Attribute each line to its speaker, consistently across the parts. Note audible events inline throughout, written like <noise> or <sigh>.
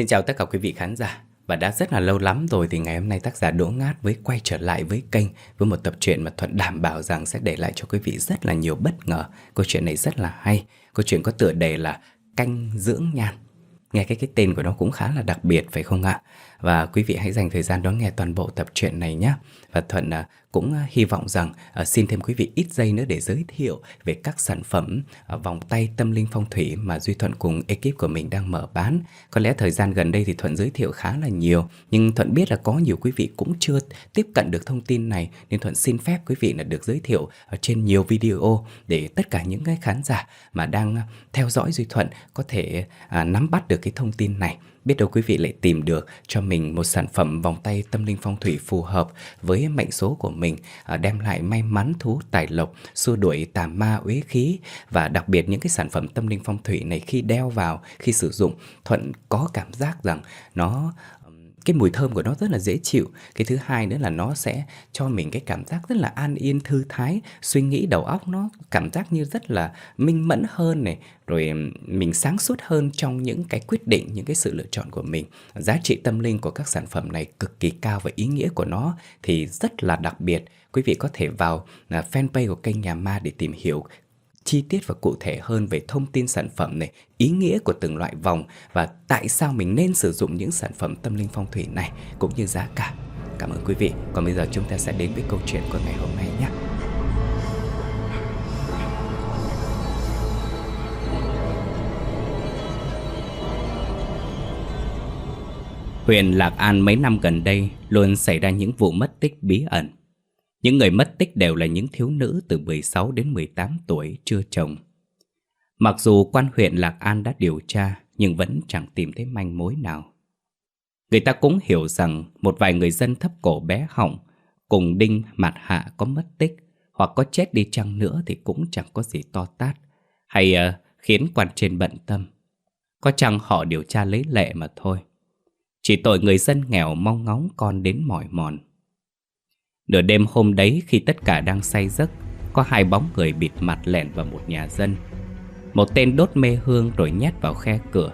Speaker 1: Xin chào tất cả quý vị khán giả. Và đã rất là lâu lắm rồi thì ngày hôm nay tác giả Đỗ Ngát với quay trở lại với kênh Với một tập truyện mà Thuận đảm bảo rằng sẽ để lại cho quý vị rất là nhiều bất ngờ. Câu chuyện này rất là hay. Câu chuyện có tựa đề là Canh dưỡng nhan. Nghe cái cái tên của nó cũng khá là đặc biệt, phải không ạ? Và quý vị hãy dành thời gian đón nghe toàn bộ tập truyện này nhé. Và Thuận à, cũng à, hy vọng rằng à, xin thêm quý vị ít giây nữa để giới thiệu về các sản phẩm vòng tay tâm linh phong thủy mà Duy Thuận cùng ekip của mình đang mở bán. Có lẽ thời gian gần đây thì Thuận giới thiệu khá là nhiều, nhưng Thuận biết là có nhiều quý vị cũng chưa tiếp cận được thông tin này nên Thuận xin phép quý vị là được giới thiệu ở trên nhiều video để tất cả những cái khán giả mà đang theo dõi Duy Thuận có thể nắm bắt được cái thông tin này Biết đâu quý vị lại tìm được cho mình một sản phẩm vòng tay tâm linh phong thủy phù hợp với mệnh số của mình, à, đem lại may mắn, thú tài lộc, xua đuổi tà ma uế khí và đặc biệt những cái sản phẩm tâm linh phong thủy này khi đeo vào, khi sử dụng Thuận có cảm giác rằng nó cái mùi thơm của nó rất là dễ chịu. Cái thứ hai nữa là nó sẽ cho mình cái cảm giác rất là an yên, thư thái, suy nghĩ đầu óc nó cảm giác như rất là minh mẫn hơn này, rồi mình sáng suốt hơn trong những cái quyết định, những cái sự lựa chọn của mình. Giá trị tâm linh của các sản phẩm này cực kỳ cao và ý nghĩa của nó thì rất là đặc biệt. Quý vị có thể vào à, fanpage của kênh nhà ma để tìm hiểu chi tiết và cụ thể hơn về thông tin sản phẩm này, ý nghĩa của từng loại vòng và tại sao mình nên sử dụng những sản phẩm tâm linh phong thủy này cũng như giá cả. Cảm ơn quý vị. Còn bây giờ chúng ta sẽ đến với câu chuyện của ngày hôm nay nhé. Huyện Lạc An mấy năm gần đây luôn xảy ra những vụ mất tích bí ẩn. Những người mất tích đều là những thiếu nữ từ 16 đến 18 tuổi chưa chồng. Mặc dù quan huyện Lạc An đã điều tra nhưng vẫn chẳng tìm thấy manh mối nào. Người ta cũng hiểu rằng một vài người dân thấp cổ bé họng cùng đinh mặt hạ có mất tích hoặc có chết đi chăng nữa thì cũng chẳng có gì to tát hay uh, khiến quan trên bận tâm. Có chăng họ điều tra lấy lệ mà thôi. Chỉ tội người dân nghèo mong ngóng con đến mỏi mòn. Nửa đêm hôm đấy khi tất cả đang say giấc Có hai bóng người bịt mặt lẻn vào một nhà dân. Một tên đốt mê hương rồi nhét vào khe cửa.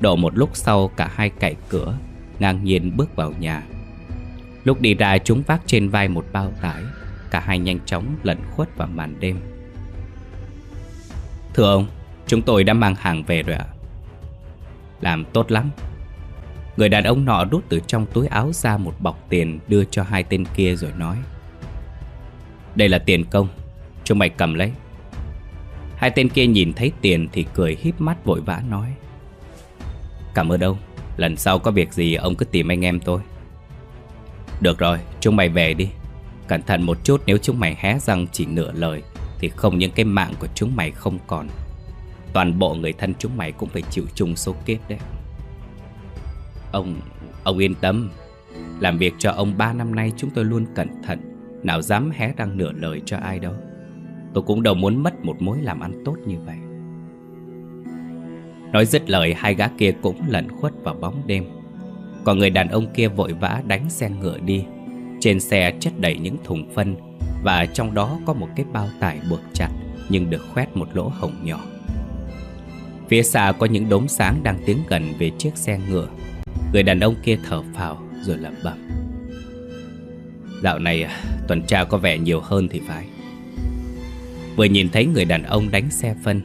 Speaker 1: Độ một lúc sau cả hai cậy cửa Ngang nhiên bước vào nhà. Lúc đi ra chúng vác trên vai một bao tải. Cả hai nhanh chóng lẩn khuất vào màn đêm. Thưa ông, chúng tôi đã mang hàng về rồi ạ. Làm tốt lắm. Người đàn ông nọ rút từ trong túi áo ra một bọc tiền đưa cho hai tên kia rồi nói Đây là tiền công, chúng mày cầm lấy. Hai tên kia nhìn thấy tiền thì cười híp mắt vội vã nói Cảm ơn ông, lần sau có việc gì ông cứ tìm anh em tôi. Được rồi, chúng mày về đi. Cẩn thận một chút nếu chúng mày hé răng chỉ nửa lời Thì không những cái mạng của chúng mày không còn Toàn bộ người thân chúng mày cũng phải chịu chung số kiếp đấy. Ông, ông yên tâm. Làm việc cho ông ba năm nay chúng tôi luôn cẩn thận. Nào dám hé răng nửa lời cho ai đâu. Tôi cũng đâu muốn mất một mối làm ăn tốt như vậy. Nói dứt lời hai gã kia cũng lẩn khuất vào bóng đêm. Còn người đàn ông kia vội vã đánh xe ngựa đi. Trên xe chất đầy những thùng phân Và trong đó có một cái bao tải buộc chặt Nhưng được khoét một lỗ hổng nhỏ. Phía xa có những đốm sáng đang tiến gần về chiếc xe ngựa. Người đàn ông kia thở phào rồi lẩm bẩm Dạo này à, tuần tra có vẻ nhiều hơn thì phải Vừa nhìn thấy người đàn ông đánh xe phân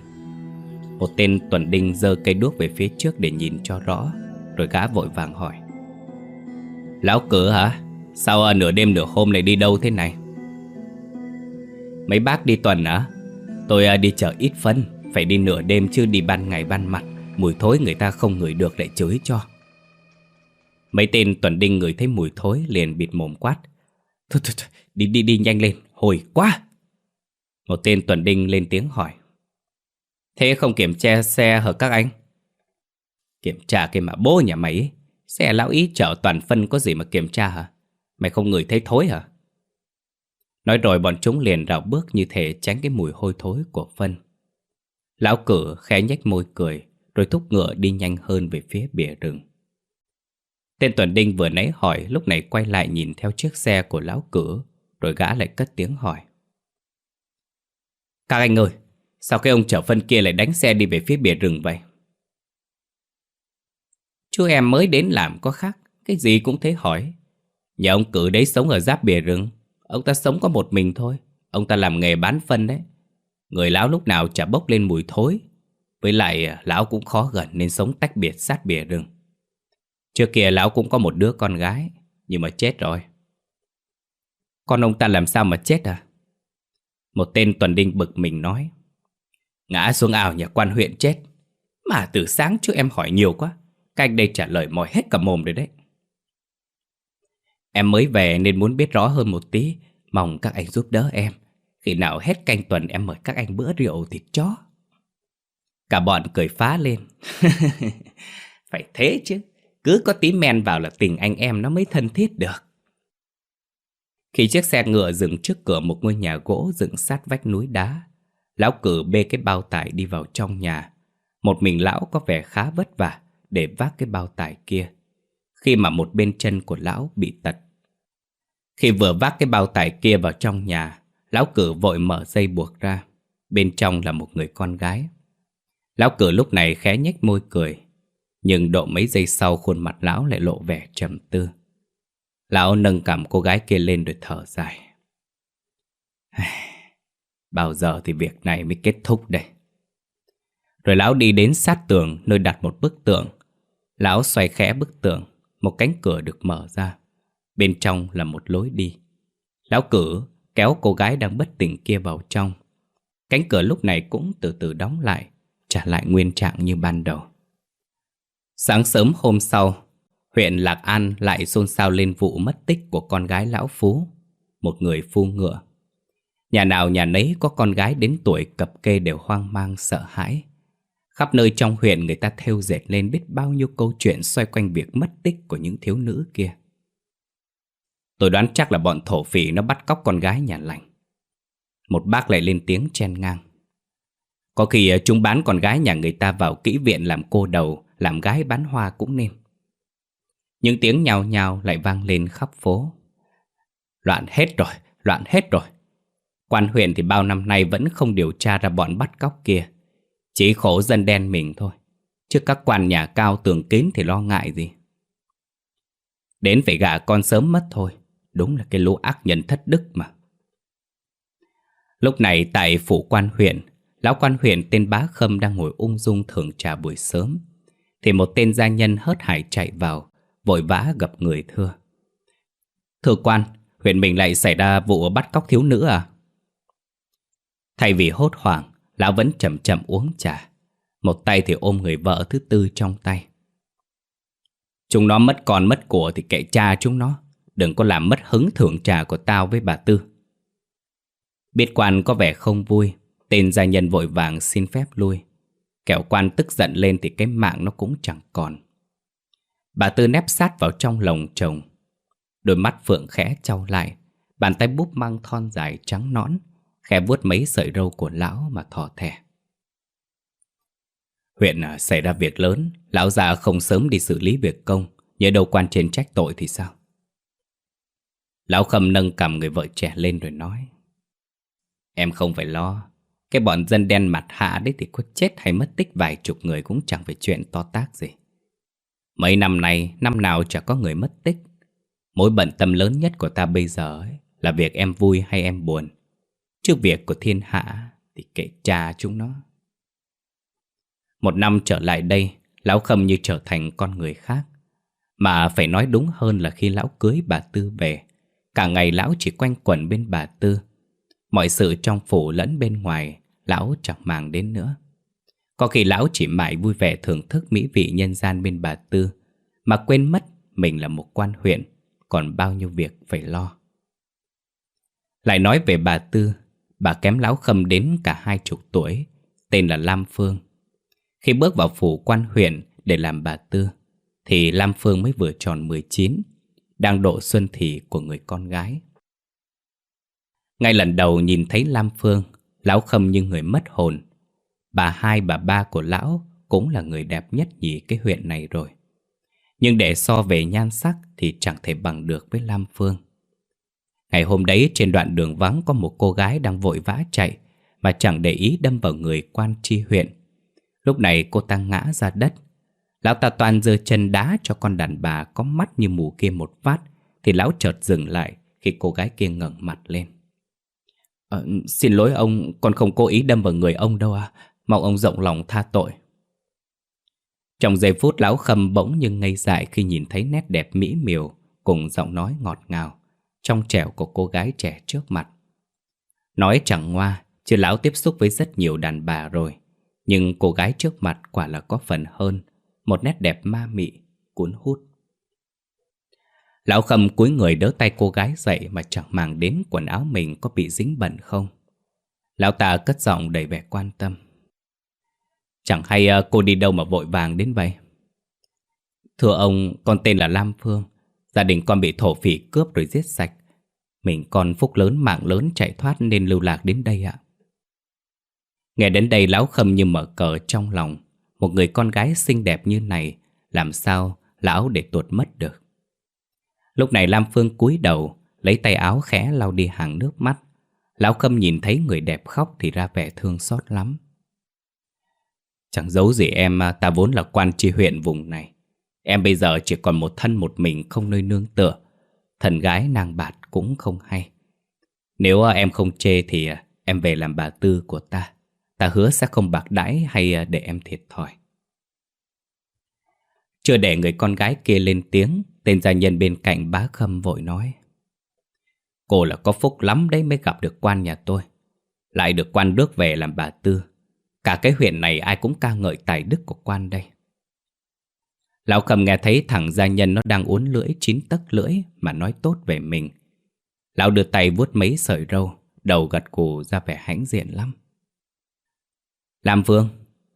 Speaker 1: Một tên tuần đinh giơ cây đuốc về phía trước để nhìn cho rõ Rồi gã vội vàng hỏi Lão cửa hả? Sao nửa đêm nửa hôm này đi đâu thế này? Mấy bác đi tuần hả? Tôi à, đi chợ ít phân Phải đi nửa đêm chứ đi ban ngày ban mặt Mùi thối người ta không ngửi được lại chửi cho Mấy tên tuần đinh ngửi thấy mùi thối liền bịt mồm quát. Thôi thôi thôi, đi đi đi nhanh lên, hồi quá. Một tên tuần đinh lên tiếng hỏi. Thế không kiểm tra xe hả các anh? Kiểm tra cái mà bố nhà mày Xe lão ý chở toàn phân có gì mà kiểm tra hả? Mày không ngửi thấy thối hả? Nói rồi bọn chúng liền rào bước như thể tránh cái mùi hôi thối của phân. Lão cử khẽ nhếch môi cười, rồi thúc ngựa đi nhanh hơn về phía bìa rừng. Tên Tuần Đinh vừa nãy hỏi lúc này quay lại nhìn theo chiếc xe của lão cửa, Rồi gã lại cất tiếng hỏi. Các anh ơi, sao cái ông chở phân kia lại đánh xe đi về phía bìa rừng vậy? Chú em mới đến làm có khác Cái gì cũng thế hỏi. Nhà ông cử đấy sống ở giáp bìa rừng Ông ta sống có một mình thôi Ông ta làm nghề bán phân đấy. Người lão lúc nào chả bốc lên mùi thối Với lại à, lão cũng khó gần Nên sống tách biệt sát bìa rừng. Trước kia lão cũng có một đứa con gái, Nhưng mà chết rồi. Con ông ta làm sao mà chết à? Một tên tuần đinh bực mình nói, Ngã xuống ao nhà quan huyện chết. Mà từ sáng trước em hỏi nhiều quá Các anh đây trả lời mỏi hết cả mồm rồi đấy. Em mới về nên muốn biết rõ hơn một tí, Mong các anh giúp đỡ em. Khi nào hết canh tuần em mời các anh bữa rượu thịt chó. Cả bọn cười phá lên, <laughs> Phải thế chứ. Cứ có tí men vào là tình anh em nó mới thân thiết được. Khi chiếc xe ngựa dừng trước cửa một ngôi nhà gỗ dựng sát vách núi đá, Lão cử bê cái bao tải đi vào trong nhà. Một mình lão có vẻ khá vất vả để vác cái bao tải kia, Khi mà một bên chân của lão bị tật. Khi vừa vác cái bao tải kia vào trong nhà, Lão cử vội mở dây buộc ra. Bên trong là một người con gái. Lão cử lúc này khẽ nhếch môi cười. Nhưng độ mấy giây sau khuôn mặt lão lại lộ vẻ trầm tư. Lão nâng cảm cô gái kia lên rồi thở dài. <sighs> Bao giờ thì việc này mới kết thúc đây? Rồi lão đi đến sát tường, nơi đặt một bức tượng. Lão xoay khẽ bức tượng, Một cánh cửa được mở ra. Bên trong là một lối đi. Lão cử, kéo cô gái đang bất tỉnh kia vào trong. Cánh cửa lúc này cũng từ từ đóng lại, Trả lại nguyên trạng như ban đầu. Sáng sớm hôm sau Huyện Lạc An lại xôn xao lên vụ mất tích của con gái lão Phú Một người phu ngựa Nhà nào nhà nấy có con gái đến tuổi cập kê đều hoang mang sợ hãi. Khắp nơi trong huyện người ta theo dệt lên biết bao nhiêu câu chuyện xoay quanh việc mất tích của những thiếu nữ kia. Tôi đoán chắc là bọn thổ phỉ nó bắt cóc con gái nhà lành. Một bác lại lên tiếng chen ngang. Có khi ờ, chúng bán con gái nhà người ta vào kỹ viện làm cô đầu, làm gái bán hoa cũng nên. Những tiếng nhào nhào lại vang lên khắp phố. Loạn hết rồi, loạn hết rồi. Quan huyện thì bao năm nay vẫn không điều tra ra bọn bắt cóc kia. Chỉ khổ dân đen mình thôi. Chứ các quan nhà cao tường kín thì lo ngại gì. Đến phải gả con sớm mất thôi. Đúng là cái lũ ác nhân thất đức mà. Lúc này tại phủ quan huyện, lão quan huyện tên Bá Khâm đang ngồi ung dung thưởng trà buổi sớm. Thì một tên gia nhân hớt hải chạy vào, vội vã gặp người thưa. Thưa quan, huyện mình lại xảy ra vụ bắt cóc thiếu nữ à? Thay vì hốt hoảng, lão vẫn chậm chậm uống trà. Một tay thì ôm người vợ thứ tư trong tay. Chúng nó mất con mất của thì kệ cha chúng nó. Đừng có làm mất hứng thưởng trà của tao với bà Tư. Biết quan có vẻ không vui, tên gia nhân vội vàng xin phép lui. Kẻo quan tức giận lên thì cái mạng nó cũng chẳng còn. Bà Tư nép sát vào trong lồng chồng. Đôi mắt phượng khẽ trao lại, bàn tay búp mang thon dài trắng nõn, khẽ vuốt mấy sợi râu của lão mà thò thẻ. Huyện à, xảy ra việc lớn, lão già không sớm đi xử lý việc công, nhớ đâu quan trên trách tội thì sao? Lão khâm nâng cầm người vợ trẻ lên rồi nói. Em không phải lo, cái bọn dân đen mặt hạ đấy thì có chết hay mất tích vài chục người cũng chẳng phải chuyện to tác gì. Mấy năm nay, năm nào chả có người mất tích. Mối bận tâm lớn nhất của ta bây giờ ấy là việc em vui hay em buồn. Chứ việc của thiên hạ thì kệ cha chúng nó. Một năm trở lại đây, lão khâm như trở thành con người khác. Mà phải nói đúng hơn là khi lão cưới bà Tư về, cả ngày lão chỉ quanh quẩn bên bà Tư. Mọi sự trong phủ lẫn bên ngoài, lão chẳng màng đến nữa. Có khi lão chỉ mãi vui vẻ thưởng thức mỹ vị nhân gian bên bà Tư, mà quên mất mình là một quan huyện, còn bao nhiêu việc phải lo. Lại nói về bà Tư, Bà kém lão khâm đến cả hai chục tuổi Tên là Lam Phương Khi bước vào phủ quan huyện để làm bà Tư Thì Lam Phương mới vừa tròn 19 Đang độ xuân thị của người con gái Ngay lần đầu nhìn thấy Lam Phương Lão khâm như người mất hồn Bà hai, bà ba của lão Cũng là người đẹp nhất nhỉ cái huyện này rồi Nhưng để so về nhan sắc Thì chẳng thể bằng được với Lam Phương Ngày hôm đấy trên đoạn đường vắng có một cô gái đang vội vã chạy mà chẳng để ý đâm vào người quan tri huyện. Lúc này cô ta ngã ra đất. Lão ta toàn giơ chân đá cho con đàn bà có mắt như mù kia một phát Thì lão chợt dừng lại khi cô gái kia ngẩng mặt lên à, Xin lỗi ông, con không cố ý đâm vào người ông đâu à Mong ông rộng lòng tha tội. Trong giây phút lão khâm bỗng nhưng ngây dại khi nhìn thấy nét đẹp mỹ miều Cùng giọng nói ngọt ngào Trong trẻo của cô gái trẻ trước mặt. Nói chẳng ngoa Chứ lão tiếp xúc với rất nhiều đàn bà rồi Nhưng cô gái trước mặt quả là có phần hơn Một nét đẹp ma mị, cuốn hút. Lão khâm cúi người đỡ tay cô gái dậy Mà chẳng màng đến quần áo mình có bị dính bẩn không? Lão ta cất giọng đầy vẻ quan tâm. Chẳng hay ờ, cô đi đâu mà vội vàng đến vậy? Thưa ông, con tên là Lam Phương. Gia đình con bị thổ phỉ cướp rồi giết sạch. Mình con phúc lớn mạng lớn chạy thoát nên lưu lạc đến đây ạ. Nghe đến đây lão khâm như mở cờ trong lòng. Một người con gái xinh đẹp như này Làm sao lão để tuột mất được? Lúc này Lam Phương cúi đầu, Lấy tay áo khẽ lau đi hàng nước mắt. Lão khâm nhìn thấy người đẹp khóc Thì ra vẻ thương xót lắm. Chẳng giấu gì em à, Ta vốn là quan tri huyện vùng này. Em bây giờ chỉ còn một thân một mình Không nơi nương tựa. Thần gái nàng bạt cũng không hay. Nếu à, em không chê thì à, em về làm bà tư của ta. Ta hứa sẽ không bạc đãi hay để em thiệt thòi. Chưa để người con gái kia lên tiếng Tên gia nhân bên cạnh bá khâm vội nói, Cô là có phúc lắm đấy mới gặp được quan nhà tôi. Lại được quan rước về làm bà Tư. Cả cái huyện này ai cũng ca ngợi tài đức của quan đây. Lão khâm nghe thấy thằng gia nhân nó đang uốn lưỡi, chín tấc lưỡi mà nói tốt về mình. Lão đưa tay vuốt mấy sợi râu, Đầu gật cù ra vẻ hãnh diện lắm. Lam Vương,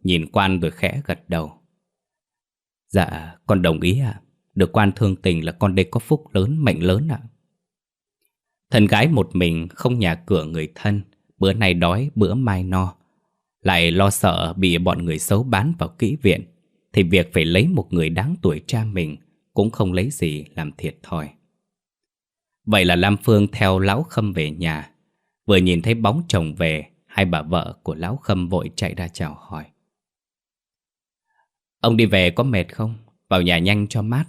Speaker 1: Nhìn quan rồi khẽ gật đầu. Dạ con đồng ý ạ. Được quan thương tình là con đây có phúc lớn, Mệnh lớn ạ. Thân gái một mình, không nhà cửa người thân, Bữa nay đói, bữa mai no. Lại lo sợ bị bọn người xấu bán vào kỹ viện, Thì việc phải lấy một người đáng tuổi cha mình Cũng không lấy gì làm thiệt thòi. Vậy là Lam Phương theo lão khâm về nhà, Vừa nhìn thấy bóng chồng về, Hai bà vợ của lão khâm vội chạy ra chào hỏi. Ông đi về có mệt không? Vào nhà nhanh cho mát.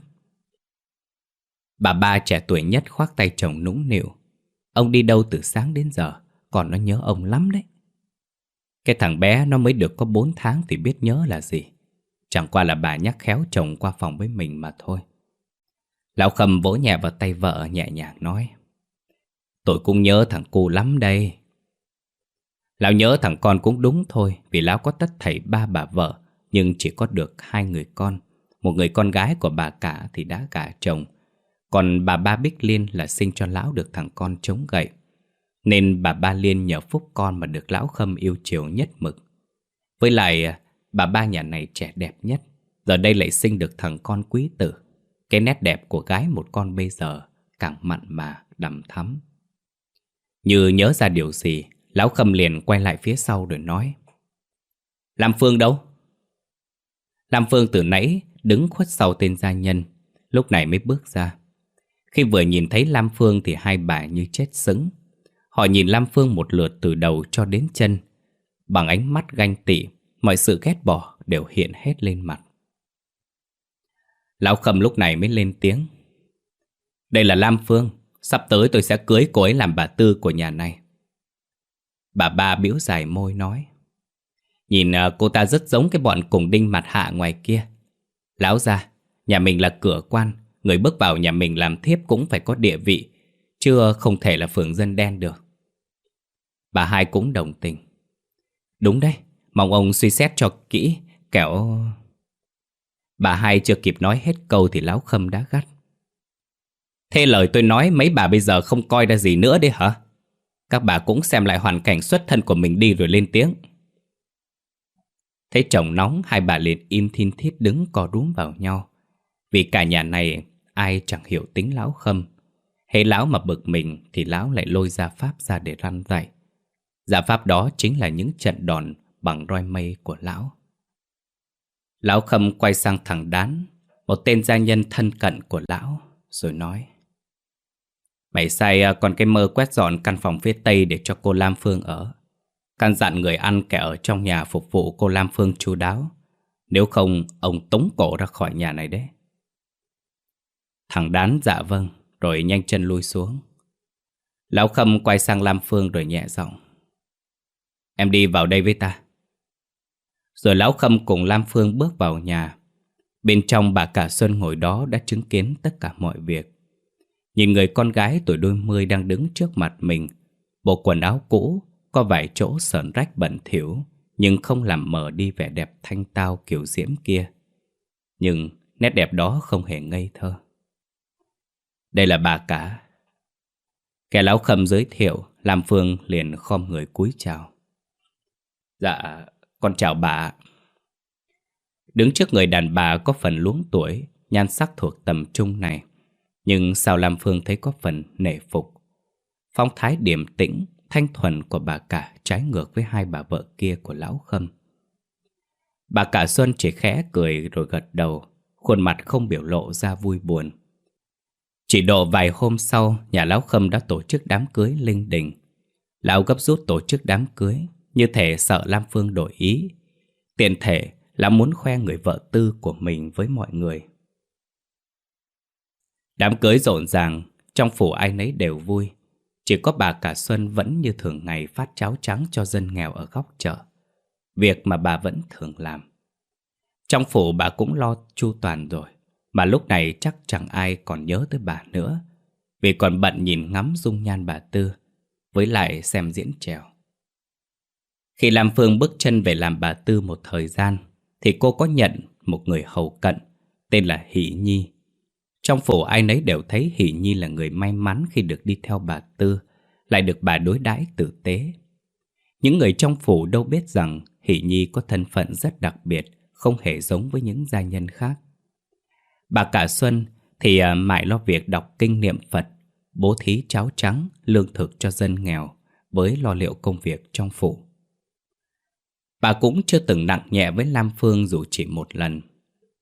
Speaker 1: Bà ba trẻ tuổi nhất khoác tay chồng nũng nịu. Ông đi đâu từ sáng đến giờ, Còn nó nhớ ông lắm đấy. Cái thằng bé nó mới được có 4 tháng Thì biết nhớ là gì. Chẳng qua là bà nhắc khéo chồng qua phòng với mình mà thôi. Lão khâm vỗ nhẹ vào tay vợ, nhẹ nhàng nói, Tôi cũng nhớ thằng cu lắm đây. Lão nhớ thằng con cũng đúng thôi, Vì lão có tất thảy ba bà vợ, Nhưng chỉ có được hai người con. Một người con gái của bà cả thì đã cả chồng còn bà ba Bích Liên là sinh cho lão được thằng con chống gậy. Nên bà ba Liên nhờ phúc con mà được lão khâm yêu chiều nhất mực. Với lại à, bà ba nhà này trẻ đẹp nhất. Giờ đây lại sinh được thằng con quý tử. Cái nét đẹp của gái một con bây giờ Càng mặn mà đầm thắm. Như nhớ ra điều gì, Lão Khâm liền quay lại phía sau rồi nói Lam Phương đâu? Lam Phương từ nãy đứng khuất sau tên gia nhân, Lúc này mới bước ra. Khi vừa nhìn thấy Lam Phương thì hai bà như chết sững. Họ nhìn Lam Phương một lượt từ đầu cho đến chân. Bằng ánh mắt ganh tị, Mọi sự ghét bỏ đều hiện hết lên mặt. Lão Khâm lúc này mới lên tiếng. Đây là Lam Phương, Sắp tới tôi sẽ cưới cô ấy làm bà tư của nhà này. Bà ba biểu dài môi nói. Nhìn à, cô ta rất giống cái bọn cùng đinh mặt hạ ngoài kia. Lão ra, Nhà mình là cửa quan Người bước vào nhà mình làm thiếp cũng phải có địa vị Chưa không thể là phường dân đen được. Bà hai cũng đồng tình. Đúng đấy, Mong ông suy xét cho kỹ, Kẻo Bà hai chưa kịp nói hết câu Thì láo khâm đã gắt. Thế lời tôi nói mấy bà bây giờ không coi ra gì nữa đấy hả? Các bà cũng xem lại hoàn cảnh xuất thân của mình đi rồi lên tiếng. Thấy chồng nóng, Hai bà liền im thiên thiết đứng co rúm vào nhau. Vì cả nhà này Ai chẳng hiểu tính lão khâm Hay lão mà bực mình Thì lão lại lôi ra pháp ra để răn dạy Giả pháp đó chính là những trận đòn Bằng roi mây của lão Lão khâm quay sang thằng đán Một tên gia nhân thân cận của lão Rồi nói Mày sai à, còn cái mơ quét dọn căn phòng phía tây để cho cô Lam Phương ở. Căn dặn người ăn kẻ ở trong nhà phục vụ cô Lam Phương chú đáo. Nếu không, ông tống cổ ra khỏi nhà này đấy. Thằng đán dạ vâng, rồi nhanh chân lui xuống. Lão Khâm quay sang Lam Phương rồi nhẹ giọng. Em đi vào đây với ta. Rồi Lão Khâm cùng Lam Phương bước vào nhà. Bên trong bà cả Xuân ngồi đó đã chứng kiến tất cả mọi việc. Nhìn người con gái tuổi đôi mươi đang đứng trước mặt mình. Bộ quần áo cũ, có vài chỗ sờn rách bẩn thỉu nhưng không làm mờ đi vẻ đẹp thanh tao kiểu diễm kia. Nhưng nét đẹp đó không hề ngây thơ. Đây là bà cả. Kẻ lão khâm giới thiệu, Lam Phương liền khom người cúi chào. Dạ, con chào bà. Đứng trước người đàn bà có phần luống tuổi, nhan sắc thuộc tầm trung này. Nhưng sao Lam Phương thấy có phần nể phục. Phong thái điềm tĩnh, thanh thuần của bà cả trái ngược với hai bà vợ kia của lão Khâm. Bà cả Xuân chỉ khẽ cười rồi gật đầu, khuôn mặt không biểu lộ ra vui buồn. Chỉ độ vài hôm sau, nhà lão Khâm đã tổ chức đám cưới linh đình. Lão gấp rút tổ chức đám cưới, như thể sợ Lam Phương đổi ý. Tiện thể là muốn khoe người vợ tư của mình với mọi người. Đám cưới rộn ràng, trong phủ ai nấy đều vui. Chỉ có bà cả Xuân vẫn như thường ngày phát cháo trắng cho dân nghèo ở góc chợ. Việc mà bà vẫn thường làm. Trong phủ bà cũng lo chu toàn rồi. Mà lúc này chắc chẳng ai còn nhớ tới bà nữa. Vì còn bận nhìn ngắm dung nhan bà Tư. Với lại xem diễn trèo. Khi Lam Phương bước chân về làm bà Tư một thời gian Thì cô có nhận một người hầu cận Tên là Hỷ Nhi trong phủ ai nấy đều thấy Hỷ Nhi là người may mắn khi được đi theo bà Tư, lại được bà đối đãi tử tế. Những người trong phủ đâu biết rằng Hỷ Nhi có thân phận rất đặc biệt, không hề giống với những gia nhân khác. Bà cả Xuân thì à, mãi lo việc đọc kinh niệm Phật, bố thí cháo trắng, lương thực cho dân nghèo, với lo liệu công việc trong phủ. Bà cũng chưa từng nặng nhẹ với Lam Phương dù chỉ một lần.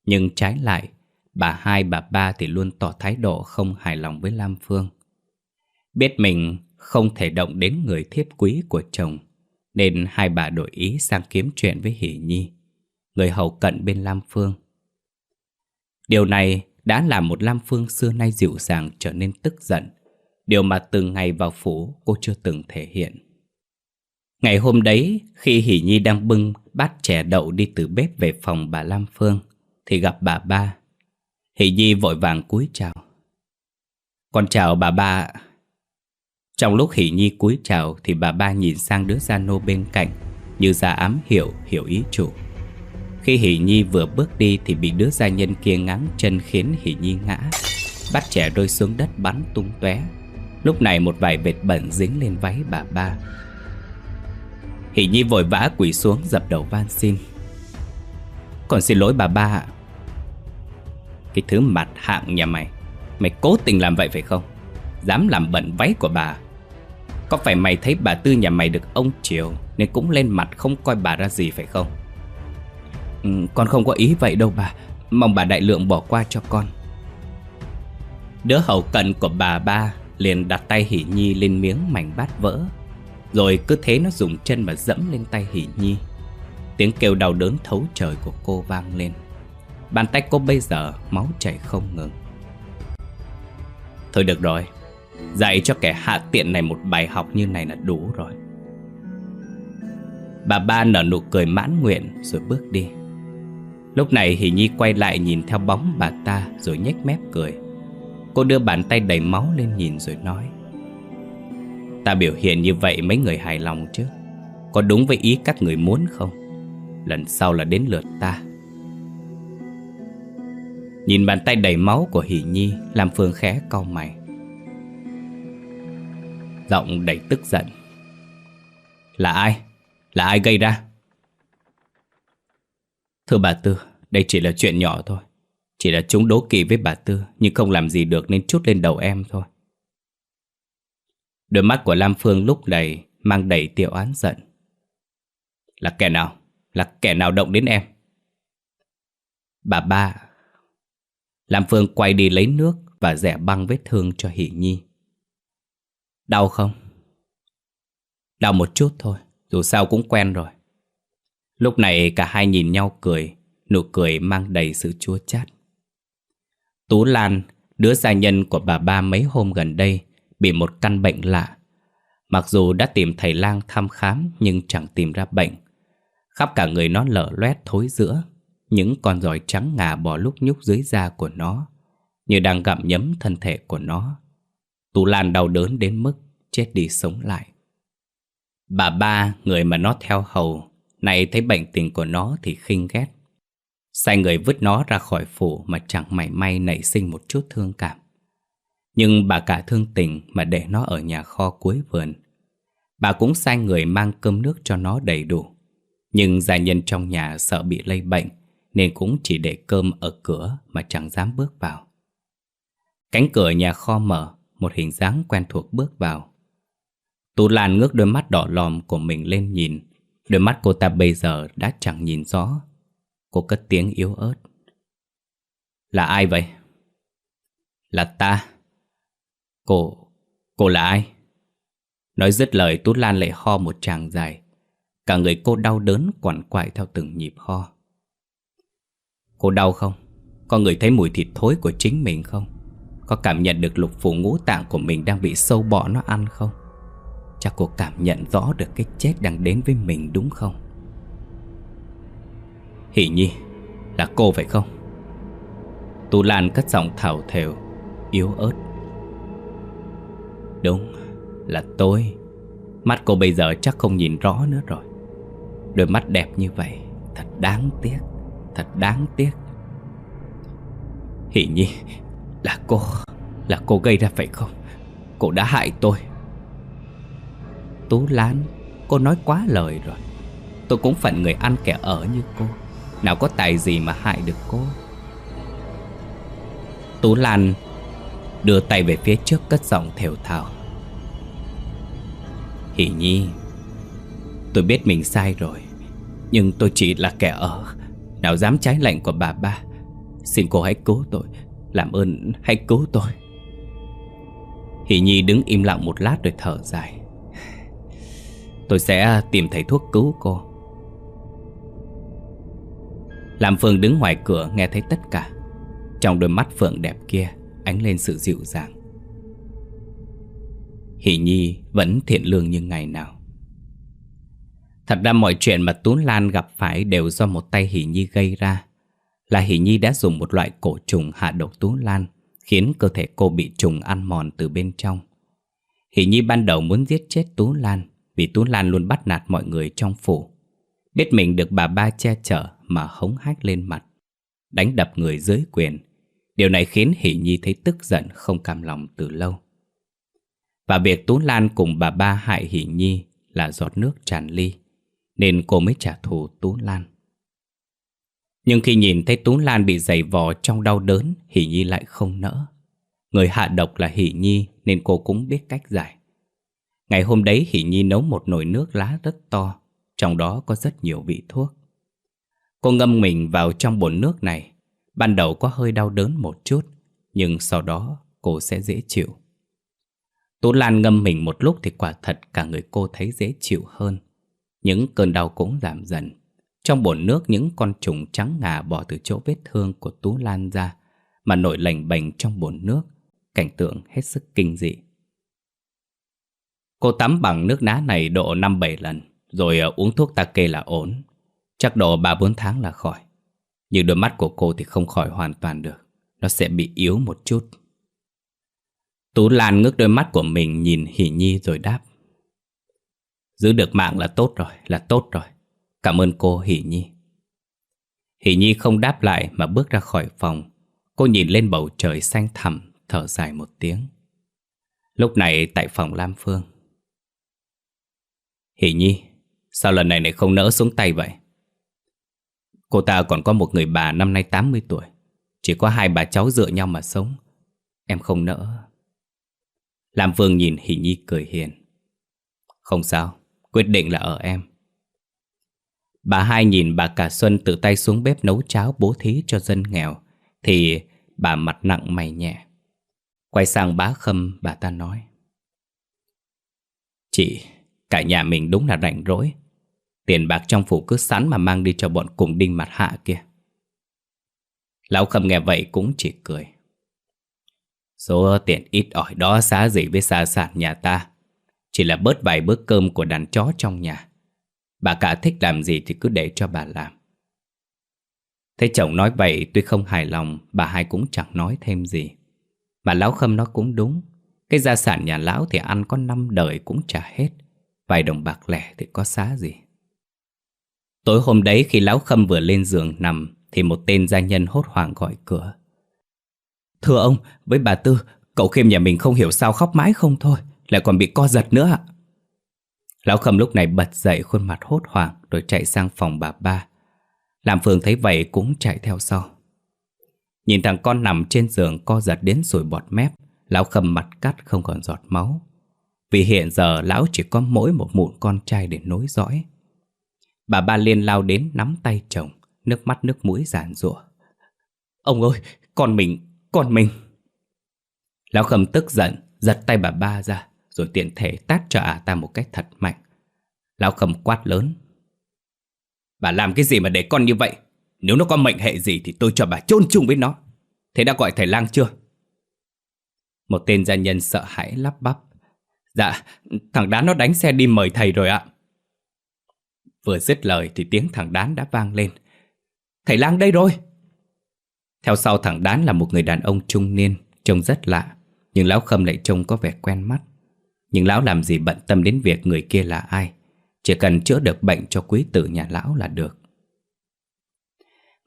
Speaker 1: Nhưng trái lại, Bà hai bà ba thì luôn tỏ thái độ không hài lòng với Lam Phương Biết mình không thể động đến người thiếp quý của chồng Nên hai bà đổi ý sang kiếm chuyện với Hỷ Nhi Người hầu cận bên Lam Phương Điều này đã làm một Lam Phương xưa nay dịu dàng trở nên tức giận. Điều mà từng ngày vào phủ cô chưa từng thể hiện. Ngày hôm đấy, khi Hỷ Nhi đang bưng bát chè đậu đi từ bếp về phòng bà Lam Phương Thì gặp bà ba. Hỷ Nhi vội vàng cúi chào. Con chào bà ba Trong lúc Hỷ Nhi cúi chào Thì bà ba nhìn sang đứa gia nô bên cạnh Như ra ám hiểu, hiểu ý chủ. Khi Hỷ Nhi vừa bước đi Thì bị đứa gia nhân kia ngáng chân Khiến Hỷ Nhi ngã. Bắt trẻ rơi xuống đất bắn tung tóe. Lúc này một vài vệt bẩn dính lên váy bà ba. Hỷ Nhi vội vã quỳ xuống dập đầu van xin. Còn xin lỗi bà ba ạ. Cái thứ mặt hạng nhà mày Mày cố tình làm vậy phải không? Dám làm bẩn váy của bà. Có phải mày thấy bà Tư nhà mày được ông chiều Nên cũng lên mặt không coi bà ra gì phải không? Ừ, Con không có ý vậy đâu bà. Mong bà đại lượng bỏ qua cho con. Đứa hậu cận của bà ba liền đặt tay Hỷ Nhi lên miếng mảnh bát vỡ. Rồi cứ thế nó dùng chân mà dẫm lên tay Hỷ Nhi. Tiếng kêu đau đớn thấu trời của cô vang lên. Bàn tay cô bây giờ máu chảy không ngừng. Thôi được rồi Dạy cho kẻ hạ tiện này một bài học như này là đủ rồi. Bà ba nở nụ cười mãn nguyện rồi bước đi. Lúc này Hỷ Nhi quay lại nhìn theo bóng bà ta rồi nhếch mép cười. Cô đưa bàn tay đầy máu lên nhìn rồi nói, Ta biểu hiện như vậy mấy người hài lòng chứ? Có đúng với ý các người muốn không? Lần sau là đến lượt ta. Nhìn bàn tay đầy máu của Hỷ Nhi Làm Phương khẽ cau mày. Giọng đầy tức giận, Là ai? Là ai gây ra? Thưa bà Tư Đây chỉ là chuyện nhỏ thôi Chỉ là chúng đố kỵ với bà Tư Nhưng không làm gì được nên chút lên đầu em thôi Đôi mắt của Lam Phương lúc này Mang đầy tiêu án giận Là kẻ nào? Là kẻ nào động đến em? Bà ba Lam Phương quay đi lấy nước và rẻ băng vết thương cho Hỷ Nhi. Đau không? Đau một chút thôi, dù sao cũng quen rồi. Lúc này cả hai nhìn nhau cười, Nụ cười mang đầy sự chua chát. Tú Lan, đứa gia nhân của bà ba mấy hôm gần đây Bị một căn bệnh lạ. Mặc dù đã tìm thầy lang thăm khám Nhưng chẳng tìm ra bệnh. Khắp cả người nó lở loét thối giữa Những con giỏi trắng ngà bò lúc nhúc dưới da của nó Như đang gặm nhấm thân thể của nó. Tú Lan đau đớn đến mức chết đi sống lại. Bà ba, người mà nó theo hầu này thấy bệnh tình của nó thì khinh ghét. Sai người vứt nó ra khỏi phủ Mà chẳng mảy may nảy sinh một chút thương cảm. Nhưng bà cả thương tình Mà để nó ở nhà kho cuối vườn. Bà cũng sai người mang cơm nước cho nó đầy đủ. Nhưng gia nhân trong nhà sợ bị lây bệnh, Nên cũng chỉ để cơm ở cửa Mà chẳng dám bước vào. Cánh cửa nhà kho mở, Một hình dáng quen thuộc bước vào. Tú Lan ngước đôi mắt đỏ lòm của mình lên nhìn Đôi mắt cô ta bây giờ đã chẳng nhìn rõ Cô cất tiếng yếu ớt Là ai vậy? Là ta Cô... cô là ai? Nói dứt lời, Tú Lan lại ho một tràng dài Cả người cô đau đớn quằn quại theo từng nhịp ho Cô đau không? Có người thấy mùi thịt thối của chính mình không? Có cảm nhận được lục phủ ngũ tạng của mình đang bị sâu bọ nó ăn không? Chắc cô cảm nhận rõ được cái chết đang đến với mình đúng không? Hỷ Nhi, là cô phải không? Tu Lan cất giọng thảo thều, yếu ớt. Đúng, là tôi. Mắt cô bây giờ chắc không nhìn rõ nữa rồi. Đôi mắt đẹp như vậy, thật đáng tiếc, thật đáng tiếc. Hỷ Nhi, là cô, là cô gây ra phải không? Cô đã hại tôi. Tú Lan Cô nói quá lời rồi. Tôi cũng phận người ăn kẻ ở như cô. Nào có tài gì mà hại được cô? Tú Lan Đưa tay về phía trước cất giọng thều thào. Hỷ Nhi, Tôi biết mình sai rồi, Nhưng tôi chỉ là kẻ ở. Nào dám trái lệnh của bà ba, Xin cô hãy cứu tôi, Làm ơn hãy cứu tôi. Hỷ Nhi đứng im lặng một lát rồi thở dài. Tôi sẽ tìm thầy thuốc cứu cô. Làm Phương đứng ngoài cửa nghe thấy tất cả. Trong đôi mắt Phượng đẹp kia, Ánh lên sự dịu dàng. Hỷ Nhi vẫn thiện lương như ngày nào. Thật ra mọi chuyện mà Tú Lan gặp phải Đều do một tay Hỷ Nhi gây ra. Là Hỷ Nhi đã dùng một loại cổ trùng hạ độc Tú Lan, Khiến cơ thể cô bị trùng ăn mòn từ bên trong. Hỷ Nhi ban đầu muốn giết chết Tú Lan vì Tú Lan luôn bắt nạt mọi người trong phủ. Biết mình được bà ba che chở mà hống hách lên mặt. Đánh đập người dưới quyền. Điều này khiến Hỷ Nhi thấy tức giận, không cam lòng từ lâu. Và việc Tú Lan cùng bà ba hại Hỷ Nhi là giọt nước tràn ly, Nên cô mới trả thù Tú Lan. Nhưng khi nhìn thấy Tú Lan bị giày vò trong đau đớn, Hỷ Nhi lại không nỡ. Người hạ độc là Hỷ Nhi, nên cô cũng biết cách giải. Ngày hôm đấy Hỷ Nhi nấu một nồi nước lá rất to, trong đó có rất nhiều vị thuốc. Cô ngâm mình vào trong bồn nước này, ban đầu có hơi đau đớn một chút, nhưng sau đó cô sẽ dễ chịu. Tú Lan ngâm mình một lúc thì quả thật cả người cô thấy dễ chịu hơn. Những cơn đau cũng giảm dần. Trong bồn nước những con trùng trắng ngà bò từ chỗ vết thương của Tú Lan ra, mà nổi lành bềnh trong bồn nước, cảnh tượng hết sức kinh dị. Cô tắm bằng nước ná này độ 5-7 lần Rồi ờ, uống thuốc ta kê là ổn. Chắc độ 3-4 tháng là khỏi. Nhưng đôi mắt của cô thì không khỏi hoàn toàn được. Nó sẽ bị yếu một chút. Tú Lan ngước đôi mắt của mình nhìn Hỷ Nhi rồi đáp. Giữ được mạng là tốt rồi, là tốt rồi. Cảm ơn cô Hỷ Nhi. Hỷ Nhi không đáp lại mà bước ra khỏi phòng. Cô nhìn lên bầu trời xanh thẳm Thở dài một tiếng. Lúc này tại phòng Lam Phương Hỷ Nhi, sao lần này lại không nỡ xuống tay vậy? Cô ta còn có một người bà năm nay 80 tuổi. Chỉ có hai bà cháu dựa nhau mà sống. Em không nỡ. Lam Phương nhìn Hỷ Nhi cười hiền. Không sao, quyết định là ở em. Bà hai nhìn bà cả Xuân tự tay xuống bếp nấu cháo bố thí cho dân nghèo Thì bà mặt nặng mày nhẹ. Quay sang bá khâm bà ta nói. Chị, Cả nhà mình đúng là rảnh rỗi Tiền bạc trong phủ cứ sẵn mà mang đi cho bọn cùng đinh mặt hạ kia Lão Khâm nghe vậy cũng chỉ cười. Số tiền ít ỏi đó xá gì với xa sản nhà ta. Chỉ là bớt vài bữa cơm của đàn chó trong nhà. Bà cả thích làm gì thì cứ để cho bà làm. Thấy chồng nói vậy, tuy không hài lòng, Bà hai cũng chẳng nói thêm gì Mà lão khâm nó cũng đúng Cái gia sản nhà lão thì ăn có năm đời cũng trả hết Vài đồng bạc lẻ thì có xá gì? Tối hôm đấy khi lão khâm vừa lên giường nằm Thì một tên gia nhân hốt hoảng gọi cửa. Thưa ông, với bà Tư Cậu Khiêm nhà mình không hiểu sao khóc mãi không thôi Lại còn bị co giật nữa ạ. Lão khâm lúc này bật dậy khuôn mặt hốt hoảng Rồi chạy sang phòng bà ba. Làm Phương thấy vậy cũng chạy theo sau. Nhìn thằng con nằm trên giường co giật đến sủi bọt mép Lão khâm mặt cắt không còn giọt máu. Vì hiện giờ lão chỉ có mỗi một mụn con trai để nối dõi Bà ba liên lao đến nắm tay chồng Nước mắt nước mũi giàn rủa Ông ơi, con mình, con mình Lão khầm tức giận Giật tay bà ba ra Rồi tiện thể tát cho ả ta một cách thật mạnh Lão khầm quát lớn Bà làm cái gì mà để con như vậy? Nếu nó có mệnh hệ gì thì tôi cho bà chôn chung với nó. Thế đã gọi thầy lang chưa? Một tên gia nhân sợ hãi lắp bắp. Dạ, thằng đán nó đánh xe đi mời thầy rồi ạ. Vừa dứt lời thì tiếng thằng đán đã vang lên. Thầy lang đây rồi. Theo sau thằng đán là một người đàn ông trung niên, trông rất lạ. Nhưng lão khâm lại trông có vẻ quen mắt. Nhưng lão làm gì bận tâm đến việc người kia là ai. Chỉ cần chữa được bệnh cho quý tử nhà lão là được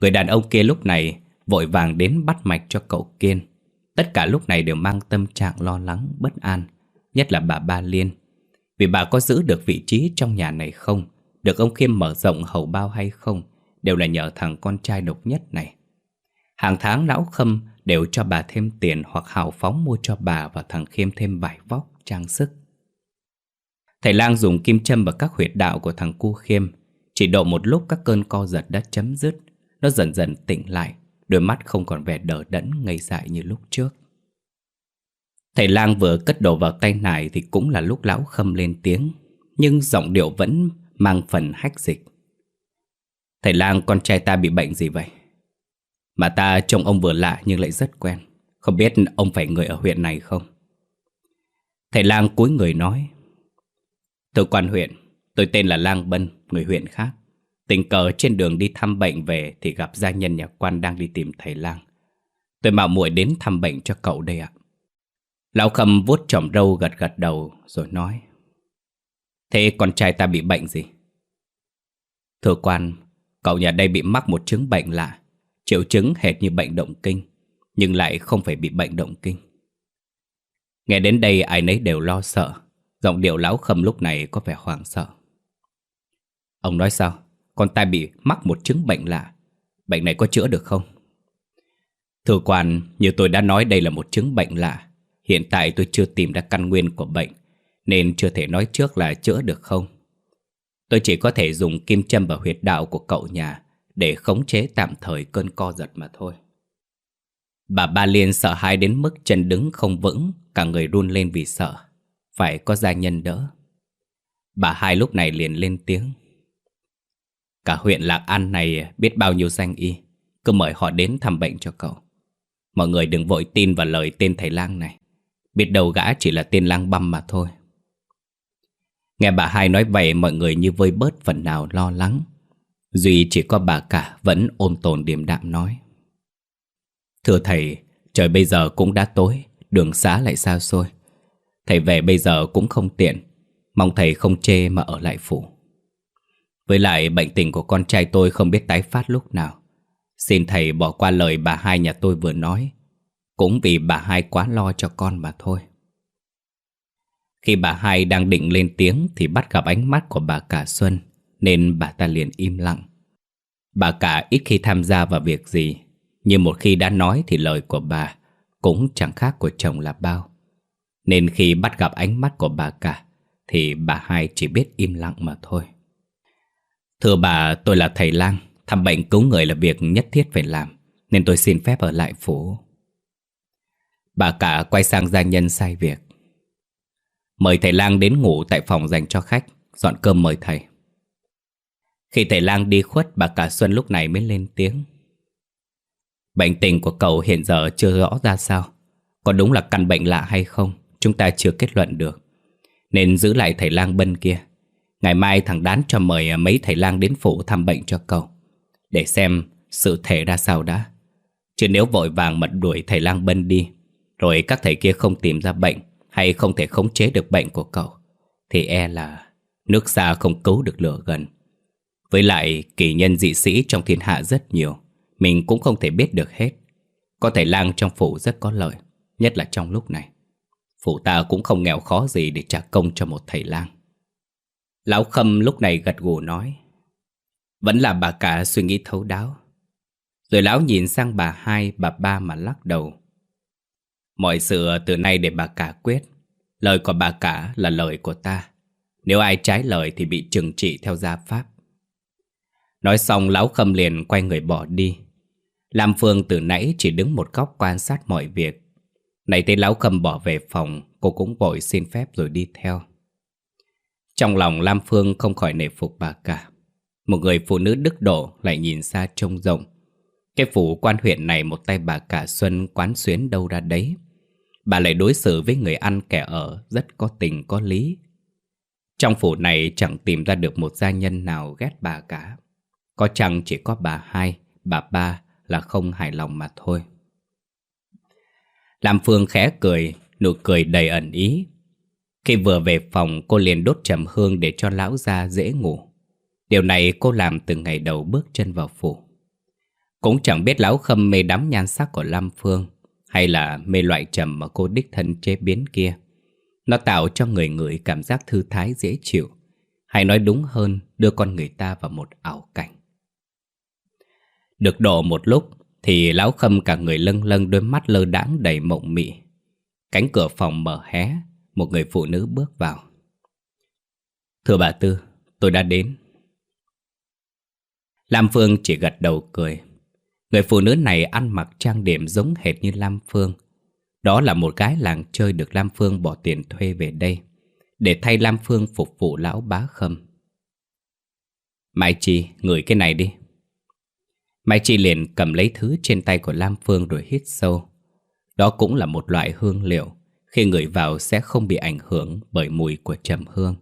Speaker 1: Người đàn ông kia lúc này Vội vàng đến bắt mạch cho cậu Kiên Tất cả lúc này đều mang tâm trạng lo lắng, bất an Nhất là bà Ba Liên. Vì bà có giữ được vị trí trong nhà này không? Được ông Khiêm mở rộng hầu bao hay không? Đều là nhờ thằng con trai độc nhất này. Hàng tháng lão khâm đều cho bà thêm tiền Hoặc hào phóng mua cho bà và thằng Khiêm thêm vải vóc, trang sức. Thầy lang dùng kim châm vào các huyệt đạo của thằng cu khiêm. Chỉ độ một lúc các cơn co giật đã chấm dứt. Nó dần dần tỉnh lại Đôi mắt không còn vẻ đờ đẫn ngây dại như lúc trước. Thầy lang vừa cất đồ vào tay nải Thì cũng là lúc lão khâm lên tiếng Nhưng giọng điệu vẫn mang phần hách dịch Thầy lang con trai ta bị bệnh gì vậy? Mà ta trông ông vừa lạ nhưng lại rất quen Không biết ông phải người ở huyện này không? Thầy lang cúi người nói Thưa quan huyện, tôi tên là Lang Bân, người huyện khác. Tình cờ trên đường đi thăm bệnh về thì gặp gia nhân nhà quan đang đi tìm thầy Lang. Tôi mạo muội đến thăm bệnh cho cậu đây ạ. Lão Khâm vuốt chỏm râu gật gật đầu rồi nói. Thế con trai ta bị bệnh gì? Thưa quan, cậu nhà đây bị mắc một chứng bệnh lạ. Triệu chứng hệt như bệnh động kinh, nhưng lại không phải bị bệnh động kinh. Nghe đến đây ai nấy đều lo sợ Giọng điệu lão khâm lúc này có vẻ hoảng sợ Ông nói sao Con tai bị mắc một chứng bệnh lạ Bệnh này có chữa được không Thưa quan Như tôi đã nói đây là một chứng bệnh lạ Hiện tại tôi chưa tìm ra căn nguyên của bệnh, Nên chưa thể nói trước là chữa được không. Tôi chỉ có thể dùng kim châm và huyệt đạo của cậu nhà Để khống chế tạm thời cơn co giật mà thôi. Bà Ba Liên sợ hãi đến mức chân đứng không vững, Cả người run lên vì sợ. Phải có gia nhân đỡ. Bà hai lúc này liền lên tiếng. Cả huyện Lạc An này biết bao nhiêu danh y, Cứ mời họ đến thăm bệnh cho cậu. Mọi người đừng vội tin vào lời tên thầy lang này. Biết đầu gã chỉ là tên lang băm mà thôi. Nghe bà hai nói vậy mọi người như vơi bớt phần nào lo lắng. Duy chỉ có bà cả vẫn ôm tồn điềm đạm nói. Thưa thầy, trời bây giờ cũng đã tối Đường xá lại xa xôi. Thầy về bây giờ cũng không tiện Mong thầy không chê mà ở lại phủ. Với lại bệnh tình của con trai tôi không biết tái phát lúc nào. Xin thầy bỏ qua lời bà hai nhà tôi vừa nói cũng vì bà hai quá lo cho con mà thôi. Khi bà hai đang định lên tiếng Thì bắt gặp ánh mắt của bà cả Xuân, Nên bà ta liền im lặng. Bà cả ít khi tham gia vào việc gì, Nhưng một khi đã nói thì lời của bà Cũng chẳng khác của chồng là bao. Nên khi bắt gặp ánh mắt của bà cả Thì bà hai chỉ biết im lặng mà thôi. Thưa bà, tôi là thầy lang, Thăm bệnh cứu người là việc nhất thiết phải làm, Nên tôi xin phép ở lại phủ. Bà cả quay sang gia nhân sai việc. Mời thầy lang đến ngủ tại phòng dành cho khách, Dọn cơm mời thầy. Khi thầy lang đi khuất, Bà cả Xuân lúc này mới lên tiếng. Bệnh tình của cậu hiện giờ chưa rõ ra sao. Có đúng là căn bệnh lạ hay không, Chúng ta chưa kết luận được. Nên giữ lại thầy lang bên kia. Ngày mai thằng Đán cho mời mấy thầy lang đến phủ thăm bệnh cho cậu. Để xem sự thể ra sao đã. Chứ nếu vội vàng mật đuổi thầy lang bên đi rồi các thầy kia không tìm ra bệnh Hay không thể khống chế được bệnh của cậu Thì e là nước xa không cứu được lửa gần. Với lại kỳ nhân dị sĩ trong thiên hạ rất nhiều Mình cũng không thể biết được hết. Có thầy lang trong phủ rất có lợi Nhất là trong lúc này. Phủ ta cũng không nghèo khó gì để trả công cho một thầy lang. Lão Khâm lúc này gật gù nói Vẫn là bà cả suy nghĩ thấu đáo. Rồi lão nhìn sang bà hai, bà ba mà lắc đầu. Mọi sự từ nay để bà cả quyết Lời của bà cả là lời của ta Nếu ai trái lời thì bị trừng trị theo gia pháp Nói xong, lão Khâm liền quay người bỏ đi Lam Phương từ nãy chỉ đứng một góc quan sát mọi việc Này thấy lão Khâm bỏ về phòng, Cô cũng vội xin phép rồi đi theo trong lòng Lam Phương không khỏi nể phục bà cả. Một người phụ nữ đức độ lại nhìn xa trông rộng. Cái phủ quan huyện này một tay bà cả Xuân quán xuyến đâu ra đấy. Bà lại đối xử với người ăn kẻ ở rất có tình có lý. Trong phủ này chẳng tìm ra được một gia nhân nào ghét bà cả. Có chăng chỉ có bà hai, bà ba là không hài lòng mà thôi. Lam Phương khẽ cười, nụ cười đầy ẩn ý. Khi vừa về phòng cô liền đốt trầm hương để cho lão gia dễ ngủ. Điều này cô làm từ ngày đầu bước chân vào phủ. Cũng chẳng biết lão khâm mê đắm nhan sắc của Lam Phương hay là mê loại trầm mà cô đích thân chế biến kia. Nó tạo cho người người cảm giác thư thái dễ chịu, hay nói đúng hơn đưa con người ta vào một ảo cảnh. Được độ một lúc thì lão khâm cả người lâng lâng đôi mắt lơ đãng đầy mộng mị. Cánh cửa phòng mở hé, một người phụ nữ bước vào. Thưa bà Tư, tôi đã đến. Lam Phương chỉ gật đầu cười. Người phụ nữ này ăn mặc trang điểm giống hệt như Lam Phương. Đó là một gái làng chơi được Lam Phương bỏ tiền thuê về đây, để thay Lam Phương phục vụ lão bá khâm. Mai Chi, ngửi cái này đi. Mai Chi liền cầm lấy thứ trên tay của Lam Phương rồi hít sâu. Đó cũng là một loại hương liệu khi người vào sẽ không bị ảnh hưởng bởi mùi của trầm hương.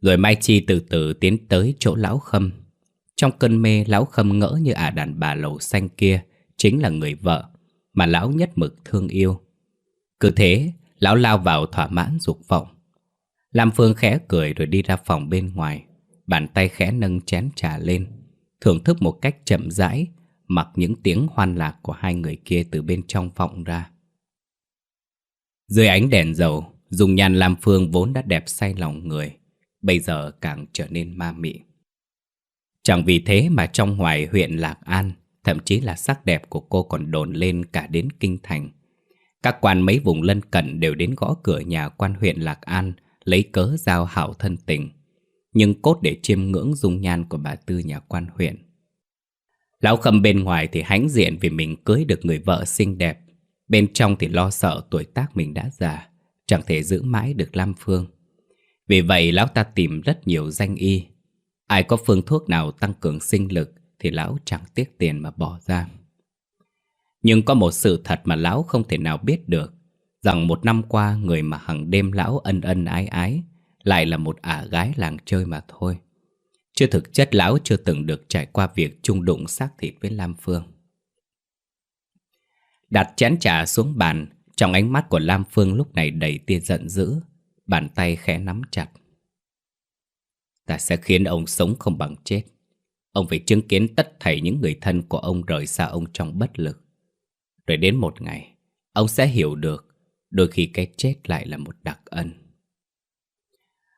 Speaker 1: Rồi Mai Chi từ từ tiến tới chỗ lão khâm. Trong cơn mê, lão khâm ngỡ như ả đàn bà lầu xanh kia chính là người vợ mà lão nhất mực thương yêu. Cứ thế, lão lao vào thỏa mãn dục vọng. Lam Phương khẽ cười rồi đi ra phòng bên ngoài, bàn tay khẽ nâng chén trà lên, thưởng thức một cách chậm rãi, mặc những tiếng hoan lạc của hai người kia từ bên trong vọng ra. Dưới ánh đèn dầu, dùng nhan Lam Phương vốn đã đẹp say lòng người, bây giờ càng trở nên ma mị. Chẳng vì thế mà trong ngoài huyện Lạc An, thậm chí là sắc đẹp của cô còn đồn lên cả đến kinh thành. Các quan mấy vùng lân cận đều đến gõ cửa nhà quan huyện Lạc An lấy cớ giao hảo thân tình, nhưng cốt để chiêm ngưỡng dung nhan của bà Tư nhà quan huyện. Lão Khâm bên ngoài thì hãnh diện vì mình cưới được người vợ xinh đẹp Bên trong thì lo sợ tuổi tác mình đã già Chẳng thể giữ mãi được Lam Phương Vì vậy lão ta tìm rất nhiều danh y Ai có phương thuốc nào tăng cường sinh lực Thì lão chẳng tiếc tiền mà bỏ ra. Nhưng có một sự thật mà lão không thể nào biết được, Rằng một năm qua người mà hằng đêm lão ân ân ái ái Lại là một ả gái làng chơi mà thôi. Chưa thực chất lão chưa từng được trải qua việc chung đụng xác thịt với Lam Phương. Đặt chén trà xuống bàn, Trong ánh mắt của Lam Phương lúc này đầy tia giận dữ, Bàn tay khẽ nắm chặt. Ta sẽ khiến ông sống không bằng chết. Ông phải chứng kiến tất thảy những người thân của ông rời xa ông trong bất lực. Rồi đến một ngày Ông sẽ hiểu được Đôi khi cái chết lại là một đặc ân.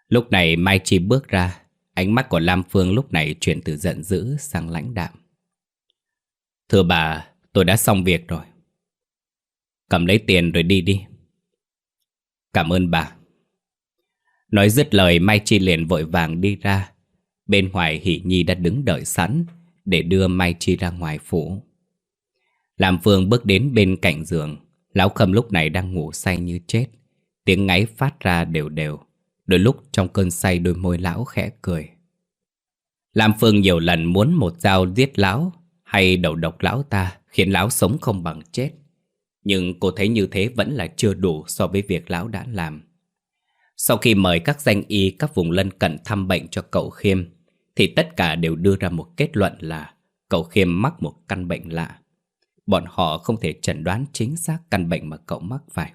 Speaker 1: Lúc này Mai Chi bước ra Ánh mắt của Lam Phương lúc này chuyển từ giận dữ sang lãnh đạm. Thưa bà, tôi đã xong việc rồi. Cầm lấy tiền rồi đi đi. Cảm ơn bà. Nói dứt lời, Mai Chi liền vội vàng đi ra. Bên ngoài Hỷ Nhi đã đứng đợi sẵn Để đưa Mai Chi ra ngoài phủ. Làm Phương bước đến bên cạnh giường. Lão Khâm lúc này đang ngủ say như chết. Tiếng ngáy phát ra đều đều. Đôi lúc trong cơn say đôi môi lão khẽ cười. Lam Phương nhiều lần muốn một dao giết lão Hay đầu độc lão ta, khiến lão sống không bằng chết. Nhưng cô thấy như thế vẫn là chưa đủ so với việc lão đã làm. Sau khi mời các danh y, các vùng lân cận thăm bệnh cho cậu Khiêm, Thì tất cả đều đưa ra một kết luận là Cậu Khiêm mắc một căn bệnh lạ. Bọn họ không thể chẩn đoán chính xác căn bệnh mà cậu mắc, phải.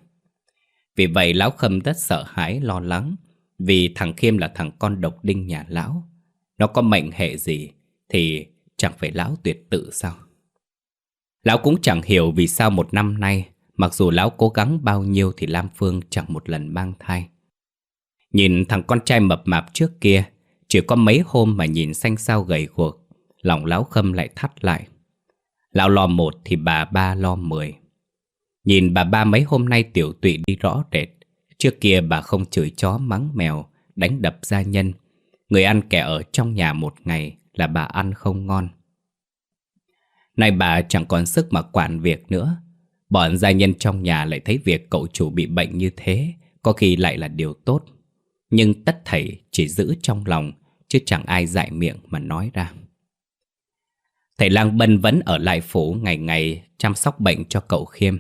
Speaker 1: Vì vậy, lão Khâm rất sợ hãi, lo lắng, Vì thằng Khiêm là thằng con độc đinh nhà lão. Nó có mệnh hệ gì Thì chẳng phải lão tuyệt tự sao? Lão cũng chẳng hiểu vì sao một năm nay, Mặc dù lão cố gắng bao nhiêu Thì Lam Phương chẳng một lần mang thai. Nhìn thằng con trai mập mạp trước kia, Chỉ có mấy hôm mà nhìn xanh xao gầy guộc, Lòng lão khâm lại thắt lại. Lão lo một thì bà ba lo mười. Nhìn bà ba mấy hôm nay tiểu tụy đi rõ rệt, Trước kia bà không chửi chó mắng mèo, Đánh đập gia nhân. Người ăn kẻ ở trong nhà một ngày Là bà ăn không ngon. Nay bà chẳng còn sức mà quản việc nữa. Bọn gia nhân trong nhà lại thấy việc cậu chủ bị bệnh như thế, Có khi lại là điều tốt. Nhưng tất thảy chỉ giữ trong lòng Chứ chẳng ai dại miệng mà nói ra Thầy Lang Bân vẫn ở lại phủ ngày ngày chăm sóc bệnh cho cậu Khiêm.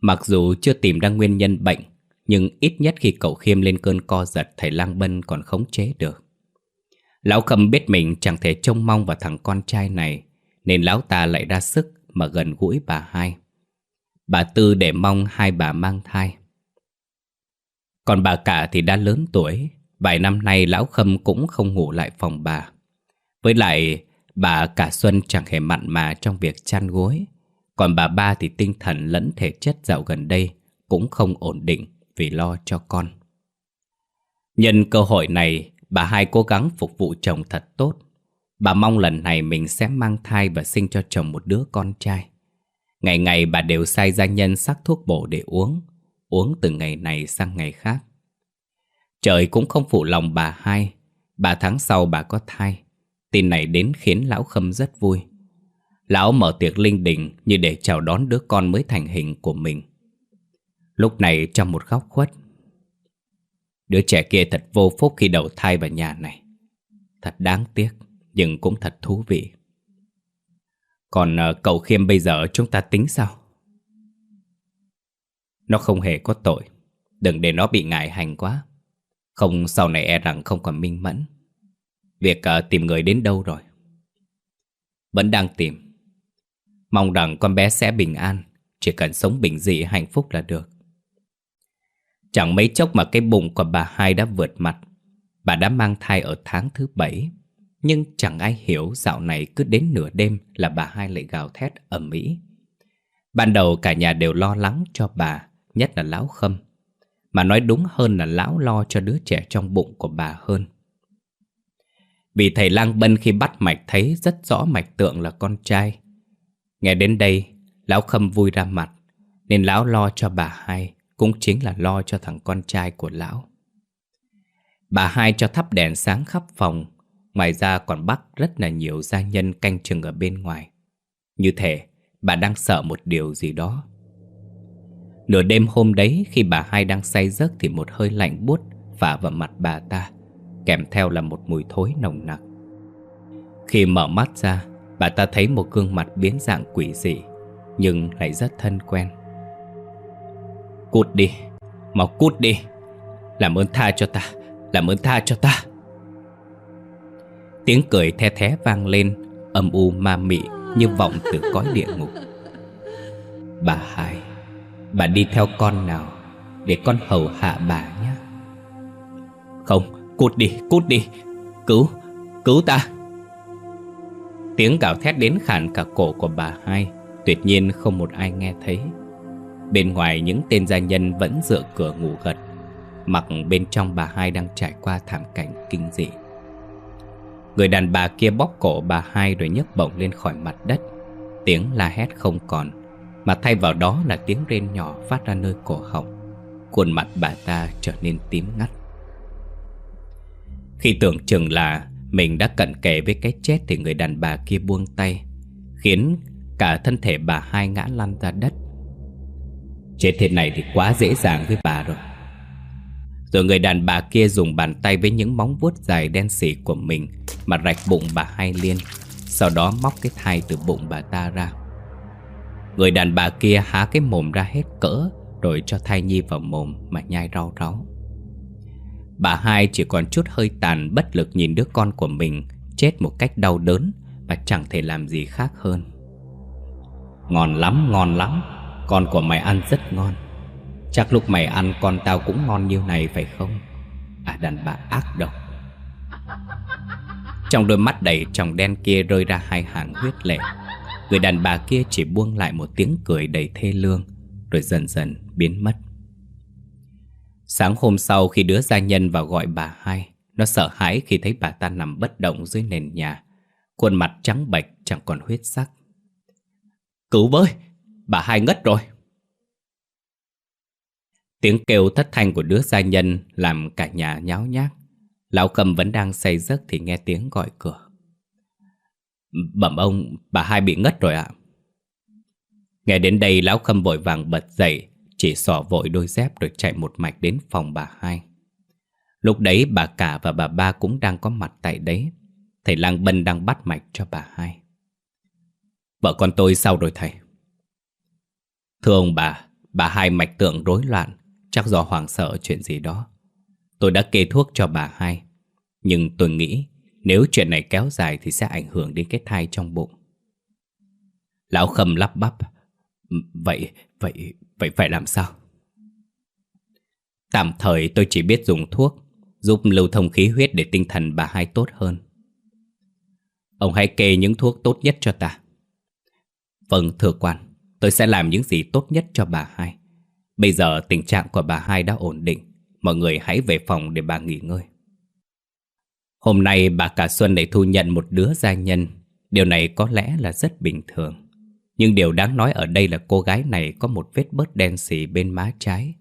Speaker 1: Mặc dù chưa tìm ra nguyên nhân bệnh, nhưng ít nhất khi cậu Khiêm lên cơn co giật thầy Lang Bân còn khống chế được. Lão Khâm biết mình chẳng thể trông mong vào thằng con trai này, nên lão ta lại ra sức mà gần gũi bà hai. Bà Tư để mong hai bà mang thai. Còn bà cả thì đã lớn tuổi, vài năm nay lão Khâm cũng không ngủ lại phòng bà. Với lại Bà cả Xuân chẳng hề mặn mà trong việc chăn gối. Còn bà ba thì tinh thần lẫn thể chất dạo gần đây Cũng không ổn định vì lo cho con. Nhân cơ hội này Bà hai cố gắng phục vụ chồng thật tốt. Bà mong lần này mình sẽ mang thai và sinh cho chồng một đứa con trai. Ngày ngày bà đều sai gia nhân sắc thuốc bổ để uống Uống từ ngày này sang ngày khác Trời cũng không phụ lòng bà hai Ba tháng sau bà có thai Tin này đến khiến lão Khâm rất vui. Lão mở tiệc linh đình như để chào đón đứa con mới thành hình của mình. Lúc này trong một góc khuất, đứa trẻ kia thật vô phúc khi đầu thai vào nhà này. Thật đáng tiếc, nhưng cũng thật thú vị. Còn ờ, cậu Khiêm bây giờ chúng ta tính sao? Nó không hề có tội, đừng để nó bị ngại hành quá. Không sau này e rằng không còn minh mẫn. Việc uh, tìm người đến đâu rồi? Vẫn đang tìm. Mong rằng con bé sẽ bình an, chỉ cần sống bình dị hạnh phúc là được. Chẳng mấy chốc mà cái bụng của bà hai đã vượt mặt. Bà đã mang thai ở tháng thứ bảy. Nhưng chẳng ai hiểu dạo này cứ đến nửa đêm là bà hai lại gào thét ầm ĩ. Ban đầu cả nhà đều lo lắng cho bà, nhất là lão khâm. Mà nói đúng hơn là lão lo cho đứa trẻ trong bụng của bà hơn. Vì thầy lang bân khi bắt mạch thấy rất rõ mạch tượng là con trai. Nghe đến đây, lão khâm vui ra mặt, nên lão lo cho bà hai, cũng chính là lo cho thằng con trai của lão. Bà hai cho thắp đèn sáng khắp phòng, ngoài ra còn bắt rất là nhiều gia nhân canh chừng ở bên ngoài. Như thể bà đang sợ một điều gì đó. Nửa đêm hôm đấy khi bà hai đang say giấc thì một hơi lạnh buốt phả vào mặt bà ta kèm theo là một mùi thối nồng nặc. Khi mở mắt ra, bà ta thấy một gương mặt biến dạng quỷ dị, nhưng lại rất thân quen. Cút đi, mau cút đi, làm ơn tha cho ta, làm ơn tha cho ta. Tiếng cười the thé vang lên, âm u ma mị như vọng từ cõi địa ngục. Bà hai, bà đi theo con nào để con hầu hạ bà nhé. Không, Cút đi, cút đi. Cứu, cứu ta. Tiếng gào thét đến khản cả cổ của bà hai Tuyệt nhiên không một ai nghe thấy. Bên ngoài những tên gia nhân vẫn dựa cửa ngủ gật Mặc bên trong bà hai đang trải qua thảm cảnh kinh dị. Người đàn bà kia bóp cổ bà hai rồi nhấc bổng lên khỏi mặt đất. Tiếng la hét không còn. Mà thay vào đó là tiếng rên nhỏ phát ra nơi cổ họng Khuôn mặt bà ta trở nên tím ngắt khi tưởng chừng là mình đã cận kề với cái chết thì người đàn bà kia buông tay, khiến cả thân thể bà hai ngã lăn ra đất. Chết thế này thì quá dễ dàng với bà rồi. Rồi người đàn bà kia dùng bàn tay với những móng vuốt dài đen xỉ của mình mà rạch bụng bà hai liên, Sau đó móc cái thai từ bụng bà ta ra Người đàn bà kia há cái mồm ra hết cỡ Rồi cho thai nhi vào mồm mà nhai rau ráu Bà hai chỉ còn chút hơi tàn bất lực nhìn đứa con của mình Chết một cách đau đớn Và chẳng thể làm gì khác hơn. Ngon lắm, ngon lắm Con của mày ăn rất ngon. Chắc lúc mày ăn con tao cũng ngon như này phải không? À đàn bà ác độc. Trong đôi mắt đầy tròng đen kia rơi ra hai hàng huyết lệ. Người đàn bà kia chỉ buông lại một tiếng cười đầy thê lương Rồi dần dần biến mất Sáng hôm sau khi đứa gia nhân vào gọi bà hai Nó sợ hãi khi thấy bà ta nằm bất động dưới nền nhà Khuôn mặt trắng bệch chẳng còn huyết sắc Cứu với, bà hai ngất rồi Tiếng kêu thất thanh của đứa gia nhân làm cả nhà nháo nhác. Lão cầm vẫn đang say giấc thì nghe tiếng gọi cửa. Bẩm ông, bà hai bị ngất rồi ạ. Nghe đến đây lão khâm vội vàng bật dậy, chỉ xỏ vội đôi dép rồi chạy một mạch đến phòng bà hai. Lúc đấy bà cả và bà ba cũng đang có mặt tại đấy. Thầy Lang Bân đang bắt mạch cho bà hai. Vợ con tôi sao rồi thầy? Thưa ông bà, bà hai mạch tượng rối loạn, Chắc do hoàng sợ chuyện gì đó Tôi đã kê thuốc cho bà hai Nhưng tôi nghĩ nếu chuyện này kéo dài Thì sẽ ảnh hưởng đến cái thai trong bụng. Lão khâm lắp bắp Vậy, vậy, vậy phải làm sao? Tạm thời tôi chỉ biết dùng thuốc Giúp lưu thông khí huyết để tinh thần bà hai tốt hơn. Ông hãy kê những thuốc tốt nhất cho ta. Vâng thưa quan Tôi sẽ làm những gì tốt nhất cho bà hai. Bây giờ tình trạng của bà hai đã ổn định Mọi người hãy về phòng để bà nghỉ ngơi. Hôm nay bà cả Xuân lại thu nhận một đứa gia nhân. Điều này có lẽ là rất bình thường. Nhưng điều đáng nói ở đây là cô gái này có một vết bớt đen xì bên má trái.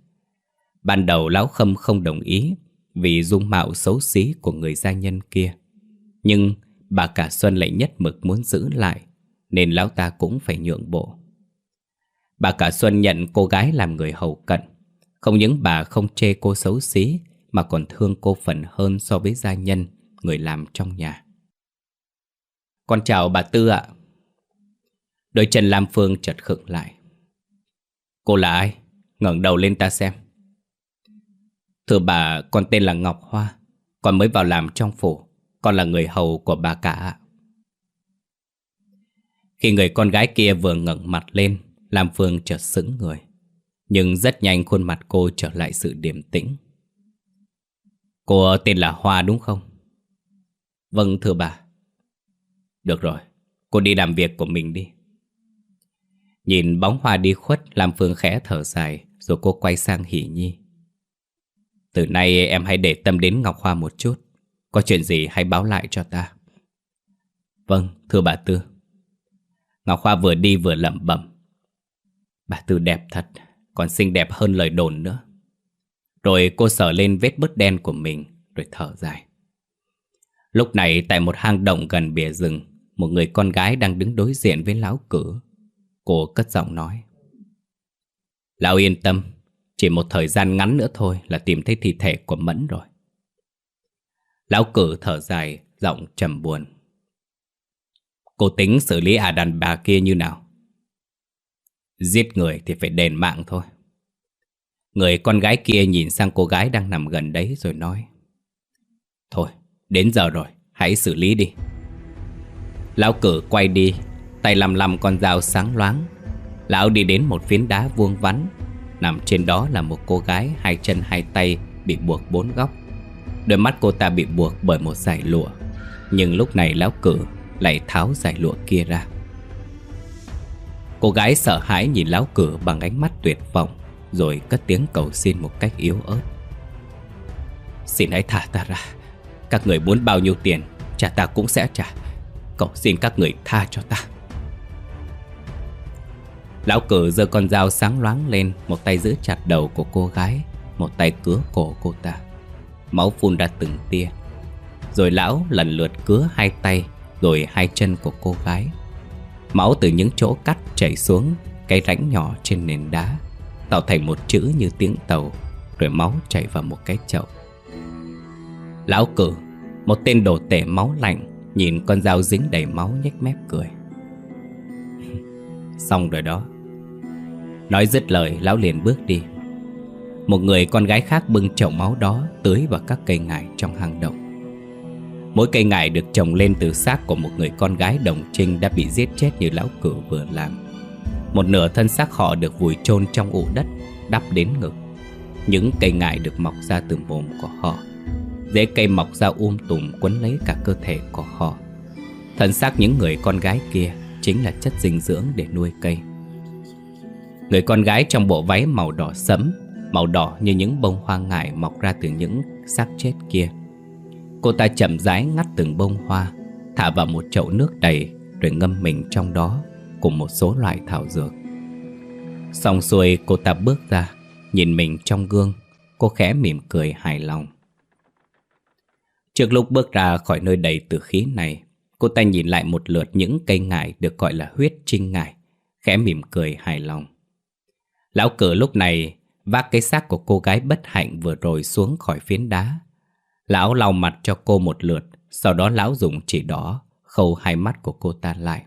Speaker 1: Ban đầu Lão Khâm không đồng ý Vì dung mạo xấu xí của người gia nhân kia. Nhưng bà cả Xuân lại nhất mực muốn giữ lại, Nên Lão ta cũng phải nhượng bộ. Bà cả Xuân nhận cô gái làm người hầu cận. Không những bà không chê cô xấu xí, Mà còn thương cô phần hơn so với gia nhân. Người làm trong nhà. Con chào bà Tư ạ. Đôi chân Lam Phương chợt khựng lại. Cô là ai? ngẩng đầu lên ta xem. Thưa bà, con tên là Ngọc Hoa. Con mới vào làm trong phủ. Con là người hầu của bà cả Khi người con gái kia vừa ngẩng mặt lên Lam Phương chợt sững người. Nhưng rất nhanh khuôn mặt cô trở lại sự điềm tĩnh. Cô tên là Hoa đúng không? Vâng thưa bà. Được rồi, cô đi làm việc của mình đi. Nhìn bóng hoa đi khuất làm Phương khẽ thở dài Rồi cô quay sang Hỷ Nhi. Từ nay em hãy để tâm đến Ngọc Hoa một chút. Có chuyện gì hãy báo lại cho ta. Vâng, thưa bà Tư. Ngọc Hoa vừa đi vừa lẩm bẩm. Bà Tư đẹp thật, còn xinh đẹp hơn lời đồn nữa. Rồi cô sờ lên vết bớt đen của mình, rồi thở dài. Lúc này tại một hang động gần bìa rừng, một người con gái đang đứng đối diện với lão cử. Cô cất giọng nói. Lão yên tâm, chỉ một thời gian ngắn nữa thôi là tìm thấy thi thể của Mẫn rồi. Lão cử thở dài, giọng trầm buồn. Cô tính xử lý à đàn bà kia như nào? Giết người thì phải đền mạng thôi Người con gái kia nhìn sang cô gái đang nằm gần đấy rồi nói Thôi, đến giờ rồi, hãy xử lý đi. Lão cử quay đi, tay lầm lầm con dao sáng loáng. Lão đi đến một phiến đá vuông vắn Nằm trên đó là một cô gái hai chân hai tay bị buộc bốn góc. Đôi mắt cô ta bị buộc bởi một giải lụa Nhưng lúc này lão cử lại tháo giải lụa kia ra. Cô gái sợ hãi nhìn lão cử bằng ánh mắt tuyệt vọng Rồi cất tiếng cầu xin một cách yếu ớt. Xin hãy thả ta ra. Các người muốn bao nhiêu tiền, Trả ta cũng sẽ trả. Cậu xin các người tha cho ta. Lão cử giơ con dao sáng loáng lên, Một tay giữ chặt đầu của cô gái, Một tay cứa cổ cô ta. Máu phun ra từng tia. Rồi lão lần lượt cứa hai tay, Rồi hai chân của cô gái. Máu từ những chỗ cắt chảy xuống, Cái rãnh nhỏ trên nền đá, Tạo thành một chữ như tiếng tàu, Rồi máu chảy vào một cái chậu. Lão cử, Một tên đồ tể máu lạnh, Nhìn con dao dính đầy máu nhếch mép cười. <laughs> Xong rồi đó. Nói dứt lời, lão liền bước đi. Một người con gái khác bưng chậu máu đó Tưới vào các cây ngải trong hang động. Mỗi cây ngải được trồng lên từ xác của một người con gái đồng trinh Đã bị giết chết như lão cử vừa làm. Một nửa thân xác họ được vùi chôn trong ụ đất, Đắp đến ngực. Những cây ngải được mọc ra từ mồm của họ. Rễ cây mọc ra um tùm quấn lấy cả cơ thể của họ. Thân xác những người con gái kia Chính là chất dinh dưỡng để nuôi cây. Người con gái trong bộ váy màu đỏ sẫm, Màu đỏ như những bông hoa ngải mọc ra từ những xác chết kia. Cô ta chậm rãi ngắt từng bông hoa, Thả vào một chậu nước đầy Rồi ngâm mình trong đó Cùng một số loại thảo dược. Xong xuôi, cô ta bước ra, Nhìn mình trong gương, Cô khẽ mỉm cười hài lòng. Trước lúc bước ra khỏi nơi đầy tử khí này, Cô ta nhìn lại một lượt những cây ngải Được gọi là huyết trinh ngải, Khẽ mỉm cười hài lòng. Lão cử lúc này Vác cái xác của cô gái bất hạnh vừa rồi xuống khỏi phiến đá. Lão lau mặt cho cô một lượt, Sau đó lão dùng chỉ đỏ Khâu hai mắt của cô ta lại.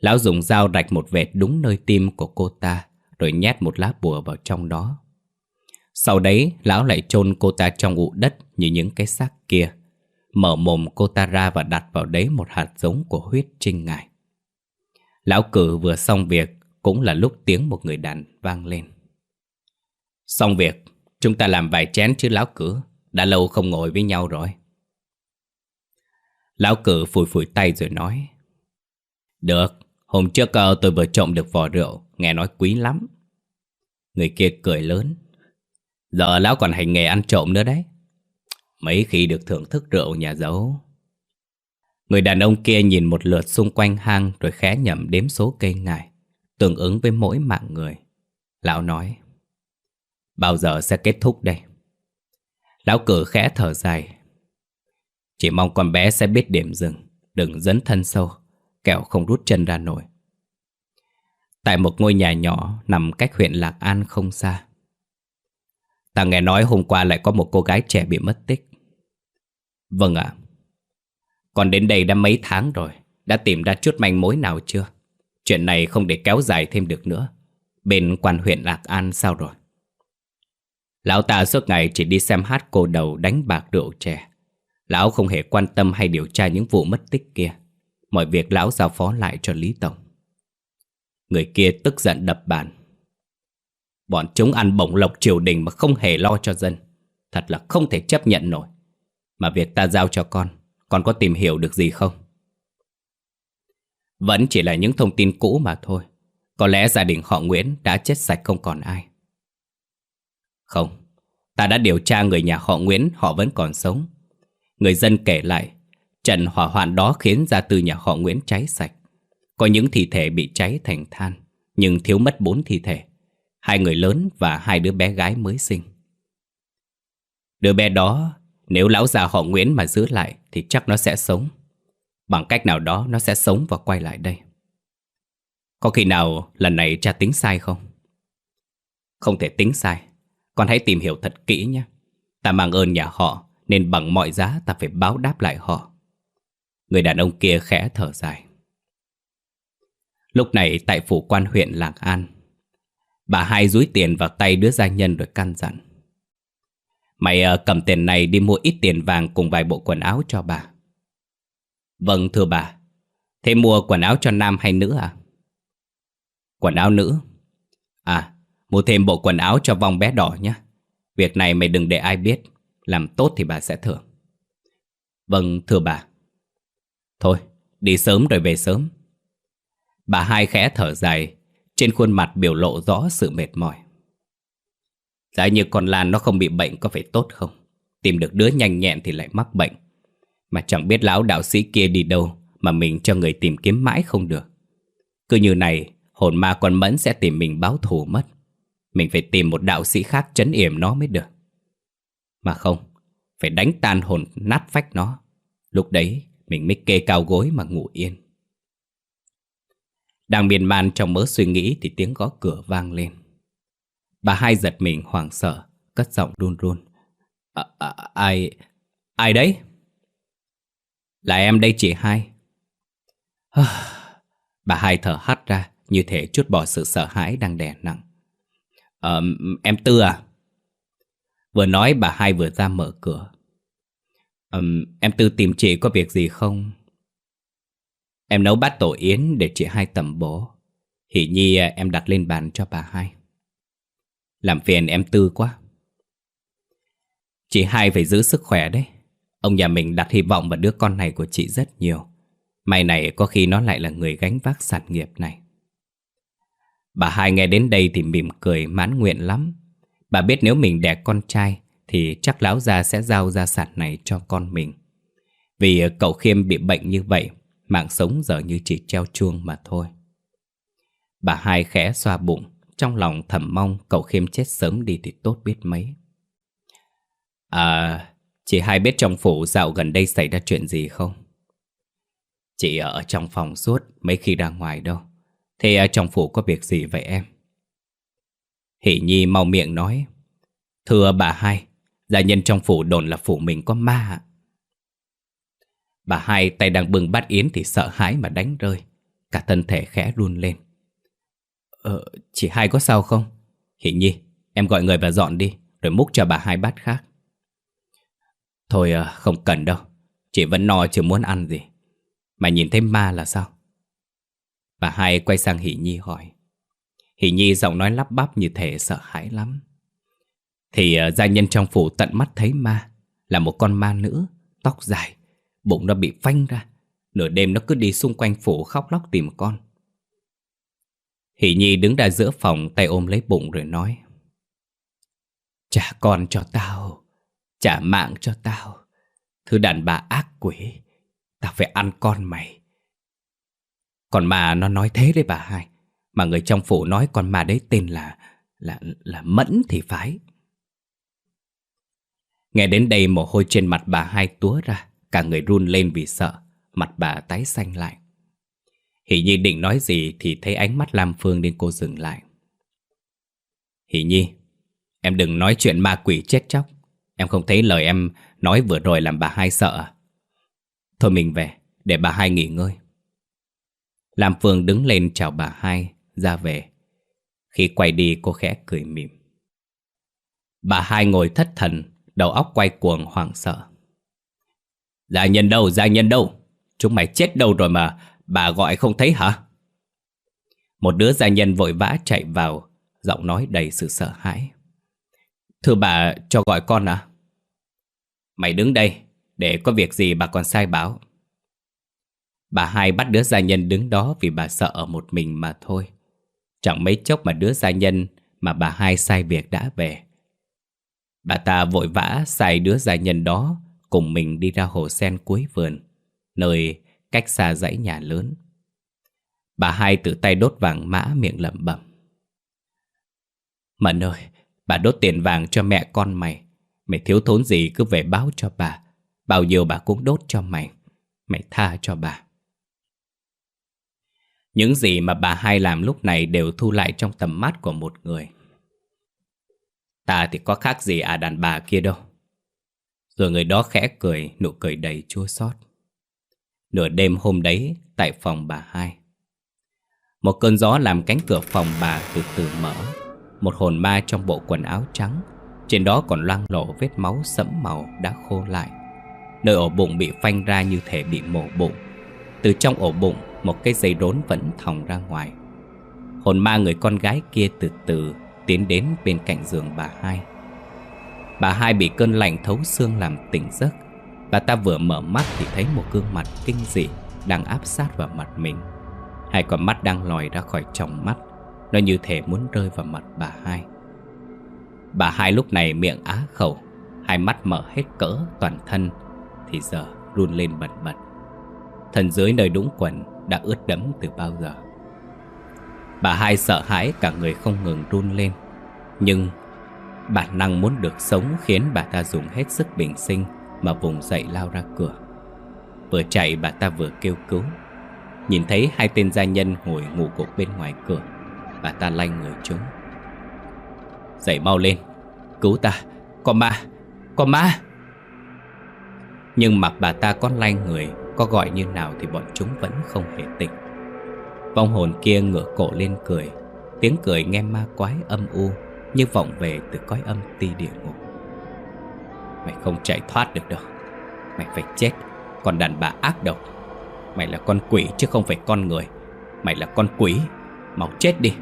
Speaker 1: Lão dùng dao rạch một vệt đúng nơi tim của cô ta, Rồi nhét một lá bùa vào trong đó. Sau đấy, lão lại chôn cô ta trong ụ đất Như những cái xác kia, Mở mồm cô ta ra và đặt vào đấy một hạt giống của huyết trinh ngài Lão cử vừa xong việc, Cũng là lúc tiếng một người đàn vang lên. Xong việc, Chúng ta làm vài chén chứ lão cử, đã lâu không ngồi với nhau rồi. Lão cử phủi phủi tay rồi nói, Được, Hôm trước ờ, tôi vừa trộm được vò rượu, Nghe nói quý lắm. Người kia cười lớn Giờ lão còn hành nghề ăn trộm nữa đấy. Mấy khi được thưởng thức rượu nhà giấu Người đàn ông kia nhìn một lượt xung quanh hang Rồi khẽ nhẩm đếm số cây ngải Tương ứng với mỗi mạng người. Lão nói, Bao giờ sẽ kết thúc đây? Lão cử khẽ thở dài, Chỉ mong con bé sẽ biết điểm dừng, Đừng dấn thân sâu, Kẻo không rút chân ra nổi. Tại một ngôi nhà nhỏ Nằm cách huyện Lạc An không xa Ta nghe nói hôm qua lại có một cô gái trẻ bị mất tích Vâng ạ Còn đến đây đã mấy tháng rồi, Đã tìm ra chút manh mối nào chưa Chuyện này không để kéo dài thêm được nữa Bên quan huyện Lạc An sao rồi Lão ta suốt ngày chỉ đi xem hát cô đầu đánh bạc rượu chè. Lão không hề quan tâm hay điều tra những vụ mất tích kia. Mọi việc lão giao phó lại cho Lý Tổng. Người kia tức giận đập bàn. Bọn chúng ăn bổng lộc triều đình mà không hề lo cho dân. Thật là không thể chấp nhận nổi. Mà việc ta giao cho con, con có tìm hiểu được gì không? Vẫn chỉ là những thông tin cũ mà thôi. Có lẽ gia đình họ Nguyễn đã chết sạch không còn ai. Không, ta đã điều tra người nhà họ Nguyễn họ vẫn còn sống. Người dân kể lại, trận hỏa hoạn đó khiến gia tư nhà họ Nguyễn cháy sạch. Có những thi thể bị cháy thành than, nhưng thiếu mất bốn thi thể. Hai người lớn và hai đứa bé gái mới sinh. Đứa bé đó, nếu lão già họ Nguyễn mà giữ lại thì chắc nó sẽ sống. Bằng cách nào đó nó sẽ sống và quay lại đây. Có khi nào lần này cha tính sai không? Không thể tính sai. Con hãy tìm hiểu thật kỹ nhé. Ta mang ơn nhà họ, nên bằng mọi giá ta phải báo đáp lại họ. Người đàn ông kia khẽ thở dài. Lúc này tại phủ quan huyện Lạc An, bà hai dúi tiền vào tay đứa gia nhân rồi căn dặn. Mày uh, cầm tiền này đi mua ít tiền vàng cùng vài bộ quần áo cho bà. Vâng thưa bà, thế mua quần áo cho nam hay nữ à? Quần áo nữ? À, Mua thêm bộ quần áo cho vòng bé đỏ nhé Việc này mày đừng để ai biết Làm tốt thì bà sẽ thưởng Vâng thưa bà Thôi đi sớm rồi về sớm Bà hai khẽ thở dài trên khuôn mặt biểu lộ rõ sự mệt mỏi. Giá như con Lan nó không bị bệnh có phải tốt không? Tìm được đứa nhanh nhẹn thì lại mắc bệnh. Mà chẳng biết lão đạo sĩ kia đi đâu Mà mình cho người tìm kiếm mãi không được. Cứ như này, Hồn ma con Mẫn sẽ tìm mình báo thù mất. Mình phải tìm một đạo sĩ khác chấn yểm nó mới được. Mà không, Phải đánh tan hồn nát phách nó. Lúc đấy, mình mới kê cao gối mà ngủ yên. Đang miền man trong mớ suy nghĩ Thì tiếng gõ cửa vang lên. Bà hai giật mình hoảng sợ Cất giọng run run. À, à, Ai Ai đấy? Là em đây chị hai. <sighs> Bà hai thở hắt ra Như thể chút bỏ sự sợ hãi đang đè nặng. À, em Tư à? Vừa nói bà hai vừa ra mở cửa. À, Em Tư tìm chị có việc gì không? Em nấu bát tổ yến để chị hai tẩm bổ. Hỷ nhi à, em đặt lên bàn cho bà hai. Làm phiền em Tư quá. Chị hai phải giữ sức khỏe đấy. Ông nhà mình đặt hy vọng vào đứa con này của chị rất nhiều. May này có khi nó lại là người gánh vác sản nghiệp này. Bà hai nghe đến đây thì mỉm cười mãn nguyện lắm. Bà biết nếu mình đẻ con trai Thì chắc lão gia sẽ giao gia sản này cho con mình. Vì à, cậu Khiêm bị bệnh như vậy Mạng sống giờ như chỉ treo chuông mà thôi. Bà hai khẽ xoa bụng Trong lòng thầm mong cậu Khiêm chết sớm đi thì tốt biết mấy. À, chị hai biết trong phủ dạo gần đây xảy ra chuyện gì không? Chị ở trong phòng suốt mấy khi ra ngoài đâu. Thế à, trong phủ có việc gì vậy em? Hỷ Nhi mau miệng nói. Thưa bà hai Gia nhân trong phủ đồn là phủ mình có ma Bà hai tay đang bưng bát yến thì sợ hãi mà đánh rơi. Cả thân thể khẽ run lên. Ờ, chị hai có sao không? Hỷ Nhi, em gọi người và dọn đi Rồi múc cho bà hai bát khác. Thôi à, không cần đâu. Chị vẫn no chưa muốn ăn gì. Mà nhìn thấy ma là sao? Bà hai quay sang Hỷ Nhi hỏi. Hỷ Nhi giọng nói lắp bắp như thể sợ hãi lắm. Thì uh, gia nhân trong phủ tận mắt thấy ma Là một con ma nữ Tóc dài Bụng nó bị phanh ra. Nửa đêm nó cứ đi xung quanh phủ khóc lóc tìm con. Hỷ Nhi đứng ra giữa phòng, Tay ôm lấy bụng rồi nói, Trả con cho tao, Trả mạng cho tao. Thứ đàn bà ác quỷ, Tao phải ăn con mày. Còn mà nó nói thế đấy bà hai. Mà người trong phủ nói con ma đấy tên là Là là Mẫn thì phải. Nghe đến đây mồ hôi trên mặt bà hai túa ra. Cả người run lên vì sợ Mặt bà tái xanh lại Hỷ Nhi định nói gì Thì thấy ánh mắt Lam Phương nên cô dừng lại Hỷ Nhi Em đừng nói chuyện ma quỷ chết chóc Em không thấy lời em nói vừa rồi làm bà hai sợ à? Thôi mình về Để bà hai nghỉ ngơi Lam Phương đứng lên chào bà hai, ra về. Khi quay đi cô khẽ cười mỉm. Bà hai ngồi thất thần, đầu óc quay cuồng hoảng sợ. Gia nhân đâu, gia nhân đâu? Chúng mày chết đâu rồi mà bà gọi không thấy hả? Một đứa gia nhân vội vã chạy vào, giọng nói đầy sự sợ hãi. Thưa bà, cho gọi con à? Mày đứng đây, để có việc gì bà còn sai báo. Bà hai bắt đứa gia nhân đứng đó vì bà sợ ở một mình mà thôi. Chẳng mấy chốc mà đứa gia nhân mà bà hai sai việc đã về. Bà ta vội vã sai đứa gia nhân đó cùng mình đi ra hồ sen cuối vườn, nơi cách xa dãy nhà lớn. Bà hai tự tay đốt vàng mã miệng lẩm bẩm. Mận ơi, bà đốt tiền vàng cho mẹ con mày. Mày thiếu thốn gì cứ về báo cho bà. Bao nhiêu bà cũng đốt cho mày. Mày tha cho bà. Những gì mà bà hai làm lúc này đều thu lại trong tầm mắt của một người. Ta thì có khác gì à đàn bà kia đâu. Rồi người đó khẽ cười, nụ cười đầy chua xót. Nửa đêm hôm đấy, tại phòng bà hai. Một cơn gió làm cánh cửa phòng bà từ từ mở. Một hồn ma trong bộ quần áo trắng, trên đó còn loang lộ vết máu sẫm màu đã khô lại. Nơi ổ bụng bị phanh ra như thể bị mổ bụng. Từ trong ổ bụng một cái dây rốn vẫn thòng ra ngoài Hồn ma người con gái kia từ từ Tiến đến bên cạnh giường bà hai Bà hai bị cơn lạnh thấu xương làm tỉnh giấc. Bà ta vừa mở mắt thì thấy một gương mặt kinh dị Đang áp sát vào mặt mình. Hai con mắt đang lòi ra khỏi tròng mắt. Nó như thể muốn rơi vào mặt bà hai. Bà hai lúc này miệng á khẩu, Hai mắt mở hết cỡ toàn thân, Thì giờ run lên bật bật. Thần dưới nơi đũng quần đã ướt đẫm từ bao giờ. Bà hai sợ hãi, cả người không ngừng run lên. Nhưng bản năng muốn được sống khiến bà ta dùng hết sức bình sinh Mà vùng dậy lao ra cửa. Vừa chạy bà ta vừa kêu cứu. Nhìn thấy hai tên gia nhân ngồi ngủ gục bên ngoài cửa, Bà ta lanh người chúng Dậy mau lên, Cứu ta Có ma Có ma. Nhưng mặc bà ta có lanh người, Có gọi như nào thì bọn chúng vẫn không hề tỉnh. Vong hồn kia ngửa cổ lên cười, Tiếng cười nghe ma quái âm u như vọng về từ cõi âm ti địa ngục. Mày không chạy thoát được đâu. Mày phải chết. Còn đàn bà ác độc. Mày là con quỷ chứ không phải con người. Mày là con quỷ. Mau chết đi.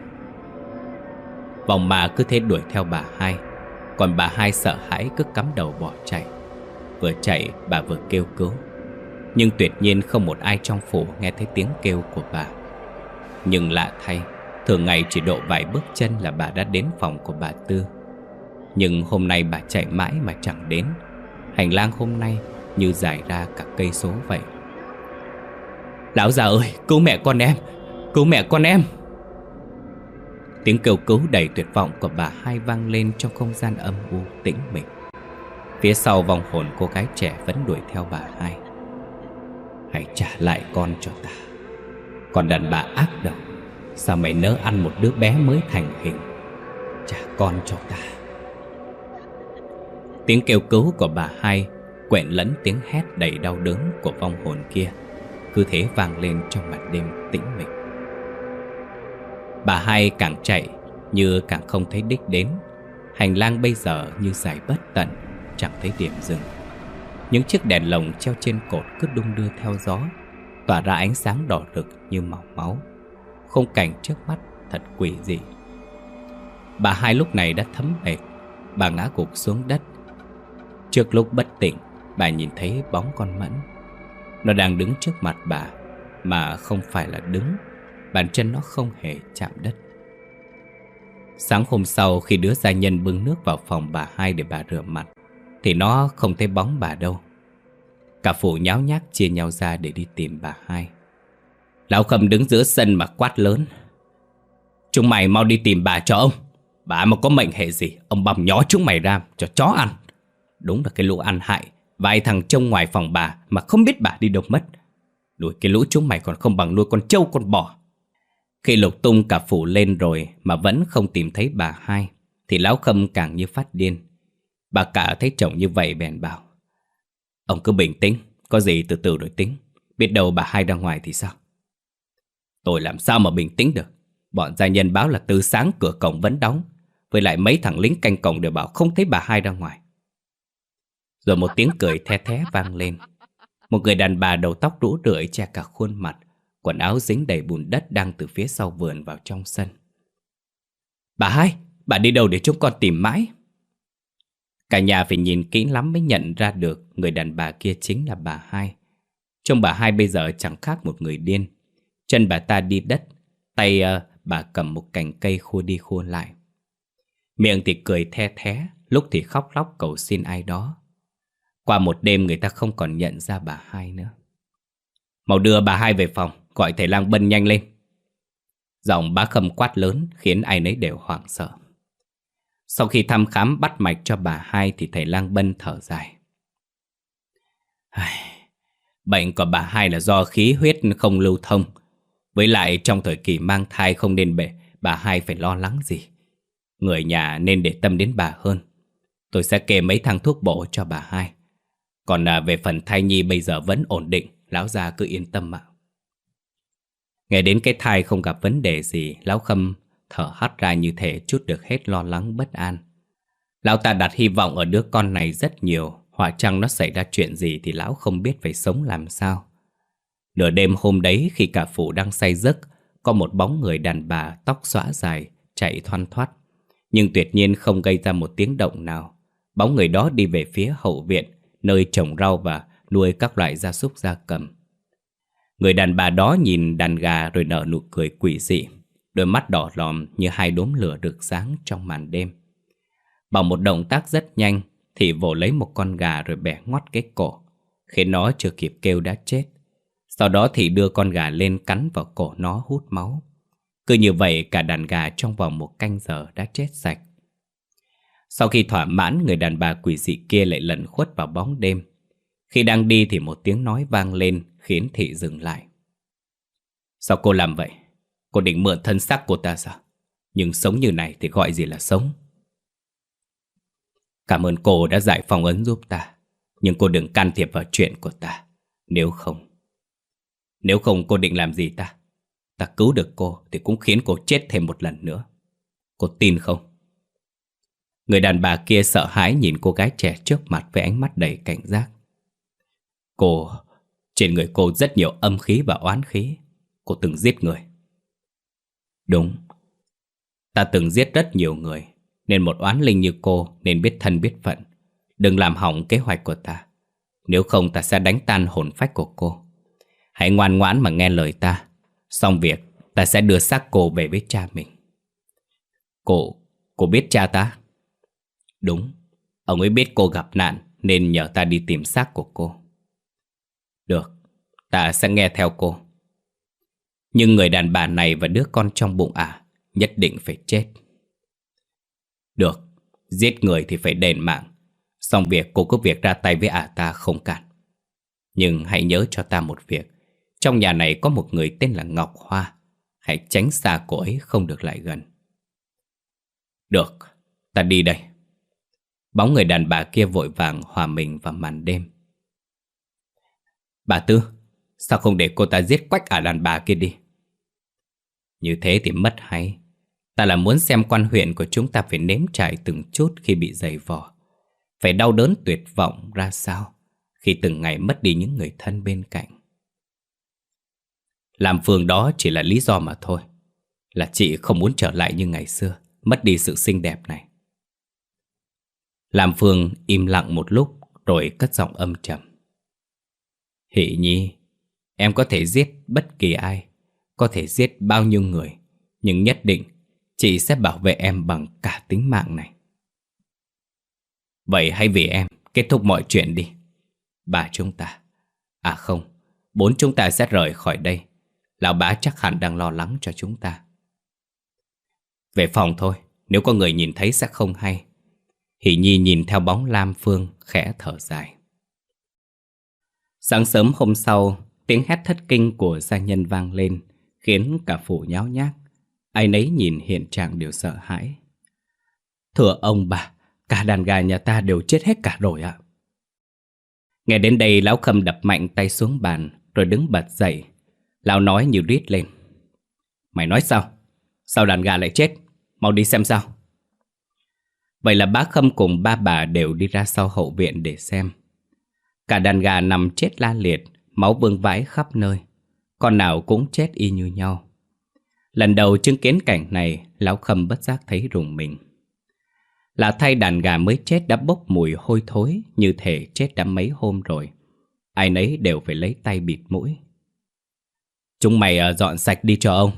Speaker 1: Vòng mà cứ thế đuổi theo bà hai. Còn bà hai sợ hãi cứ cắm đầu bỏ chạy. Vừa chạy, bà vừa kêu cứu. Nhưng tuyệt nhiên không một ai trong phủ nghe thấy tiếng kêu của bà. Nhưng lạ thay Thường ngày chỉ độ vài bước chân là bà đã đến phòng của bà Tư. Nhưng hôm nay bà chạy mãi mà chẳng đến. Hành lang hôm nay như dài ra cả cây số vậy. Lão già ơi, cứu mẹ con em! Cứu mẹ con em! Tiếng kêu cứu đầy tuyệt vọng của bà hai vang lên trong không gian âm u tĩnh mịch. Phía sau vòng hồn cô gái trẻ vẫn đuổi theo bà hai. Hãy trả lại con cho ta. Còn đàn bà ác độc. Sao mày nỡ ăn một đứa bé mới thành hình? Trả con cho ta. Tiếng kêu cứu của bà hai Quẹn lẫn tiếng hét đầy đau đớn của vong hồn kia. Cứ thế vang lên trong màn đêm tĩnh mịch. Bà hai càng chạy Như càng không thấy đích đến. Hành lang bây giờ như dài bất tận, Chẳng thấy điểm dừng. Những chiếc đèn lồng treo trên cột cứ đung đưa theo gió, Tỏa ra ánh sáng đỏ rực như màu máu. Khung cảnh trước mắt thật quỷ dị. Bà hai lúc này đã thấm mệt, Bà ngã gục xuống đất. Trước lúc bất tỉnh, Bà nhìn thấy bóng con mẫn. Nó đang đứng trước mặt bà, Mà không phải là đứng, Bàn chân nó không hề chạm đất. Sáng hôm sau, khi đứa gia nhân bưng nước vào phòng bà hai để bà rửa mặt, Thì nó không thấy bóng bà đâu. Cả phủ nháo nhác chia nhau ra để đi tìm bà hai. Lão Khâm đứng giữa sân mà quát lớn. Chúng mày mau đi tìm bà cho ông. Bà mà có mệnh hệ gì, Ông bầm nhó chúng mày ra cho chó ăn. Đúng là cái lũ ăn hại, Vài thằng trông ngoài phòng bà Mà không biết bà đi đâu mất. Đuổi cái lũ chúng mày còn không bằng nuôi con trâu, con bò. Khi lục tung cả phủ lên rồi Mà vẫn không tìm thấy bà hai, Thì lão khâm càng như phát điên. Bà cả thấy chồng như vậy bèn bảo, Ông cứ bình tĩnh, Có gì từ từ rồi tính. Biết đâu bà hai ra ngoài thì sao? Tôi làm sao mà bình tĩnh được? Bọn gia nhân báo là từ sáng cửa cổng vẫn đóng. Với lại mấy thằng lính canh cổng đều bảo không thấy bà hai ra ngoài. Rồi một tiếng cười the thé vang lên. Một người đàn bà đầu tóc rũ rượi che cả khuôn mặt Quần áo dính đầy bùn đất đang từ phía sau vườn vào trong sân. Bà hai, bà đi đâu để chúng con tìm mãi? Cả nhà phải nhìn kỹ lắm mới nhận ra được Người đàn bà kia chính là bà hai. Trông bà hai bây giờ chẳng khác một người điên. Chân bà ta đi đất Tay uh, bà cầm một cành cây khua đi khua lại. Miệng thì cười the thé Lúc thì khóc lóc cầu xin ai đó. Qua một đêm người ta không còn nhận ra bà hai nữa. Màu đưa bà hai về phòng Gọi thầy lang bân nhanh lên. Giọng bá khâm quát lớn Khiến ai nấy đều hoảng sợ. Sau khi thăm khám bắt mạch cho bà hai Thì thầy lang bân thở dài. Bệnh của bà hai là do khí huyết không lưu thông với lại trong thời kỳ mang thai không nên bể Bà hai phải lo lắng gì? Người nhà nên để tâm đến bà hơn. Tôi sẽ kê mấy thang thuốc bổ cho bà hai. Còn à, về phần thai nhi bây giờ vẫn ổn định Lão già cứ yên tâm ạ. Nghe đến cái thai không gặp vấn đề gì Lão Khâm thở hắt ra như thể chút được hết lo lắng bất an. Lão ta đặt hy vọng ở đứa con này rất nhiều Họa chăng nó xảy ra chuyện gì thì lão không biết phải sống làm sao. Nửa đêm hôm đấy khi cả phủ đang say giấc, có một bóng người đàn bà tóc xõa dài chạy thoăn thoắt, nhưng tuyệt nhiên không gây ra một tiếng động nào. Bóng người đó đi về phía hậu viện, nơi trồng rau và nuôi các loại gia súc gia cầm. Người đàn bà đó nhìn đàn gà rồi nở nụ cười quỷ dị, đôi mắt đỏ lòm như hai đốm lửa được sáng trong màn đêm. Bằng một động tác rất nhanh, thì vồ lấy một con gà rồi bẻ ngoắt cái cổ, khiến nó chưa kịp kêu đã chết. Sau đó thì đưa con gà lên cắn vào cổ nó hút máu. Cứ như vậy cả đàn gà trong vòng một canh giờ đã chết sạch. Sau khi thỏa mãn, người đàn bà quỷ dị kia lại lẩn khuất vào bóng đêm. Khi đang đi thì một tiếng nói vang lên khiến thị dừng lại. Sao cô làm vậy? Cô định mượn thân xác của ta sao? Nhưng sống như này thì gọi gì là sống? Cảm ơn cô đã giải phong ấn giúp ta. Nhưng cô đừng can thiệp vào chuyện của ta. Nếu không, nếu không cô định làm gì ta? Ta cứu được cô thì cũng khiến cô chết thêm một lần nữa. Cô tin không? Người đàn bà kia sợ hãi nhìn cô gái trẻ trước mặt với ánh mắt đầy cảnh giác. Cô, trên người cô rất nhiều âm khí và oán khí. Cô từng giết người. Đúng, ta từng giết rất nhiều người, nên một oán linh như cô nên biết thân biết phận. Đừng làm hỏng kế hoạch của ta. Nếu không ta sẽ đánh tan hồn phách của cô. Hãy ngoan ngoãn mà nghe lời ta. Xong việc, ta sẽ đưa xác cô về với cha mình. Cô, cô biết cha ta? Đúng, ông ấy biết cô gặp nạn nên nhờ ta đi tìm xác của cô. Được, ta sẽ nghe theo cô. Nhưng người đàn bà này và đứa con trong bụng ả à, nhất định phải chết. Được, giết người thì phải đền mạng. Xong việc cô có việc ra tay với ả à ta không cản. Nhưng hãy nhớ cho ta một việc. Trong nhà này có một người tên là Ngọc Hoa. Hãy tránh xa cô ấy không được lại gần. Được, ta đi đây. Bóng người đàn bà kia vội vàng hòa mình vào màn đêm. Bà Tư, sao không để cô ta giết quách ả đàn bà kia đi? Như thế thì mất hay. Ta là muốn xem quan huyện của chúng ta phải nếm trải từng chút khi bị dày vò. Phải đau đớn tuyệt vọng ra sao khi từng ngày mất đi những người thân bên cạnh. Làm phường đó chỉ là lý do mà thôi. Là chị không muốn trở lại như ngày xưa, mất đi sự xinh đẹp này. Làm Phương im lặng một lúc rồi cất giọng âm trầm. Hỷ nhi, em có thể giết bất kỳ ai, có thể giết bao nhiêu người, nhưng nhất định chị sẽ bảo vệ em bằng cả tính mạng này. Vậy hãy vì em kết thúc mọi chuyện đi. Bà chúng ta, à không, bốn chúng ta sẽ rời khỏi đây. Lão bá chắc hẳn đang lo lắng cho chúng ta. Về phòng thôi, nếu có người nhìn thấy sẽ không hay. Hỷ Nhi nhìn theo bóng Lam Phương khẽ thở dài. Sáng sớm hôm sau, tiếng hét thất kinh của gia nhân vang lên, khiến cả phủ nháo nhác. Ai nấy nhìn hiện trạng đều sợ hãi. Thưa ông bà, cả đàn gà nhà ta đều chết hết cả rồi ạ. Nghe đến đây lão khâm đập mạnh tay xuống bàn, rồi đứng bật dậy. Lão nói như rít lên. Mày nói sao? Sao đàn gà lại chết? Mau đi xem sao. Vậy là bác Khâm cùng ba bà đều đi ra sau hậu viện để xem. Cả đàn gà nằm chết la liệt, máu vương vãi khắp nơi. Con nào cũng chết y như nhau. Lần đầu chứng kiến cảnh này, Lão Khâm bất giác thấy rùng mình. Là thay đàn gà mới chết đã bốc mùi hôi thối như thể chết đã mấy hôm rồi. Ai nấy đều phải lấy tay bịt mũi. Chúng mày ờ, dọn sạch đi cho ông.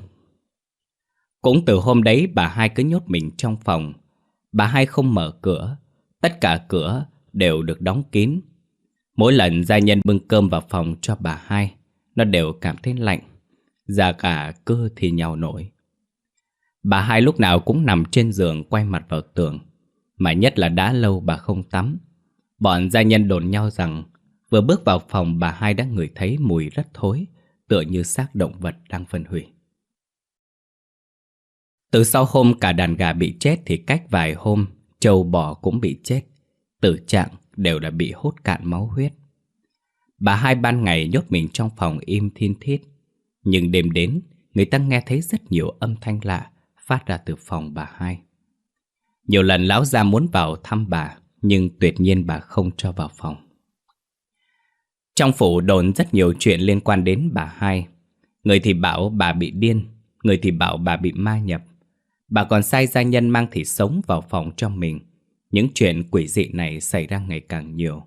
Speaker 1: Cũng từ hôm đấy bà hai cứ nhốt mình trong phòng bà hai không mở cửa, tất cả cửa đều được đóng kín. Mỗi lần gia nhân bưng cơm vào phòng cho bà hai, nó đều cảm thấy lạnh, da cả cơ thì nhào nổi. Bà hai lúc nào cũng nằm trên giường quay mặt vào tường, mà nhất là đã lâu bà không tắm. Bọn gia nhân đồn nhau rằng vừa bước vào phòng bà hai đã ngửi thấy mùi rất thối, tựa như xác động vật đang phân hủy. Từ sau hôm cả đàn gà bị chết thì cách vài hôm trâu bò cũng bị chết. Tử trạng đều đã bị hút cạn máu huyết. Bà hai ban ngày nhốt mình trong phòng im thiên thiết. Nhưng đêm đến, người ta nghe thấy rất nhiều âm thanh lạ phát ra từ phòng bà hai. Nhiều lần lão gia muốn vào thăm bà, nhưng tuyệt nhiên bà không cho vào phòng. Trong phủ đồn rất nhiều chuyện liên quan đến bà hai. Người thì bảo bà bị điên, người thì bảo bà bị ma nhập. Bà còn sai gia nhân mang thịt sống vào phòng cho mình. Những chuyện quỷ dị này xảy ra ngày càng nhiều.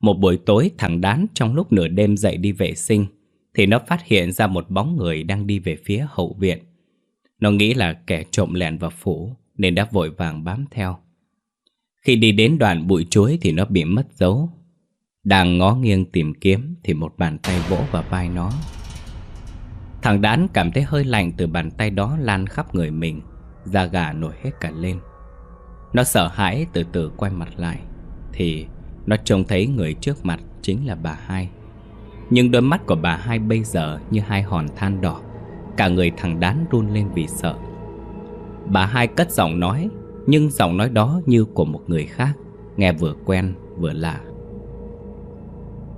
Speaker 1: Một buổi tối thằng đán trong lúc nửa đêm dậy đi vệ sinh thì nó phát hiện ra một bóng người đang đi về phía hậu viện. Nó nghĩ là kẻ trộm lẻn vào phủ nên đã vội vàng bám theo. Khi đi đến đoạn bụi chuối thì nó bị mất dấu. Đang ngó nghiêng tìm kiếm thì một bàn tay vỗ vào vai nó. Thằng đán cảm thấy hơi lạnh từ bàn tay đó lan khắp người mình, Da gà nổi hết cả lên. Nó sợ hãi từ từ quay mặt lại, Thì nó trông thấy người trước mặt chính là bà hai. Nhưng đôi mắt của bà hai bây giờ như hai hòn than đỏ, Cả người thằng đán run lên vì sợ. Bà hai cất giọng nói, Nhưng giọng nói đó như của một người khác, Nghe vừa quen vừa lạ.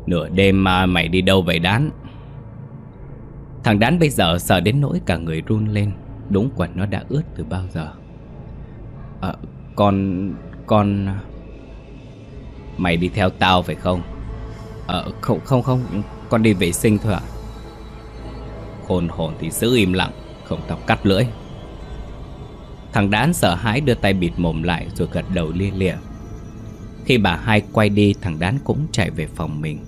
Speaker 1: Nửa đêm mà mày đi đâu vậy đán? Thằng đán bây giờ sợ đến nỗi cả người run lên. Đúng quần nó đã ướt từ bao giờ. À con... con... Mày đi theo tao phải không? À, không không không Con đi vệ sinh thôi ạ. Hồn hồn thì giữ im lặng Không tao cắt lưỡi. Thằng đán sợ hãi đưa tay bịt mồm lại Rồi gật đầu lia lịa. Khi bà hai quay đi Thằng đán cũng chạy về phòng mình.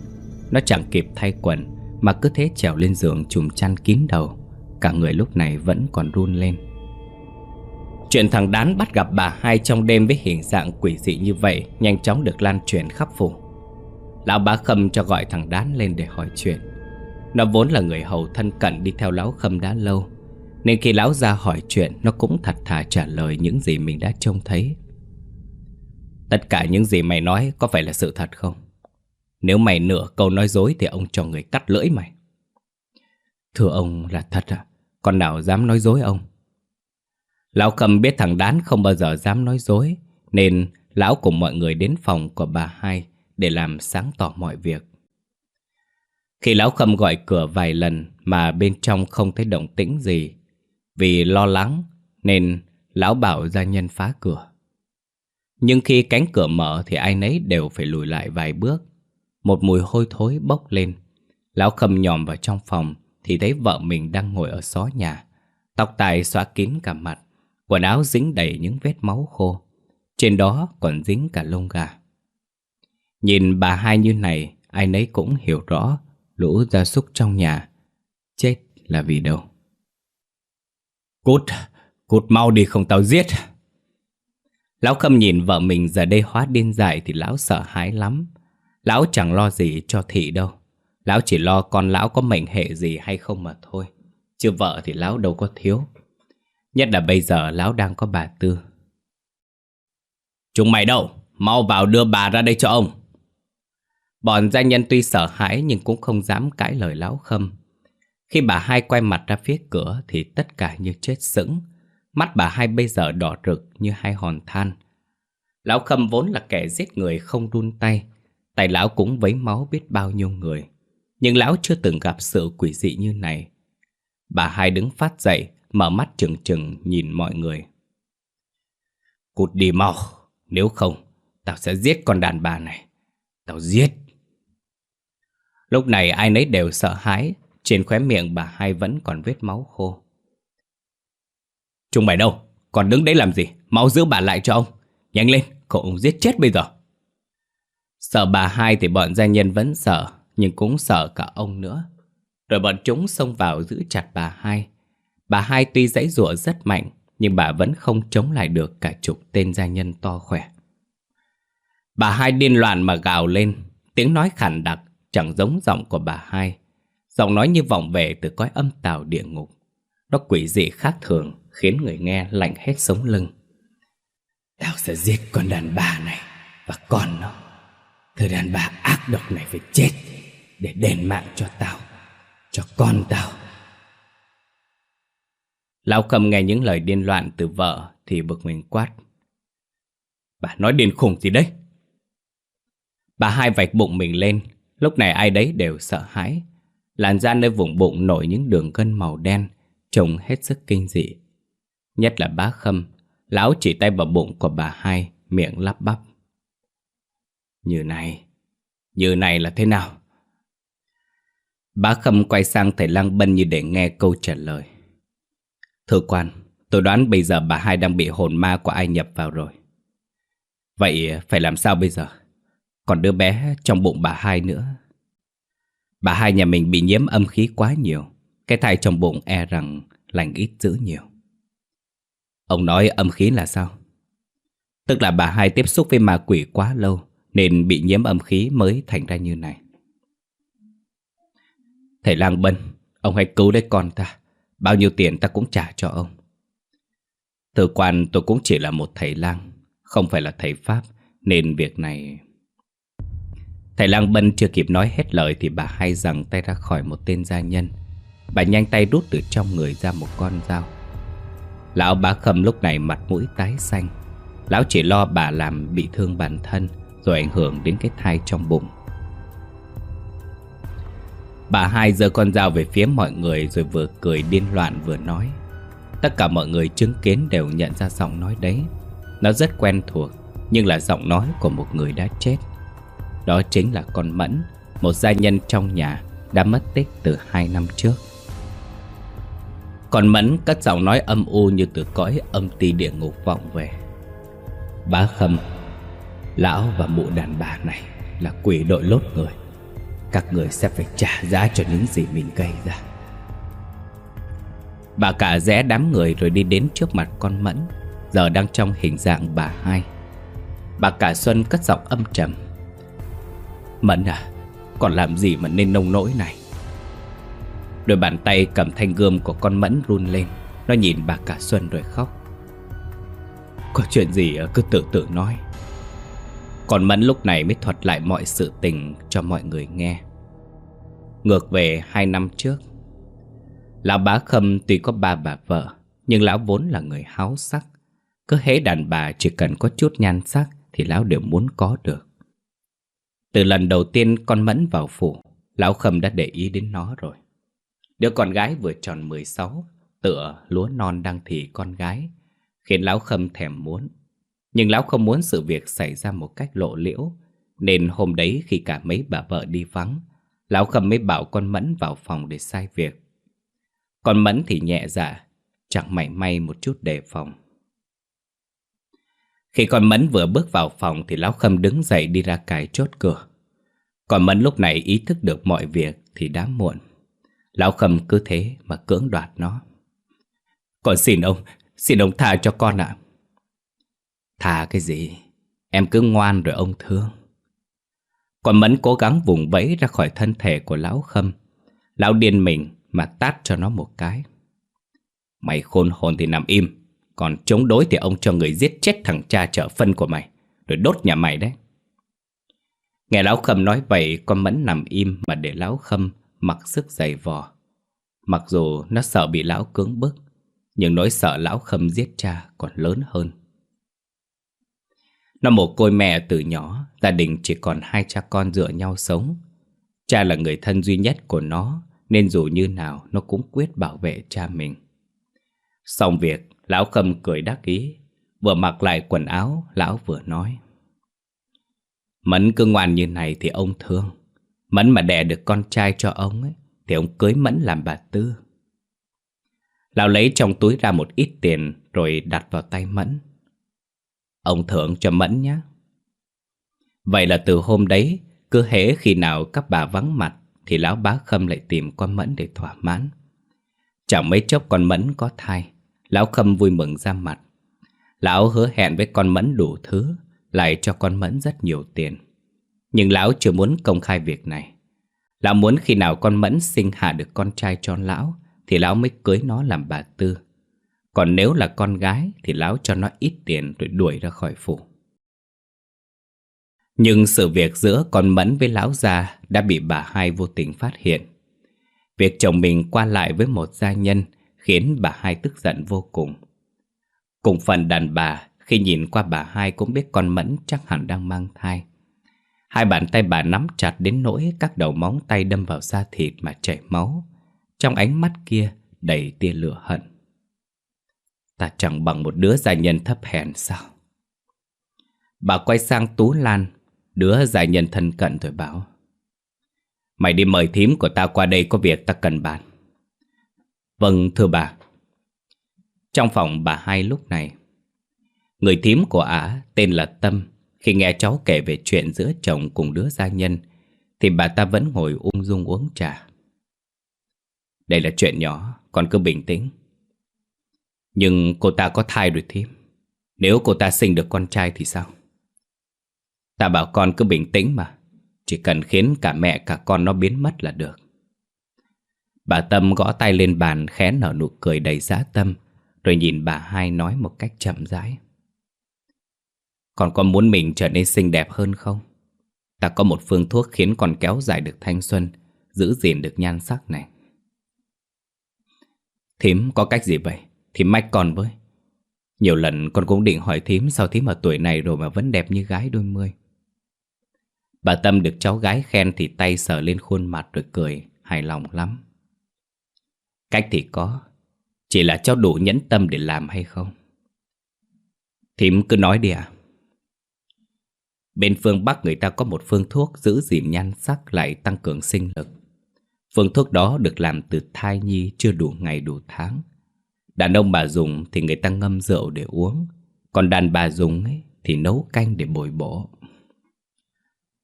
Speaker 1: Nó chẳng kịp thay quần, Mà cứ thế trèo lên giường chùm chăn kín đầu. Cả người lúc này vẫn còn run lên. Chuyện thằng đán bắt gặp bà hai trong đêm với hình dạng quỷ dị như vậy Nhanh chóng được lan truyền khắp phủ Lão bá khâm cho gọi thằng đán lên để hỏi chuyện. Nó vốn là người hầu thân cận đi theo lão khâm đã lâu, Nên khi lão ra hỏi chuyện, Nó cũng thật thà trả lời những gì mình đã trông thấy. Tất cả những gì mày nói có phải là sự thật không? Nếu mày nửa câu nói dối thì ông cho người cắt lưỡi mày Thưa ông là thật à? con nào dám nói dối ông? Lão cầm biết thằng Đán không bao giờ dám nói dối, Nên lão cùng mọi người đến phòng của bà hai Để làm sáng tỏ mọi việc Khi lão khâm gọi cửa vài lần Mà bên trong không thấy động tĩnh gì, Vì lo lắng Nên lão bảo gia nhân phá cửa Nhưng khi cánh cửa mở Thì ai nấy đều phải lùi lại vài bước một mùi hôi thối bốc lên. Lão khâm nhòm vào trong phòng Thì thấy vợ mình đang ngồi ở xó nhà. Tóc tai xóa kín cả mặt Quần áo dính đầy những vết máu khô. Trên đó còn dính cả lông gà. Nhìn bà hai như này Ai nấy cũng hiểu rõ Lũ gia súc trong nhà. Chết là vì đâu? Cút Cút mau đi không tao giết. Lão Khâm nhìn vợ mình giờ đây hóa điên dại Thì lão sợ hãi lắm Lão chẳng lo gì cho thị đâu. Lão chỉ lo con lão có mệnh hệ gì hay không mà thôi. Chứ vợ thì lão đâu có thiếu. Nhất là bây giờ lão đang có bà Tư. Chúng mày đâu? Mau vào đưa bà ra đây cho ông. Bọn gia nhân tuy sợ hãi Nhưng cũng không dám cãi lời lão khâm. Khi bà hai quay mặt ra phía cửa Thì tất cả như chết sững. Mắt bà hai bây giờ đỏ rực như hai hòn than. Lão khâm vốn là kẻ giết người không run tay tài lão cũng vấy máu biết bao nhiêu người. Nhưng lão chưa từng gặp sự quỷ dị như này. Bà hai đứng phát dậy, Mở mắt trừng trừng nhìn mọi người. Cút đi mau, Nếu không, Tao sẽ giết con đàn bà này. Tao giết. Lúc này ai nấy đều sợ hãi, Trên khóe miệng bà hai vẫn còn vết máu khô. Trung mày đâu? Còn đứng đấy làm gì? Mau giữ bà lại cho ông. Nhanh lên, Cậu ông giết chết bây giờ. Sợ bà hai thì bọn gia nhân vẫn sợ, Nhưng cũng sợ cả ông nữa. Rồi bọn chúng xông vào giữ chặt bà hai. Bà hai tuy dãy rủa rất mạnh, Nhưng bà vẫn không chống lại được cả chục tên gia nhân to khỏe. Bà hai điên loạn mà gào lên, Tiếng nói khản đặc, Chẳng giống giọng của bà hai. Giọng nói như vọng về từ cõi âm tào địa ngục. Nó quỷ dị khác thường, Khiến người nghe lạnh hết sống lưng. Tao sẽ giết con đàn bà này Và con nó thời đàn bà ác độc này phải chết Để đền mạng cho tao Cho con tao Lão Khâm nghe những lời điên loạn từ vợ thì bực mình quát. Bà nói điên khủng gì đấy? Bà hai vạch bụng mình lên, lúc này ai đấy đều sợ hãi. Làn da nơi vùng bụng nổi những đường gân màu đen, trông hết sức kinh dị. Nhất là bá Khâm, lão chỉ tay vào bụng của bà hai, miệng lắp bắp. Như này, như này là thế nào? Bá Khâm quay sang thầy Lăng Bân như để nghe câu trả lời. Thưa quan, tôi đoán bây giờ bà hai đang bị hồn ma của ai nhập vào rồi. Vậy phải làm sao bây giờ? Còn đứa bé trong bụng bà hai nữa. Bà hai nhà mình bị nhiễm âm khí quá nhiều. Cái thai trong bụng e rằng lành ít dữ nhiều. Ông nói âm khí là sao? Tức là bà hai tiếp xúc với ma quỷ quá lâu nên bị nhiễm âm khí mới thành ra như này. Thầy Lang Bân, ông hãy cứu lấy con ta. Bao nhiêu tiền ta cũng trả cho ông. Từ quan tôi cũng chỉ là một thầy lang Không phải là thầy Pháp Nên việc này Thầy lang bân chưa kịp nói hết lời Thì bà hay rằng tay ra khỏi một tên gia nhân. Bà nhanh tay rút từ trong người ra một con dao. Lão bá khâm lúc này mặt mũi tái xanh. Lão chỉ lo bà làm bị thương bản thân. Rồi ảnh hưởng đến cái thai trong bụng. Bà hai giơ con dao về phía mọi người rồi vừa cười điên loạn vừa nói. Tất cả mọi người chứng kiến đều nhận ra giọng nói đấy. Nó rất quen thuộc, Nhưng là giọng nói của một người đã chết. Đó chính là con Mẫn, Một gia nhân trong nhà, Đã mất tích từ hai năm trước. Con Mẫn cất giọng nói âm u như từ cõi âm ti địa ngục vọng về. Bá Khâm Lão và mụ đàn bà này Là quỷ đội lốt người. Các người sẽ phải trả giá cho những gì mình gây ra. Bà cả rẽ đám người rồi đi đến trước mặt con Mẫn. Giờ đang trong hình dạng bà hai. Bà cả Xuân cất giọng âm trầm. Mẫn à Còn làm gì mà nên nông nỗi này? Đôi bàn tay cầm thanh gươm của con Mẫn run lên. Nó nhìn bà cả Xuân rồi khóc. Có chuyện gì à? cứ tự tự nói. Còn Mẫn lúc này mới thuật lại mọi sự tình cho mọi người nghe. Ngược về hai năm trước, Lão bá khâm tuy có ba bà vợ, Nhưng lão vốn là người háo sắc. Cứ hễ đàn bà chỉ cần có chút nhan sắc Thì lão đều muốn có được. Từ lần đầu tiên con Mẫn vào phủ, Lão khâm đã để ý đến nó rồi. Đứa con gái vừa tròn 16 Tựa lúa non đang thì con gái, Khiến lão khâm thèm muốn. Nhưng lão không muốn sự việc xảy ra một cách lộ liễu Nên hôm đấy khi cả mấy bà vợ đi vắng Lão khâm mới bảo con Mẫn vào phòng để sai việc con Mẫn thì nhẹ dạ, chẳng mảy may một chút đề phòng. Khi con Mẫn vừa bước vào phòng thì Lão Khâm đứng dậy đi ra cài chốt cửa. Còn Mẫn lúc này ý thức được mọi việc thì đã muộn. Lão Khâm cứ thế mà cưỡng đoạt nó. Con xin ông, xin ông tha cho con ạ. Tha cái gì? Em cứ ngoan rồi ông thương. Còn Mẫn cố gắng vùng vẫy ra khỏi thân thể của Lão Khâm. Lão điên mình mà tát cho nó một cái. Mày khôn hồn thì nằm im, còn chống đối thì ông cho người giết chết thằng cha trợ phân của mày, rồi đốt nhà mày đấy. Nghe Lão Khâm nói vậy, con Mẫn nằm im mà để Lão Khâm mặc sức giày vò. Mặc dù nó sợ bị Lão cưỡng bức, nhưng nỗi sợ Lão Khâm giết cha còn lớn hơn. Nó một côi mẹ từ nhỏ, gia đình chỉ còn hai cha con dựa nhau sống. Cha là người thân duy nhất của nó, nên dù như nào nó cũng quyết bảo vệ cha mình. Xong việc Lão Khâm cười đắc ý Vừa mặc lại quần áo Lão vừa nói. Mẫn cứ ngoan như này thì ông thương. Mẫn mà đẻ được con trai cho ông ấy Thì ông cưới Mẫn làm bà Tư. Lão lấy trong túi ra một ít tiền Rồi đặt vào tay Mẫn. Ông thưởng cho Mẫn nhé. Vậy là từ hôm đấy, Cứ hễ khi nào các bà vắng mặt, thì lão bá khâm lại tìm con Mẫn để thỏa mãn. Chẳng mấy chốc con Mẫn có thai, Lão khâm vui mừng ra mặt. Lão hứa hẹn với con Mẫn đủ thứ, Lại cho con Mẫn rất nhiều tiền. Nhưng lão chưa muốn công khai việc này. Lão muốn khi nào con Mẫn sinh hạ được con trai cho lão, Thì lão mới cưới nó làm bà Tư. Còn nếu là con gái Thì lão cho nó ít tiền rồi đuổi ra khỏi phủ nhưng sự việc giữa con Mẫn với lão già đã bị bà hai vô tình phát hiện. Việc chồng mình qua lại với một gia nhân khiến bà hai tức giận vô cùng. Cùng phần đàn bà, khi nhìn qua bà hai cũng biết con Mẫn chắc hẳn đang mang thai. Hai bàn tay bà nắm chặt đến nỗi các đầu móng tay đâm vào da thịt mà chảy máu. Trong ánh mắt kia đầy tia lửa hận. Ta chẳng bằng một đứa gia nhân thấp hèn sao? Bà quay sang Tú Lan, Đứa gia nhân thân cận rồi bảo, Mày đi mời thím của ta qua đây có việc ta cần bàn. Vâng thưa bà. Trong phòng bà hai lúc này, Người thím của ả tên là Tâm, Khi nghe cháu kể về chuyện giữa chồng cùng đứa gia nhân, Thì bà ta vẫn ngồi ung dung uống trà. Đây là chuyện nhỏ, con cứ bình tĩnh. Nhưng cô ta có thai rồi thím. Nếu cô ta sinh được con trai thì sao? Ta bảo con cứ bình tĩnh mà. Chỉ cần khiến cả mẹ cả con nó biến mất là được. Bà Tâm gõ tay lên bàn, khẽ nở nụ cười đầy dã tâm, Rồi nhìn bà hai nói một cách chậm rãi. Con có muốn mình trở nên xinh đẹp hơn không? Ta có một phương thuốc khiến con kéo dài được thanh xuân, Giữ gìn được nhan sắc này. Thím, có cách gì vậy? Thím mách con với Nhiều lần con cũng định hỏi thím Sao thím ở tuổi này rồi mà vẫn đẹp như gái đôi mươi Bà Tâm được cháu gái khen thì tay sờ lên khuôn mặt rồi cười, hài lòng lắm. Cách thì có, chỉ là cháu đủ nhẫn tâm để làm hay không? Thím cứ nói đi ạ. Bên phương Bắc người ta có một phương thuốc giữ gìn nhan sắc lại tăng cường sinh lực. Phương thuốc đó được làm từ thai nhi chưa đủ ngày đủ tháng. Đàn ông bà dùng thì người ta ngâm rượu để uống, còn đàn bà dùng ấy thì nấu canh để bồi bổ.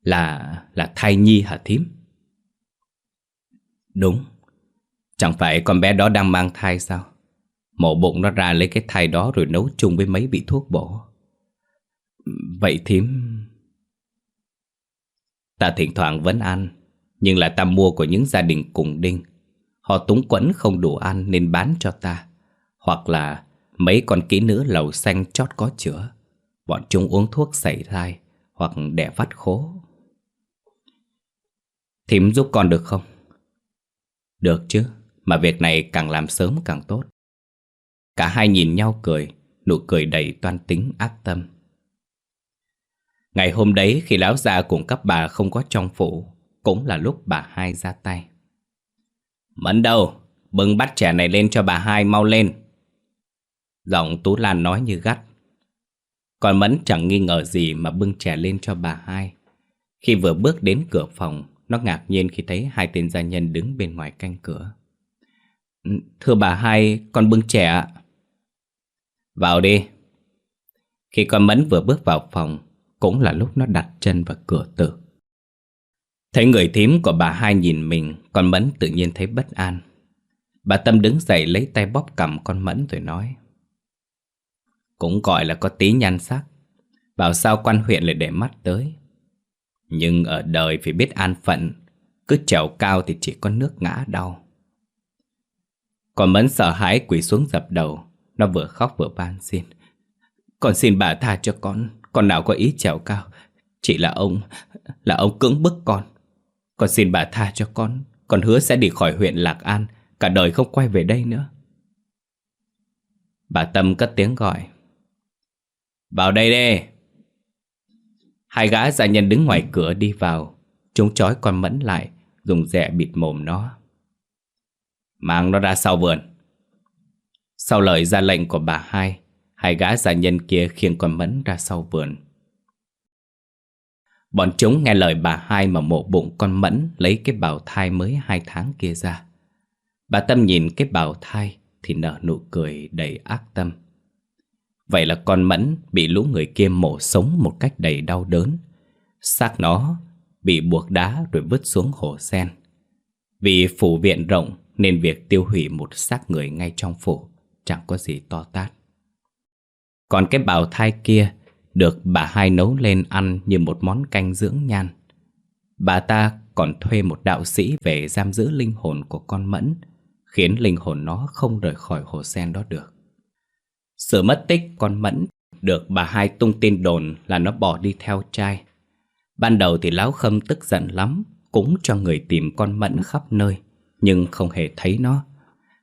Speaker 1: Là là thai nhi hả thím? Đúng. Chẳng phải con bé đó đang mang thai sao? Mổ bụng nó ra lấy cái thai đó rồi nấu chung với mấy vị thuốc bổ. Vậy thím... Ta thỉnh thoảng vẫn ăn, nhưng là ta mua của những gia đình cùng đinh. Họ túng quẫn không đủ ăn nên bán cho ta. Hoặc là mấy con kỹ nữ lầu xanh chót có chữa. Bọn chúng uống thuốc sảy thai hoặc đẻ vắt khố. Thím giúp con được không? Được chứ, mà việc này càng làm sớm càng tốt. Cả hai nhìn nhau cười, nụ cười đầy toan tính ác tâm. Ngày hôm đấy khi lão già cùng các bà không có trong phủ, cũng là lúc bà hai ra tay. Mẫn đâu, bưng bắt trẻ này lên cho bà hai mau lên. Giọng Tú Lan nói như gắt. Còn Mẫn chẳng nghi ngờ gì mà bưng trẻ lên cho bà hai. Khi vừa bước đến cửa phòng, nó ngạc nhiên khi thấy hai tên gia nhân đứng bên ngoài canh cửa. Ừ, thưa bà hai, con bưng trẻ ạ. Vào đi. Khi con Mẫn vừa bước vào phòng, cũng là lúc nó đặt chân vào cửa tử. Thấy người thím của bà hai nhìn mình, con Mẫn tự nhiên thấy bất an. Bà Tâm đứng dậy lấy tay bóp cầm con Mẫn rồi nói. Cũng gọi là có tí nhan sắc. Bảo sao quan huyện lại để mắt tới. Nhưng ở đời phải biết an phận, cứ trèo cao thì chỉ có nước ngã đau. còn Mẫn sợ hãi quỳ xuống dập đầu, nó vừa khóc vừa van xin. Con xin bà tha cho con, con nào có ý trèo cao. Chỉ là ông, là ông cưỡng bức con. Con xin bà tha cho con, con hứa sẽ đi khỏi huyện Lạc An, cả đời không quay về đây nữa. Bà Tâm cất tiếng gọi. Vào đây đi. Hai gã gia nhân đứng ngoài cửa đi vào, chúng trói con mẫn lại, dùng rẻ bịt mồm nó. Mang nó ra sau vườn. Sau lời ra lệnh của bà hai, hai gã gia nhân kia khiêng con mẫn ra sau vườn. Bọn chúng nghe lời bà hai mà mổ bụng con mẫn lấy cái bào thai mới hai tháng kia ra. Bà Tâm nhìn cái bào thai thì nở nụ cười đầy ác tâm. Vậy là con mẫn bị lũ người kia mổ sống một cách đầy đau đớn. Xác nó bị buộc đá rồi vứt xuống hồ sen. Vì phủ viện rộng nên việc tiêu hủy một xác người ngay trong phủ chẳng có gì to tát. Còn cái bào thai kia được bà hai nấu lên ăn như một món canh dưỡng nhan. Bà ta còn thuê một đạo sĩ về giam giữ linh hồn của con mẫn, khiến linh hồn nó không rời khỏi hồ sen đó được. Sự mất tích con mẫn được bà hai tung tin đồn là nó bỏ đi theo trai. Ban đầu thì lão khâm tức giận lắm, cũng cho người tìm con mẫn khắp nơi, nhưng không hề thấy nó,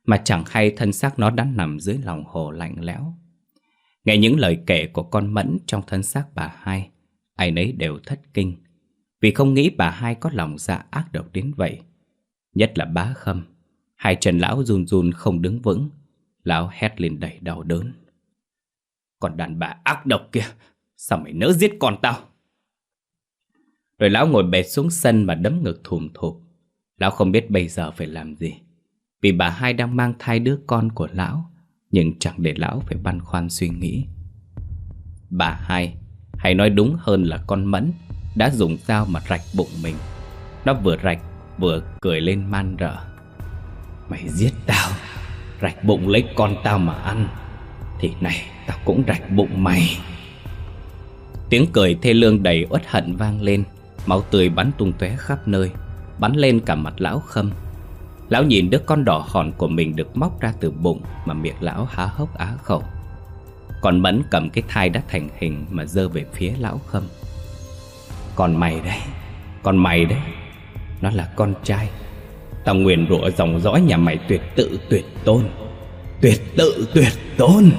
Speaker 1: mà chẳng hay thân xác nó đã nằm dưới lòng hồ lạnh lẽo. Nghe những lời kể của con Mẫn trong thân xác bà hai, ai nấy đều thất kinh, vì không nghĩ bà hai có lòng dạ ác độc đến vậy. Nhất là bá khâm, hai chân lão run run không đứng vững, lão hét lên đầy đau đớn. Còn đàn bà ác độc kia, sao mày nỡ giết con tao? Rồi lão ngồi bệt xuống sân mà đấm ngực thùm thụp. Lão không biết bây giờ phải làm gì. Vì bà hai đang mang thai đứa con của lão nhưng chẳng để lão phải băn khoăn suy nghĩ Bà hai Hay nói đúng hơn là con Mẫn Đã dùng dao mà rạch bụng mình Nó vừa rạch vừa cười lên man rợ Mày giết tao Rạch bụng lấy con tao mà ăn thì này tao cũng rạch bụng mày. Tiếng cười thê lương đầy uất hận vang lên. Máu tươi bắn tung tóe khắp nơi, Bắn lên cả mặt lão khâm. Lão nhìn đứa con đỏ hòn của mình được móc ra từ bụng Mà miệng lão há hốc á khẩu. Còn Mẫn cầm cái thai đã thành hình Mà dơ về phía lão khâm. Còn mày đấy Còn mày đấy, Nó là con trai. Tao nguyền rủa dòng dõi nhà mày tuyệt tự, tuyệt tôn. Tuyệt tự, tuyệt tôn.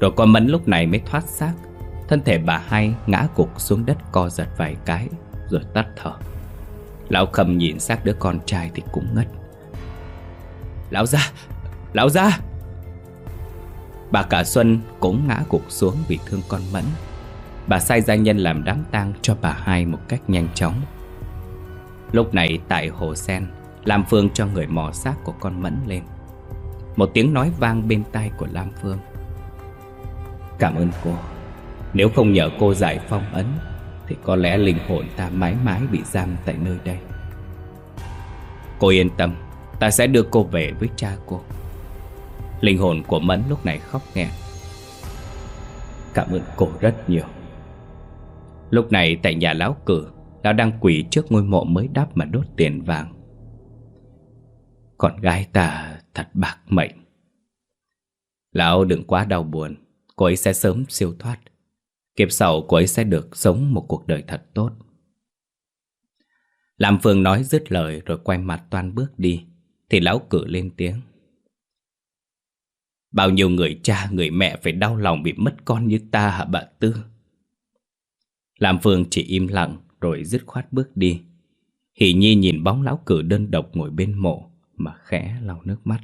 Speaker 1: Rồi con Mẫn lúc này mới thoát xác. Thân thể bà hai ngã gục xuống đất co giật vài cái, Rồi tắt thở. Lão Khâm nhìn xác đứa con trai thì cũng ngất. Lão ra Lão ra Bà cả Xuân cũng ngã gục xuống vì thương con Mẫn. Bà sai gia nhân làm đám tang cho bà hai một cách nhanh chóng. Lúc này tại hồ sen Lam Phương cho người mò xác của con Mẫn lên. Một tiếng nói vang bên tai của Lam Phương. Cảm ơn cô. Nếu không nhờ cô giải phong ấn, Thì có lẽ linh hồn ta mãi mãi bị giam tại nơi đây. Cô yên tâm, Ta sẽ đưa cô về với cha cô. Linh hồn của Mẫn lúc này khóc nghẹn. Cảm ơn cô rất nhiều. Lúc này tại nhà lão cử, Lão đang quỳ trước ngôi mộ mới đắp mà đốt tiền vàng. Con gái ta thật bạc mệnh. Lão đừng quá đau buồn, Cô ấy sẽ sớm siêu thoát. Kiếp sau cô ấy sẽ được sống một cuộc đời thật tốt. Lam Phương nói dứt lời rồi quay mặt toan bước đi, Thì lão cử lên tiếng. Bao nhiêu người cha, người mẹ phải đau lòng bị mất con như ta hả bà Tư? Lam Phương chỉ im lặng rồi dứt khoát bước đi. Hỷ Nhi nhìn bóng lão cử đơn độc ngồi bên mộ mà khẽ lau nước mắt.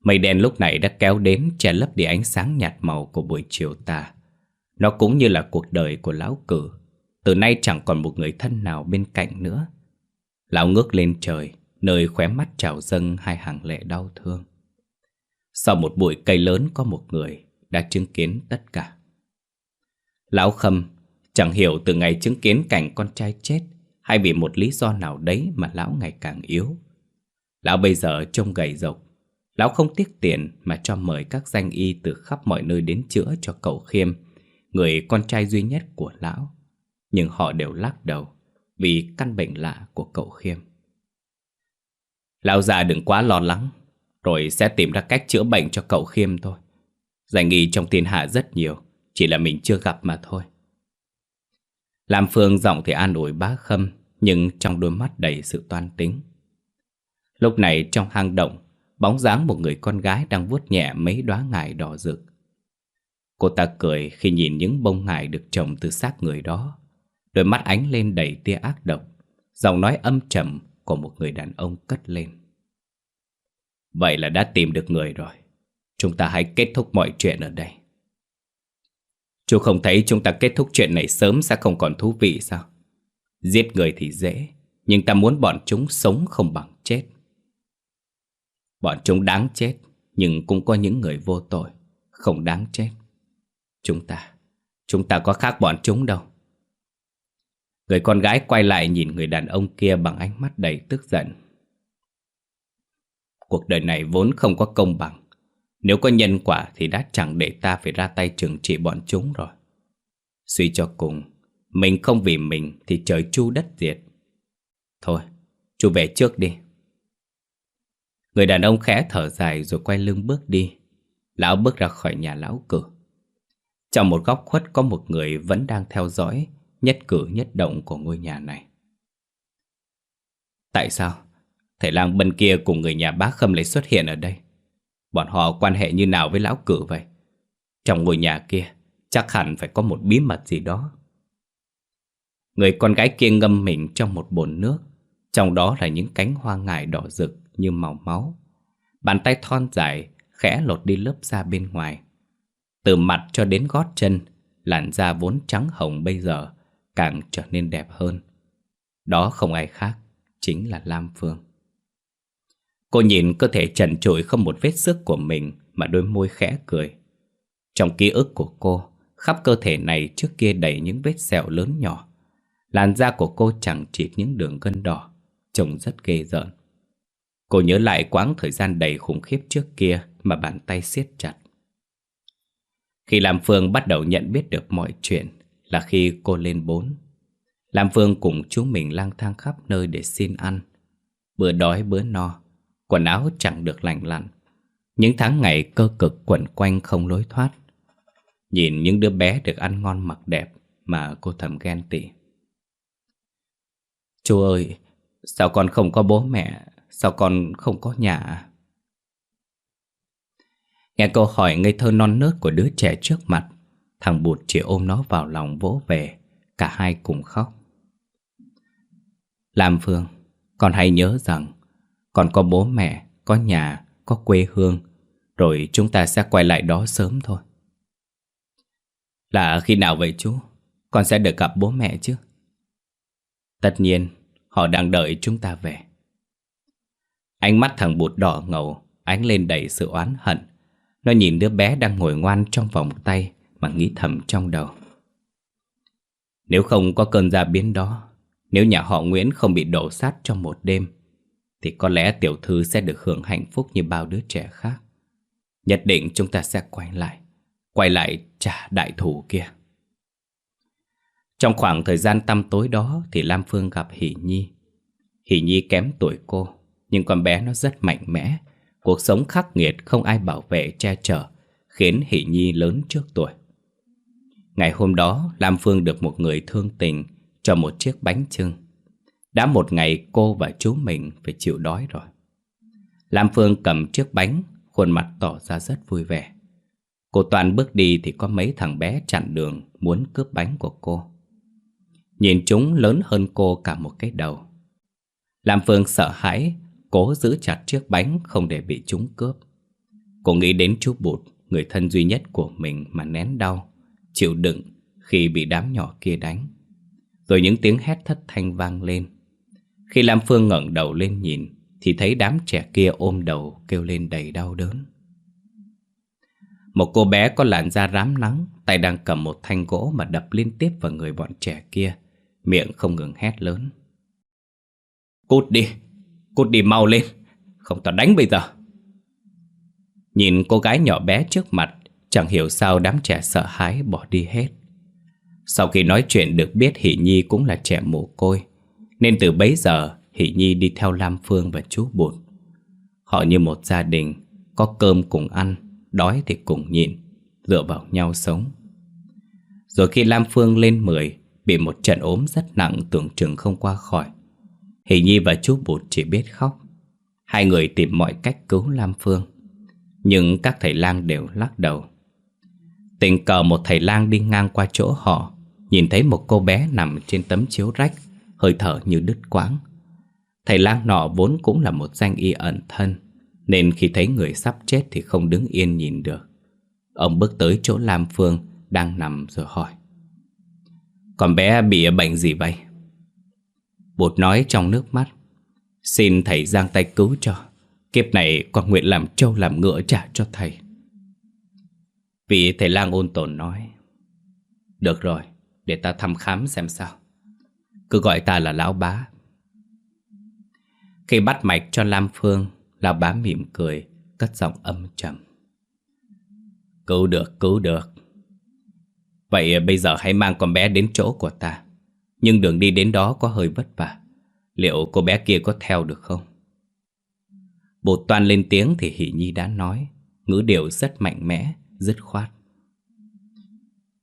Speaker 1: Mây đen lúc này đã kéo đến che lấp đi ánh sáng nhạt màu của buổi chiều tà. Nó cũng như là cuộc đời của lão cử. Từ nay chẳng còn một người thân nào bên cạnh nữa. Lão ngước lên trời, Nơi khóe mắt trào dâng hai hàng lệ đau thương. Sau một bụi cây lớn có một người Đã chứng kiến tất cả. Lão Khâm, chẳng hiểu từ ngày chứng kiến cảnh con trai chết Hay vì một lý do nào đấy mà lão ngày càng yếu. Lão bây giờ trông gầy rộc Lão không tiếc tiền mà cho mời các danh y từ khắp mọi nơi đến chữa cho cậu Khiêm, người con trai duy nhất của lão. Nhưng họ đều lắc đầu vì căn bệnh lạ của cậu Khiêm. Lão già đừng quá lo lắng, rồi sẽ tìm ra cách chữa bệnh cho cậu Khiêm thôi. Danh y trong thiên hạ rất nhiều, chỉ là mình chưa gặp mà thôi. làm Phương giọng thì an ủi bá khâm, nhưng trong đôi mắt đầy sự toan tính. Lúc này trong hang động, bóng dáng một người con gái đang vuốt nhẹ mấy đóa ngải đỏ rực. Cô ta cười khi nhìn những bông ngải được trồng từ xác người đó. Đôi mắt ánh lên đầy tia ác độc, giọng nói âm trầm của một người đàn ông cất lên. Vậy là đã tìm được người rồi. Chúng ta hãy kết thúc mọi chuyện ở đây. Chú không thấy chúng ta kết thúc chuyện này sớm sẽ không còn thú vị sao? Giết người thì dễ, nhưng ta muốn bọn chúng sống không bằng chết. Bọn chúng đáng chết Nhưng cũng có những người vô tội Không đáng chết. Chúng ta Chúng ta có khác bọn chúng đâu. Người con gái quay lại nhìn người đàn ông kia bằng ánh mắt đầy tức giận. Cuộc đời này vốn không có công bằng. Nếu có nhân quả thì đã chẳng để ta phải ra tay trừng trị bọn chúng rồi. Suy cho cùng Mình không vì mình thì trời chu đất diệt. Thôi, chú về trước đi. Người đàn ông khẽ thở dài rồi quay lưng bước đi. Lão bước ra khỏi nhà lão cử. Trong một góc khuất có một người vẫn đang theo dõi nhất cử nhất động của ngôi nhà này. Tại sao? Thầy lang bên kia cùng người nhà bác Khâm lại xuất hiện ở đây. Bọn họ quan hệ như nào với lão cử vậy? Trong ngôi nhà kia, chắc hẳn phải có một bí mật gì đó. Người con gái kia ngâm mình trong một bồn nước, Trong đó là những cánh hoa ngải đỏ rực như màu máu. Bàn tay thon dài khẽ lột đi lớp da bên ngoài. Từ mặt cho đến gót chân, làn da vốn trắng hồng bây giờ càng trở nên đẹp hơn. Đó không ai khác, chính là Lam Phương. Cô nhìn cơ thể trần trụi không một vết sức của mình mà đôi môi khẽ cười. Trong ký ức của cô, khắp cơ thể này trước kia đầy những vết sẹo lớn nhỏ. Làn da của cô chẳng chịt những đường gân đỏ, trông rất ghê rợn. Cô nhớ lại quãng thời gian đầy khủng khiếp trước kia mà bàn tay siết chặt. Khi Lam Phương bắt đầu nhận biết được mọi chuyện là khi cô lên bốn. Lam Phương cùng chú mình lang thang khắp nơi để xin ăn. Bữa đói bữa no, quần áo chẳng được lành lặn. Những tháng ngày cơ cực quẩn quanh không lối thoát. Nhìn những đứa bé được ăn ngon mặc đẹp mà cô thầm ghen tị. Chú ơi, sao con không có bố mẹ Sao con không có nhà à? Nghe câu hỏi ngây thơ non nớt của đứa trẻ trước mặt Thằng Bụt chỉ ôm nó vào lòng vỗ về Cả hai cùng khóc Lam Phương, con hãy nhớ rằng con có bố mẹ, có nhà, có quê hương, rồi chúng ta sẽ quay lại đó sớm thôi. Là khi nào vậy chú? Con sẽ được gặp bố mẹ chứ? Tất nhiên, họ đang đợi chúng ta về. Ánh mắt thằng bụt đỏ ngầu, ánh lên đầy sự oán hận. Nó nhìn đứa bé đang ngồi ngoan trong vòng tay mà nghĩ thầm trong đầu. Nếu không có cơn gia biến đó, nếu nhà họ Nguyễn không bị đổ sát trong một đêm, thì có lẽ tiểu thư sẽ được hưởng hạnh phúc như bao đứa trẻ khác. Nhất định chúng ta sẽ quay lại, quay lại trả đại thủ kia. Trong khoảng thời gian tăm tối đó thì Lam Phương gặp Hỷ Nhi. Hỷ Nhi kém tuổi cô, nhưng con bé nó rất mạnh mẽ. Cuộc sống khắc nghiệt không ai bảo vệ che chở, khiến Hỷ Nhi lớn trước tuổi. Ngày hôm đó, Lam Phương được một người thương tình cho một chiếc bánh trưng. Đã một ngày cô và chú mình phải chịu đói rồi. Lam Phương cầm chiếc bánh, khuôn mặt tỏ ra rất vui vẻ. Cô Toàn bước đi thì có mấy thằng bé chặn đường muốn cướp bánh của cô. Nhìn chúng lớn hơn cô cả một cái đầu. Lam Phương sợ hãi, cố giữ chặt chiếc bánh không để bị chúng cướp. Cô nghĩ đến chú Bụt, người thân duy nhất của mình mà nén đau, chịu đựng khi bị đám nhỏ kia đánh. Rồi những tiếng hét thất thanh vang lên. Khi Lam Phương ngẩng đầu lên nhìn, thì thấy đám trẻ kia ôm đầu kêu lên đầy đau đớn. Một cô bé có làn da rám nắng, tay đang cầm một thanh gỗ mà đập liên tiếp vào người bọn trẻ kia, miệng không ngừng hét lớn. Cút đi, cút đi mau lên, không tao đánh bây giờ. Nhìn cô gái nhỏ bé trước mặt, chẳng hiểu sao đám trẻ sợ hãi bỏ đi hết. Sau khi nói chuyện được biết Hỷ Nhi cũng là trẻ mồ côi, nên từ bấy giờ Hỷ Nhi đi theo Lam Phương và chú Bụt. Họ như một gia đình, có cơm cùng ăn, đói thì cùng nhịn, dựa vào nhau sống. Rồi khi Lam Phương lên 10, bị một trận ốm rất nặng tưởng chừng không qua khỏi. Hỷ Nhi và chú Bụt chỉ biết khóc. Hai người tìm mọi cách cứu Lam Phương. Nhưng các thầy lang đều lắc đầu. Tình cờ một thầy lang đi ngang qua chỗ họ, nhìn thấy một cô bé nằm trên tấm chiếu rách, hơi thở như đứt quãng. Thầy lang nọ vốn cũng là một danh y ẩn thân, nên khi thấy người sắp chết thì không đứng yên nhìn được. Ông bước tới chỗ Lam Phương đang nằm rồi hỏi. "Còn bé bị bệnh gì vậy? Bột nói trong nước mắt. Xin thầy giang tay cứu cho. Kiếp này con nguyện làm trâu làm ngựa trả cho thầy. Vị thầy lang ôn tồn nói. Được rồi, để ta thăm khám xem sao. Cứ gọi ta là lão bá. Khi bắt mạch cho Lam Phương, lão bá mỉm cười, cất giọng âm trầm. Cứu được, cứu được. Vậy bây giờ hãy mang con bé đến chỗ của ta. Nhưng đường đi đến đó có hơi vất vả. Liệu cô bé kia có theo được không? Bột Toan lên tiếng thì Hỷ Nhi đã nói, ngữ điệu rất mạnh mẽ, dứt khoát.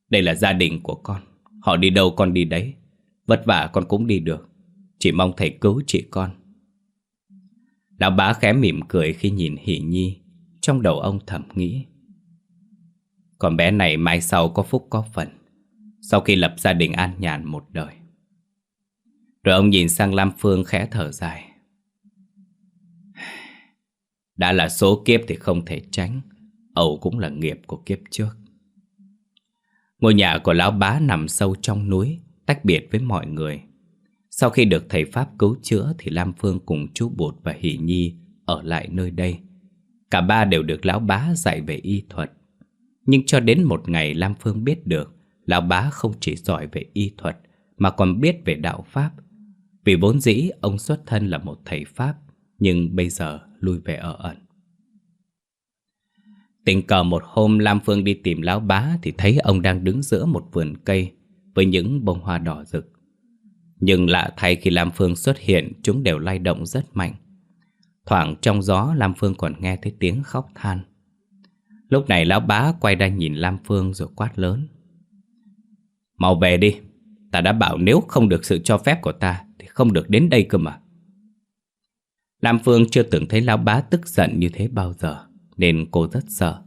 Speaker 1: Đây là gia đình của con, họ đi đâu con đi đấy. Vất vả con cũng đi được, chỉ mong thầy cứu chị con. Lão bá khẽ mỉm cười khi nhìn Hỷ Nhi, trong đầu ông thầm nghĩ. Con bé này mai sau có phúc có phần Sau khi lập gia đình an nhàn một đời rồi ông nhìn sang Lam Phương khẽ thở dài. Đã là số kiếp thì không thể tránh. Ẩu cũng là nghiệp của kiếp trước. Ngôi nhà của lão bá nằm sâu trong núi, Tách biệt với mọi người. Sau khi được thầy Pháp cứu chữa Thì Lam Phương cùng chú Bột và Hỷ Nhi Ở lại nơi đây. Cả ba đều được lão bá dạy về y thuật. Nhưng cho đến một ngày Lam Phương biết được, Lão bá không chỉ giỏi về y thuật, Mà còn biết về đạo Pháp vì vốn dĩ ông xuất thân là một thầy Pháp Nhưng bây giờ lui về ở ẩn. Tình cờ một hôm Lam Phương đi tìm lão bá Thì thấy ông đang đứng giữa một vườn cây Với những bông hoa đỏ rực. Nhưng lạ thay khi Lam Phương xuất hiện Chúng đều lay động rất mạnh. Thoảng trong gió Lam Phương còn nghe thấy tiếng khóc than. Lúc này lão bá quay ra nhìn Lam Phương rồi quát lớn. Mau về đi, ta đã bảo nếu không được sự cho phép của ta không được đến đây cơ mà. Lam Phương chưa từng thấy lão bá tức giận như thế bao giờ, nên cô rất sợ.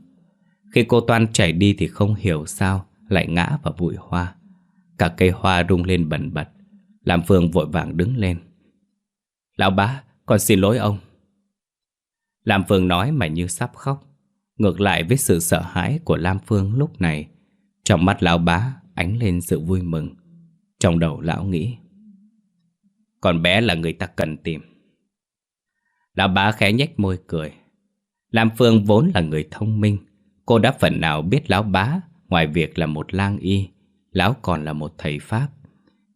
Speaker 1: Khi cô toan chảy đi thì không hiểu sao lại ngã vào bụi hoa. Cả cây hoa rung lên bẩn bật. Lam Phương vội vàng đứng lên, Lão bá, con xin lỗi ông. Lam Phương nói mà như sắp khóc. Ngược lại với sự sợ hãi của Lam Phương lúc này, trong mắt lão bá ánh lên sự vui mừng. Trong đầu lão nghĩ, còn bé là người ta cần tìm. Lão bá khẽ nhếch môi cười. Lam Phương vốn là người thông minh, cô đã phần nào biết lão bá ngoài việc là một lang y, lão còn là một thầy pháp.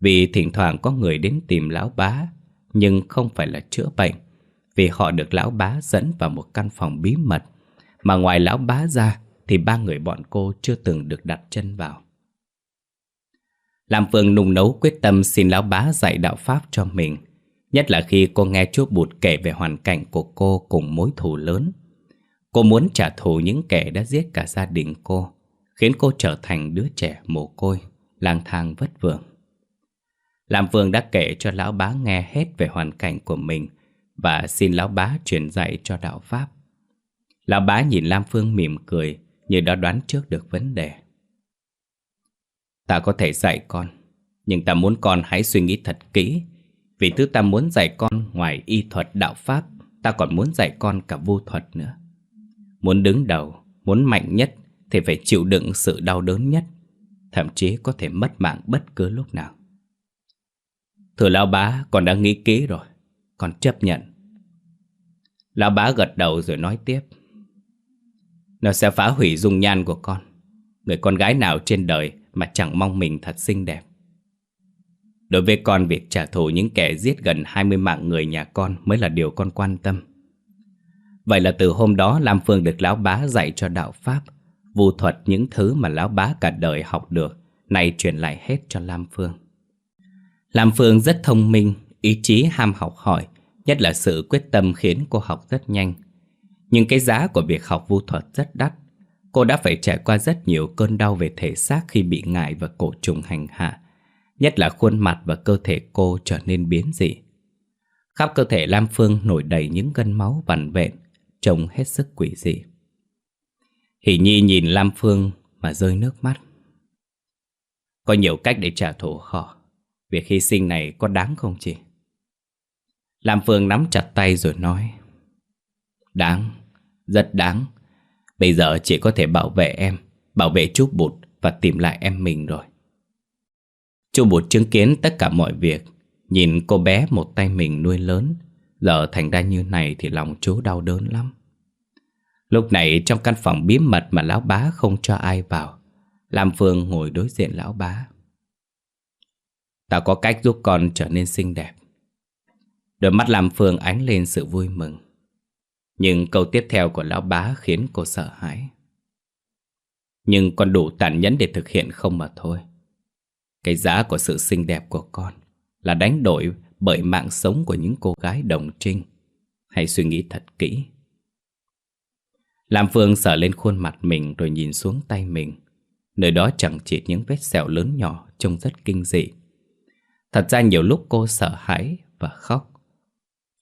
Speaker 1: Vì thỉnh thoảng có người đến tìm lão bá, nhưng không phải là chữa bệnh, vì họ được lão bá dẫn vào một căn phòng bí mật, mà ngoài lão bá ra thì ba người bọn cô chưa từng được đặt chân vào. Lam Phương nung nấu quyết tâm xin lão bá dạy đạo pháp cho mình, nhất là khi cô nghe chú Bụt kể về hoàn cảnh của cô cùng mối thù lớn. Cô muốn trả thù những kẻ đã giết cả gia đình cô, khiến cô trở thành đứa trẻ mồ côi, lang thang vất vưởng. Lam Phương đã kể cho lão bá nghe hết về hoàn cảnh của mình và xin lão bá truyền dạy cho đạo Pháp. Lão bá nhìn Lam Phương mỉm cười như đã đoán trước được vấn đề. Ta có thể dạy con, nhưng ta muốn con hãy suy nghĩ thật kỹ. Vì thứ ta muốn dạy con ngoài y thuật đạo Pháp, ta còn muốn dạy con cả vô thuật nữa. Muốn đứng đầu, muốn mạnh nhất thì phải chịu đựng sự đau đớn nhất, thậm chí có thể mất mạng bất cứ lúc nào. Thưa lão bá, con đã nghĩ kỹ rồi, con chấp nhận. Lão bá gật đầu rồi nói tiếp. Nó sẽ phá hủy dung nhan của con. Người con gái nào trên đời mà chẳng mong mình thật xinh đẹp. Đối với con, việc trả thù những kẻ giết gần 20 mạng người nhà con mới là điều con quan tâm. Vậy là từ hôm đó Lam Phương được lão bá dạy cho đạo Pháp, vu thuật những thứ mà lão bá cả đời học được, nay truyền lại hết cho Lam Phương. Lam Phương rất thông minh, ý chí ham học hỏi, nhất là sự quyết tâm khiến cô học rất nhanh. Nhưng cái giá của việc học vu thuật rất đắt. Cô đã phải trải qua rất nhiều cơn đau về thể xác khi bị ngại và cổ trùng hành hạ. Nhất là khuôn mặt và cơ thể cô trở nên biến dị. Khắp cơ thể Lam Phương nổi đầy những gân máu vằn vện, trông hết sức quỷ dị. Hỷ Nhi nhìn Lam Phương mà rơi nước mắt. Có nhiều cách để trả thù họ. Việc hy sinh này có đáng không chị? Lam Phương nắm chặt tay rồi nói Đáng, rất đáng Bây giờ chỉ có thể bảo vệ em, Bảo vệ chú Bụt và tìm lại em mình rồi. Chú Bụt chứng kiến tất cả mọi việc, Nhìn cô bé một tay mình nuôi lớn. Giờ thành ra như này thì lòng chú đau đớn lắm. Lúc này trong căn phòng bí mật mà lão bá không cho ai vào, Lam Phương ngồi đối diện lão bá. Ta có cách giúp con trở nên xinh đẹp. Đôi mắt Lam Phương ánh lên sự vui mừng. Nhưng câu tiếp theo của lão bá khiến cô sợ hãi. Nhưng con đủ tàn nhẫn để thực hiện không mà thôi. Cái giá của sự xinh đẹp của con Là đánh đổi bởi mạng sống của những cô gái đồng trinh. Hãy suy nghĩ thật kỹ. Lam Phương sờ lên khuôn mặt mình rồi nhìn xuống tay mình. Nơi đó chẳng chỉ những vết sẹo lớn nhỏ trông rất kinh dị. Thật ra nhiều lúc cô sợ hãi và khóc.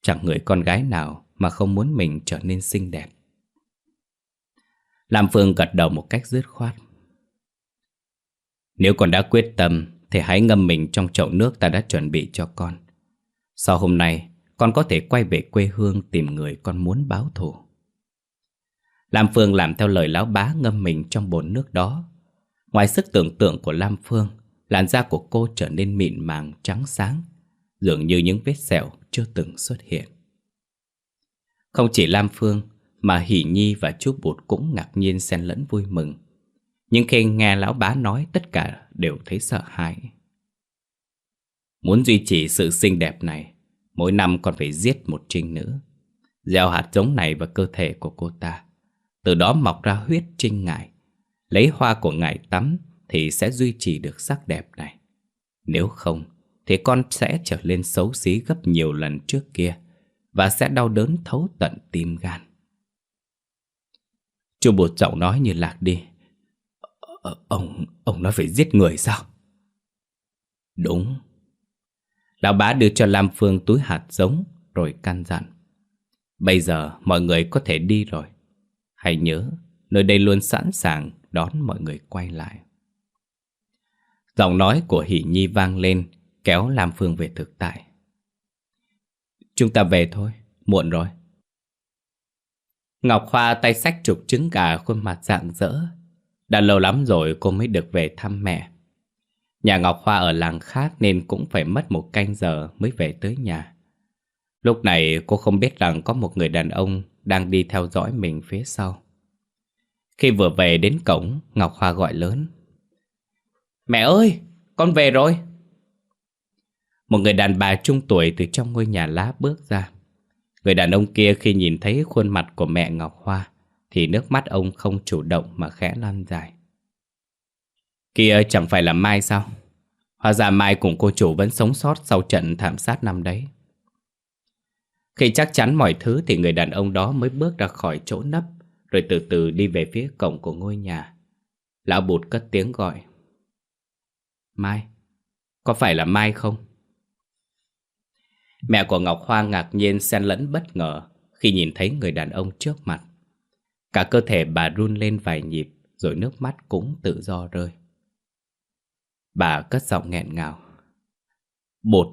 Speaker 1: Chẳng người con gái nào mà không muốn mình trở nên xinh đẹp. Lam Phương gật đầu một cách dứt khoát. Nếu con đã quyết tâm, Thì hãy ngâm mình trong chậu nước ta đã chuẩn bị cho con. Sau hôm nay, Con có thể quay về quê hương tìm người con muốn báo thù. Lam Phương làm theo lời lão bá ngâm mình trong bồn nước đó. Ngoài sức tưởng tượng của Lam Phương, Làn da của cô trở nên mịn màng, trắng sáng, Dường như những vết sẹo chưa từng xuất hiện. Không chỉ Lam Phương Mà Hỷ Nhi và chú Bụt cũng ngạc nhiên xen lẫn vui mừng. Nhưng khi nghe lão bá nói Tất cả đều thấy sợ hãi. Muốn duy trì sự xinh đẹp này Mỗi năm còn phải giết một trinh nữ. Gieo hạt giống này vào cơ thể của cô ta. Từ đó mọc ra huyết trinh ngải. Lấy hoa của ngải tắm thì sẽ duy trì được sắc đẹp này. Nếu không, thì con sẽ trở lên xấu xí gấp nhiều lần trước kia và sẽ đau đớn thấu tận tim gan. Chú bột giọng nói như lạc đi. Ờ, ông, ông nói phải giết người sao? Đúng. Lão bá đưa cho Lam Phương túi hạt giống rồi căn dặn. Bây giờ mọi người có thể đi rồi. Hãy nhớ, nơi đây luôn sẵn sàng đón mọi người quay lại. Giọng nói của Hỷ Nhi vang lên Kéo Lam Phương về thực tại Chúng ta về thôi, muộn rồi. Ngọc Hoa tay sách trục trứng gà khuôn mặt rạng rỡ. Đã lâu lắm rồi cô mới được về thăm mẹ. Nhà Ngọc Hoa ở làng khác nên cũng phải mất một canh giờ mới về tới nhà. Lúc này cô không biết rằng có một người đàn ông đang đi theo dõi mình phía sau. Khi vừa về đến cổng, Ngọc Hoa gọi lớn. Mẹ ơi, con về rồi. Một người đàn bà trung tuổi từ trong ngôi nhà lá bước ra. Người đàn ông kia khi nhìn thấy khuôn mặt của mẹ Ngọc Hoa thì nước mắt ông không chủ động mà khẽ lan dài. Kia chẳng phải là Mai sao? Hóa ra Mai cùng cô chủ vẫn sống sót sau trận thảm sát năm đấy. Khi chắc chắn mọi thứ thì người đàn ông đó mới bước ra khỏi chỗ nấp rồi từ từ đi về phía cổng của ngôi nhà. Lão bụt cất tiếng gọi. Mai, có phải là Mai không? Mẹ của Ngọc Hoa ngạc nhiên xen lẫn bất ngờ khi nhìn thấy người đàn ông trước mặt. Cả cơ thể bà run lên vài nhịp rồi nước mắt cũng tự do rơi. Bà cất giọng nghẹn ngào. Bột,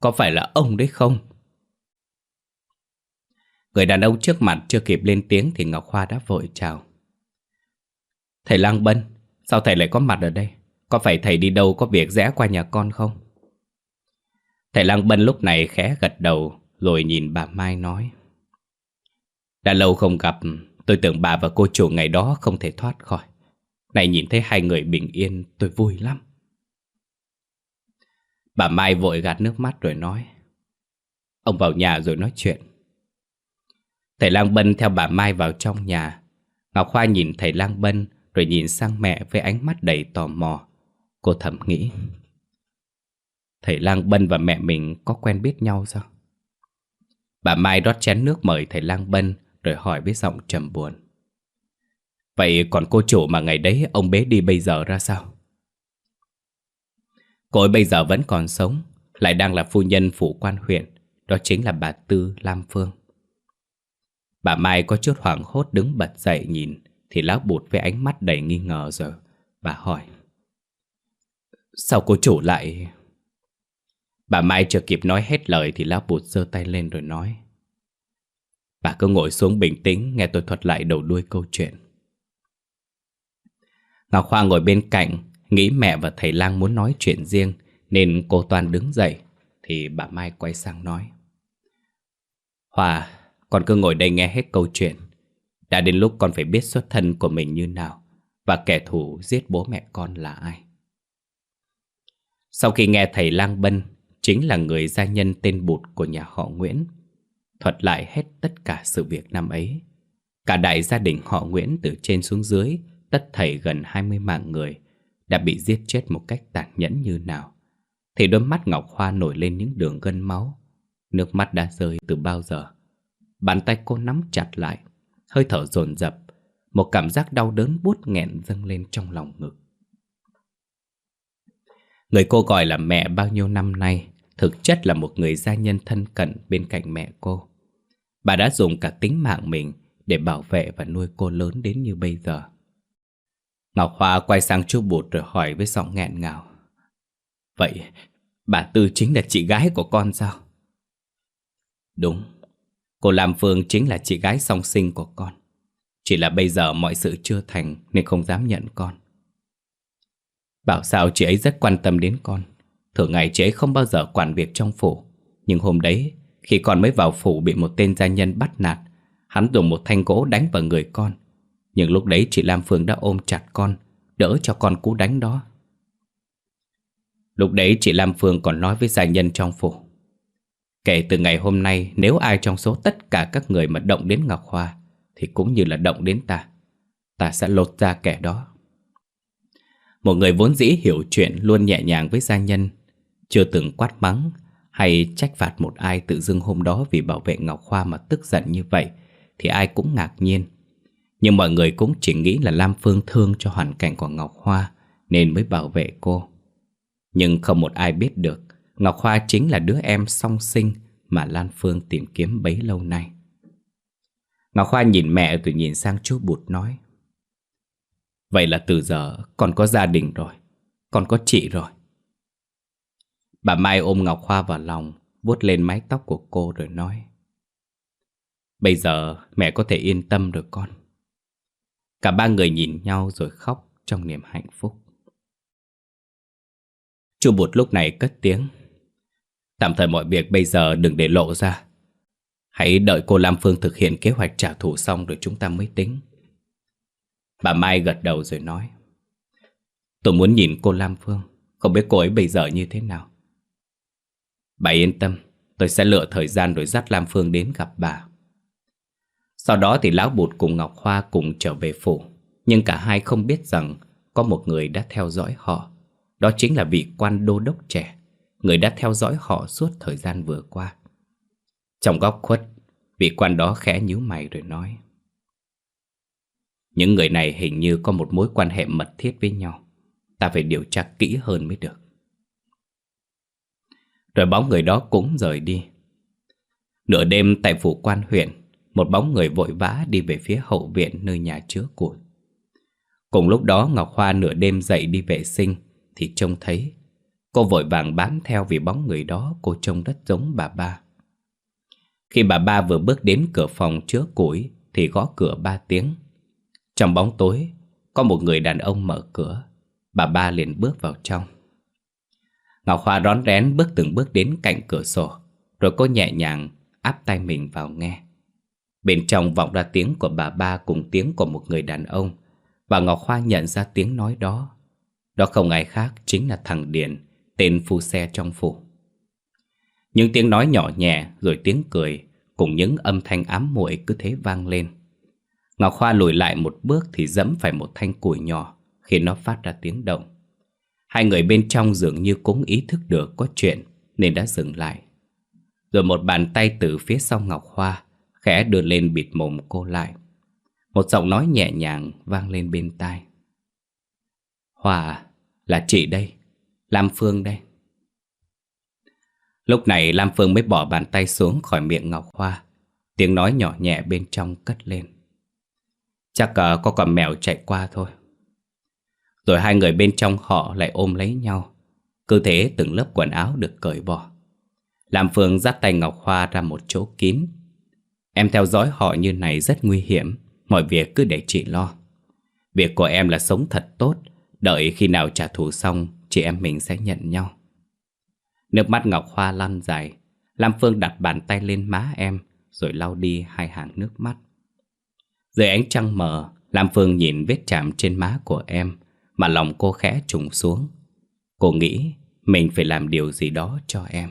Speaker 1: có phải là ông đấy không? Người đàn ông trước mặt chưa kịp lên tiếng thì Ngọc Hoa đã vội chào. Thầy lang Bân, sao thầy lại có mặt ở đây? Có phải thầy đi đâu có việc rẽ qua nhà con không? Thầy Lăng Bân lúc này khẽ gật đầu rồi nhìn bà Mai nói. Đã lâu không gặp, tôi tưởng bà và cô chủ ngày đó không thể thoát khỏi. Này nhìn thấy hai người bình yên tôi vui lắm. Bà Mai vội gạt nước mắt rồi nói. Ông vào nhà rồi nói chuyện. Thầy Lang Bân theo bà Mai vào trong nhà. Ngọc khoa nhìn thầy Lang Bân rồi nhìn sang mẹ với ánh mắt đầy tò mò. Cô thầm nghĩ. Thầy Lang Bân và mẹ mình có quen biết nhau sao? Bà Mai rót chén nước mời thầy Lang Bân rồi hỏi với giọng trầm buồn. Vậy còn cô chủ mà ngày đấy ông bế đi bây giờ ra sao? Cô ấy bây giờ vẫn còn sống, lại đang là phu nhân phủ quan huyện, đó chính là bà Tư Lam Phương. Bà Mai có chút hoảng hốt đứng bật dậy nhìn Thì lão bụt với ánh mắt đầy nghi ngờ rồi Bà hỏi Sao cô chủ lại... Bà Mai chưa kịp nói hết lời Thì lão bụt giơ tay lên rồi nói. Bà cứ ngồi xuống bình tĩnh, Nghe tôi thuật lại đầu đuôi câu chuyện. Ngọc khoa ngồi bên cạnh, Nghĩ mẹ và thầy lang muốn nói chuyện riêng, Nên cô Toàn đứng dậy, Thì bà Mai quay sang nói. Hòa con cứ ngồi đây nghe hết câu chuyện. Đã đến lúc con phải biết xuất thân của mình như nào, Và kẻ thù giết bố mẹ con là ai. Sau khi nghe thầy Lang Bân Chính là người gia nhân tên bụt của nhà họ Nguyễn. Thuật lại hết tất cả sự việc năm ấy. Cả đại gia đình họ Nguyễn từ trên xuống dưới, Tất thảy gần 20 mạng người, Đã bị giết chết một cách tàn nhẫn như nào. Thì đôi mắt Ngọc Hoa nổi lên những đường gân máu. Nước mắt đã rơi từ bao giờ? Bàn tay cô nắm chặt lại, Hơi thở dồn dập, Một cảm giác đau đớn buốt nghẹn dâng lên trong lòng ngực. Người cô gọi là mẹ bao nhiêu năm nay? Thực chất là một người gia nhân thân cận bên cạnh mẹ cô. Bà đã dùng cả tính mạng mình Để bảo vệ và nuôi cô lớn đến như bây giờ. Ngọc Hoa quay sang chú Bụt rồi hỏi với giọng nghẹn ngào. Vậy bà Tư chính là chị gái của con sao? Đúng, Cô Lam Phương chính là chị gái song sinh của con. Chỉ là bây giờ mọi sự chưa thành Nên không dám nhận con. Bảo sao chị ấy rất quan tâm đến con? Thường ngày chế không bao giờ quản việc trong phủ. Nhưng hôm đấy, Khi con mới vào phủ bị một tên gia nhân bắt nạt, Hắn dùng một thanh gỗ đánh vào người con. Nhưng lúc đấy chị Lam Phương đã ôm chặt con, Đỡ cho con cú đánh đó. Lúc đấy chị Lam Phương còn nói với gia nhân trong phủ, Kể từ ngày hôm nay, Nếu ai trong số tất cả các người mà động đến Ngọc Hoa, Thì cũng như là động đến ta Ta sẽ lột ra kẻ đó. Một người vốn dĩ hiểu chuyện Luôn nhẹ nhàng với gia nhân chưa từng quát mắng Hay trách phạt một ai tự dưng hôm đó Vì bảo vệ Ngọc khoa mà tức giận như vậy Thì ai cũng ngạc nhiên Nhưng mọi người cũng chỉ nghĩ là Lam Phương thương cho hoàn cảnh của Ngọc Hoa Nên mới bảo vệ cô Nhưng không một ai biết được Ngọc Hoa chính là đứa em song sinh mà Lan Phương tìm kiếm bấy lâu nay. Ngọc Hoa nhìn mẹ rồi nhìn sang chú Bụt nói. Vậy là từ giờ con có gia đình rồi, con có chị rồi. Bà Mai ôm Ngọc Hoa vào lòng, vuốt lên mái tóc của cô rồi nói. Bây giờ mẹ có thể yên tâm rồi con. Cả ba người nhìn nhau rồi khóc trong niềm hạnh phúc. Chú Bụt lúc này cất tiếng. Tạm thời mọi việc bây giờ đừng để lộ ra. Hãy đợi cô Lam Phương thực hiện kế hoạch trả thù xong rồi chúng ta mới tính. Bà Mai gật đầu rồi nói. Tôi muốn nhìn cô Lam Phương. Không biết cô ấy bây giờ như thế nào. Bà yên tâm, Tôi sẽ lựa thời gian rồi dắt Lam Phương đến gặp bà. Sau đó thì Lão Bụt cùng Ngọc Hoa cùng trở về phủ. Nhưng cả hai không biết rằng Có một người đã theo dõi họ. Đó chính là vị quan đô đốc trẻ, Người đã theo dõi họ suốt thời gian vừa qua. Trong góc khuất, Vị quan đó khẽ nhíu mày rồi nói, Những người này hình như có một mối quan hệ mật thiết với nhau. Ta phải điều tra kỹ hơn mới được. Rồi bóng người đó cũng rời đi. Nửa đêm tại phủ quan huyện, Một bóng người vội vã đi về phía hậu viện nơi nhà chứa củi. Cùng lúc đó Ngọc Hoa nửa đêm dậy đi vệ sinh, Thì trông thấy Cô vội vàng bám theo vì bóng người đó cô trông rất giống bà ba. Khi bà ba vừa bước đến cửa phòng chứa củi, Thì gõ cửa ba tiếng. Trong bóng tối, Có một người đàn ông mở cửa. Bà ba liền bước vào trong. Ngọc Hoa rón rén bước từng bước đến cạnh cửa sổ, Rồi cô nhẹ nhàng áp tay mình vào nghe. Bên trong vọng ra tiếng của bà ba cùng tiếng của một người đàn ông, Và Ngọc Hoa nhận ra tiếng nói đó. Đó không ai khác chính là thằng Điền, Tên phu xe trong phủ. Những tiếng nói nhỏ nhẹ Rồi tiếng cười Cùng những âm thanh ám muội cứ thế vang lên. Ngọc Hoa lùi lại một bước Thì dẫm phải một thanh củi nhỏ Khi nó phát ra tiếng động. Hai người bên trong dường như cũng ý thức được có chuyện Nên đã dừng lại. Rồi một bàn tay từ phía sau Ngọc Hoa Khẽ đưa lên bịt mồm cô lại. Một giọng nói nhẹ nhàng vang lên bên tai. Hoa là chị đây Lam Phương đây. Lúc này Lam Phương mới bỏ bàn tay xuống khỏi miệng Ngọc Hoa. Tiếng nói nhỏ nhẹ bên trong cất lên. Chắc uh, có con mèo chạy qua thôi. Rồi hai người bên trong họ lại ôm lấy nhau. Cứ thế từng lớp quần áo được cởi bỏ. Lam Phương dắt tay Ngọc Hoa ra một chỗ kín. Em theo dõi họ như này rất nguy hiểm. Mọi việc cứ để chị lo. Việc của em là sống thật tốt. Đợi khi nào trả thù xong, Chị em mình sẽ nhận nhau. Nước mắt Ngọc Hoa lăn dài. Lam Phương đặt bàn tay lên má em, Rồi lau đi hai hàng nước mắt. Dưới ánh trăng mờ, Lam Phương nhìn vết chạm trên má của em. Mà lòng cô khẽ trùng xuống Cô nghĩ Mình phải làm điều gì đó cho em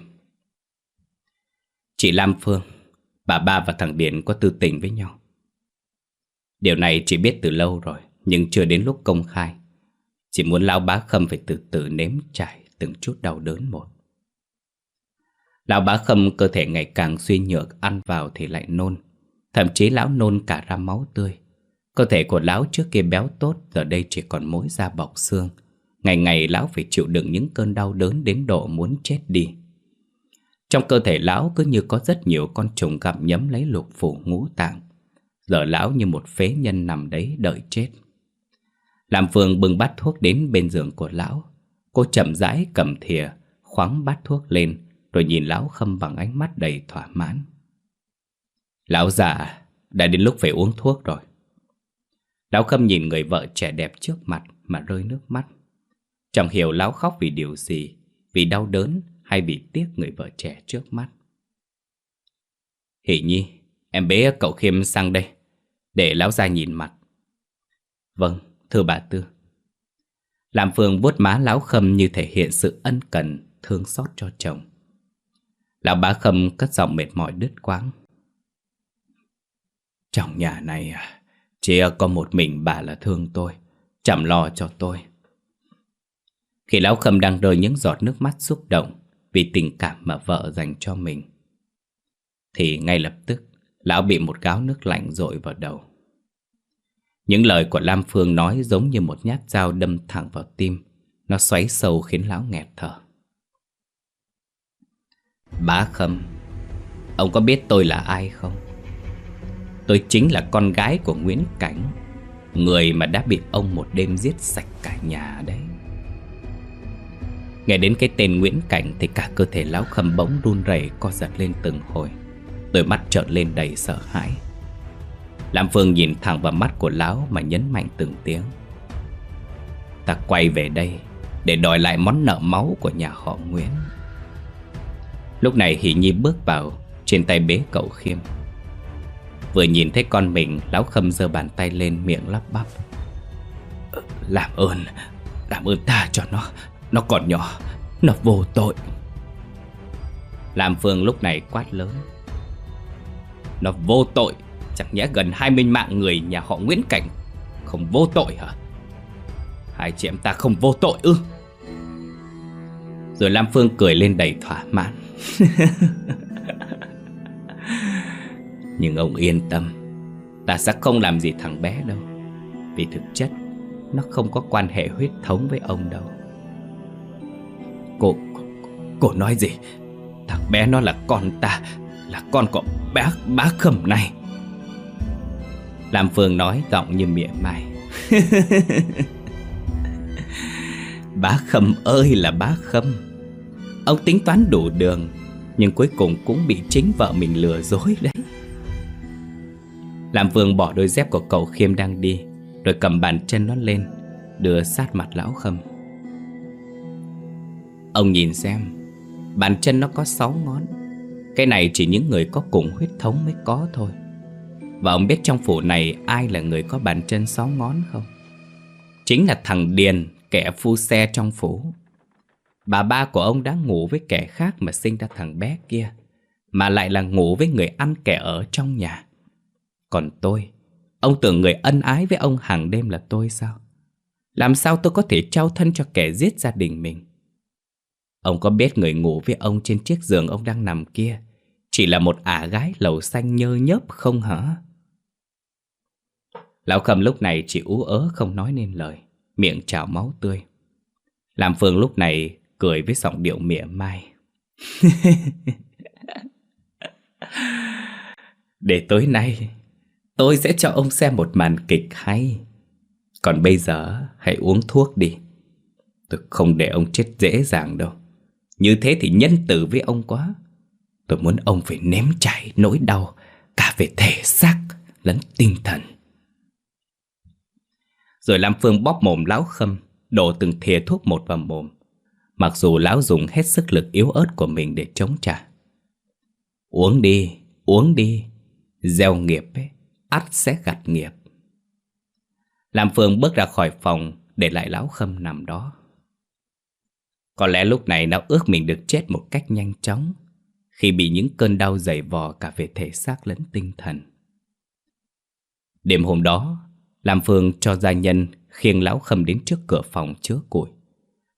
Speaker 1: Chị Lam Phương, Bà ba và thằng Điền có tư tình với nhau Điều này chị biết từ lâu rồi, Nhưng chưa đến lúc công khai Chị muốn lão bá khâm phải từ từ nếm trải từng chút đau đớn một. Lão bá khâm cơ thể ngày càng suy nhược, ăn vào thì lại nôn. Thậm chí lão nôn cả ra máu tươi. Cơ thể của lão trước kia béo tốt, giờ đây chỉ còn mối da bọc xương. Ngày ngày lão phải chịu đựng những cơn đau đớn đến độ muốn chết đi. Trong cơ thể lão cứ như có rất nhiều con trùng gặm nhấm lấy lục phủ ngũ tạng. Giờ lão như một phế nhân nằm đấy đợi chết. Làm Phương bưng bát thuốc đến bên giường của lão Cô chậm rãi cầm thìa, Khoáng bát thuốc lên, Rồi nhìn lão khâm bằng ánh mắt đầy thỏa mãn Lão già, Đã đến lúc phải uống thuốc rồi Lão khâm nhìn người vợ trẻ đẹp trước mặt Mà rơi nước mắt Chẳng hiểu lão khóc vì điều gì Vì đau đớn hay vì tiếc người vợ trẻ trước mắt Hỷ nhi Em bế cậu Khiêm sang đây Để lão ra nhìn mặt Vâng thưa bà Tư. Làm Phương vuốt má lão Khâm như thể hiện sự ân cần, thương xót cho chồng. Lão bá Khâm cất giọng mệt mỏi đứt quãng. Trong nhà này à, chỉ có một mình bà là thương tôi, chăm lo cho tôi. Khi lão Khâm đang rơi những giọt nước mắt xúc động vì tình cảm mà vợ dành cho mình, thì ngay lập tức lão bị một gáo nước lạnh dội vào đầu. Những lời của Lam Phương nói giống như một nhát dao đâm thẳng vào tim Nó xoáy sâu khiến lão nghẹt thở Bá Khâm Ông có biết tôi là ai không? Tôi chính là con gái của Nguyễn Cảnh, Người mà đã bị ông một đêm giết sạch cả nhà đấy. Nghe đến cái tên Nguyễn Cảnh Thì cả cơ thể lão khâm bỗng run rẩy Co giật lên từng hồi. Đôi mắt trợn lên đầy sợ hãi. Lam Phương nhìn thẳng vào mắt của lão Mà nhấn mạnh từng tiếng. Ta quay về đây Để đòi lại món nợ máu của nhà họ Nguyễn. Lúc này Hỷ Nhi bước vào, Trên tay bế cậu khiêm. Vừa nhìn thấy con mình, Lão Khâm giơ bàn tay lên miệng lắp bắp. Làm ơn Làm ơn ta cho nó Nó còn nhỏ, Nó vô tội. Lam Phương lúc này quát lớn. Nó vô tội, Chẳng nhẽ gần 20 mạng người nhà họ Nguyễn Cảnh Không vô tội hả? Hai chị em ta không vô tội ư? Rồi Lam Phương cười lên đầy thỏa mãn. <laughs> Nhưng ông yên tâm Ta sẽ không làm gì thằng bé đâu. Vì thực chất Nó không có quan hệ huyết thống với ông đâu. Cô, cô, cô nói gì? Thằng bé nó là con ta Là con của bác bá khẩm này. Làm Phương nói giọng như mỉa mai. <laughs> Bá Khâm ơi là bá Khâm Ông tính toán đủ đường Nhưng cuối cùng cũng bị chính vợ mình lừa dối đấy. Làm Vương bỏ đôi dép của cậu Khiêm đang đi, Rồi cầm bàn chân nó lên, Đưa sát mặt lão Khâm. Ông nhìn xem, Bàn chân nó có sáu ngón. Cái này chỉ những người có cùng huyết thống mới có thôi. Và ông biết trong phủ này Ai là người có bàn chân sáu ngón không? Chính là thằng Điền, Kẻ phu xe trong phủ. Bà ba của ông đã ngủ với kẻ khác Mà sinh ra thằng bé kia, Mà lại là ngủ với người ăn kẻ ở trong nhà. Còn tôi, Ông tưởng người ân ái với ông hàng đêm là tôi sao? Làm sao tôi có thể trao thân cho kẻ giết gia đình mình? Ông có biết người ngủ với ông trên chiếc giường ông đang nằm kia Chỉ là một ả gái lầu xanh nhơ nhớp không hả? Lão Khâm lúc này chỉ ú ớ không nói nên lời, Miệng trào máu tươi. Làm Phương lúc này cười với giọng điệu mỉa mai. <laughs> Để tối nay Tôi sẽ cho ông xem một màn kịch hay. Còn bây giờ hãy uống thuốc đi. Tôi không để ông chết dễ dàng đâu. Như thế thì nhân từ với ông quá. Tôi muốn ông phải nếm trải nỗi đau Cả về thể xác lẫn tinh thần. Rồi Lam Phương bóp mồm lão khâm Đổ từng thìa thuốc một vào mồm. Mặc dù lão dùng hết sức lực yếu ớt của mình để chống trả. Uống đi, uống đi Gieo nghiệp ấy, ắt sẽ gặt nghiệp. Lam Phương bước ra khỏi phòng Để lại lão khâm nằm đó. Có lẽ lúc này nó ước mình được chết một cách nhanh chóng Khi bị những cơn đau dày vò cả về thể xác lẫn tinh thần. Đêm hôm đó, Lam Phương cho gia nhân khiêng lão khâm đến trước cửa phòng chứa củi.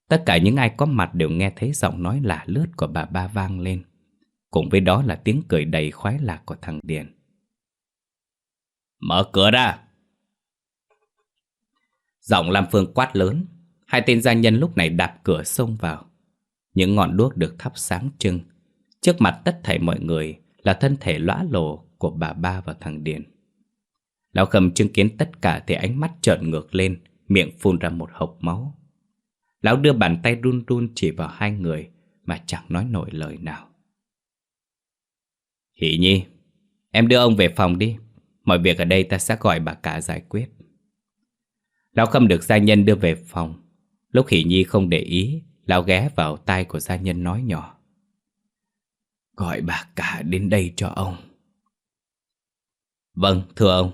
Speaker 1: Tất cả những ai có mặt đều nghe thấy giọng nói lạ lướt của bà ba vang lên. Cùng với đó là tiếng cười đầy khoái lạc của thằng Điền. Mở cửa ra. Giọng Lam Phương quát lớn. Hai tên gia nhân lúc này đạp cửa xông vào. Những ngọn đuốc được thắp sáng trưng. Trước mặt tất thảy mọi người Là thân thể lõa lồ của bà ba và thằng Điền. Lão Khâm chứng kiến tất cả thì ánh mắt trợn ngược lên, Miệng phun ra một hộc máu. Lão đưa bàn tay run run chỉ vào hai người Mà chẳng nói nổi lời nào. Hỷ Nhi, Em đưa ông về phòng đi. Mọi việc ở đây ta sẽ gọi bà cả giải quyết. Lão Khâm được gia nhân đưa về phòng. Lúc Hỷ Nhi không để ý Lão ghé vào tai của gia nhân nói nhỏ. Gọi bà cả đến đây cho ông. Vâng, thưa ông.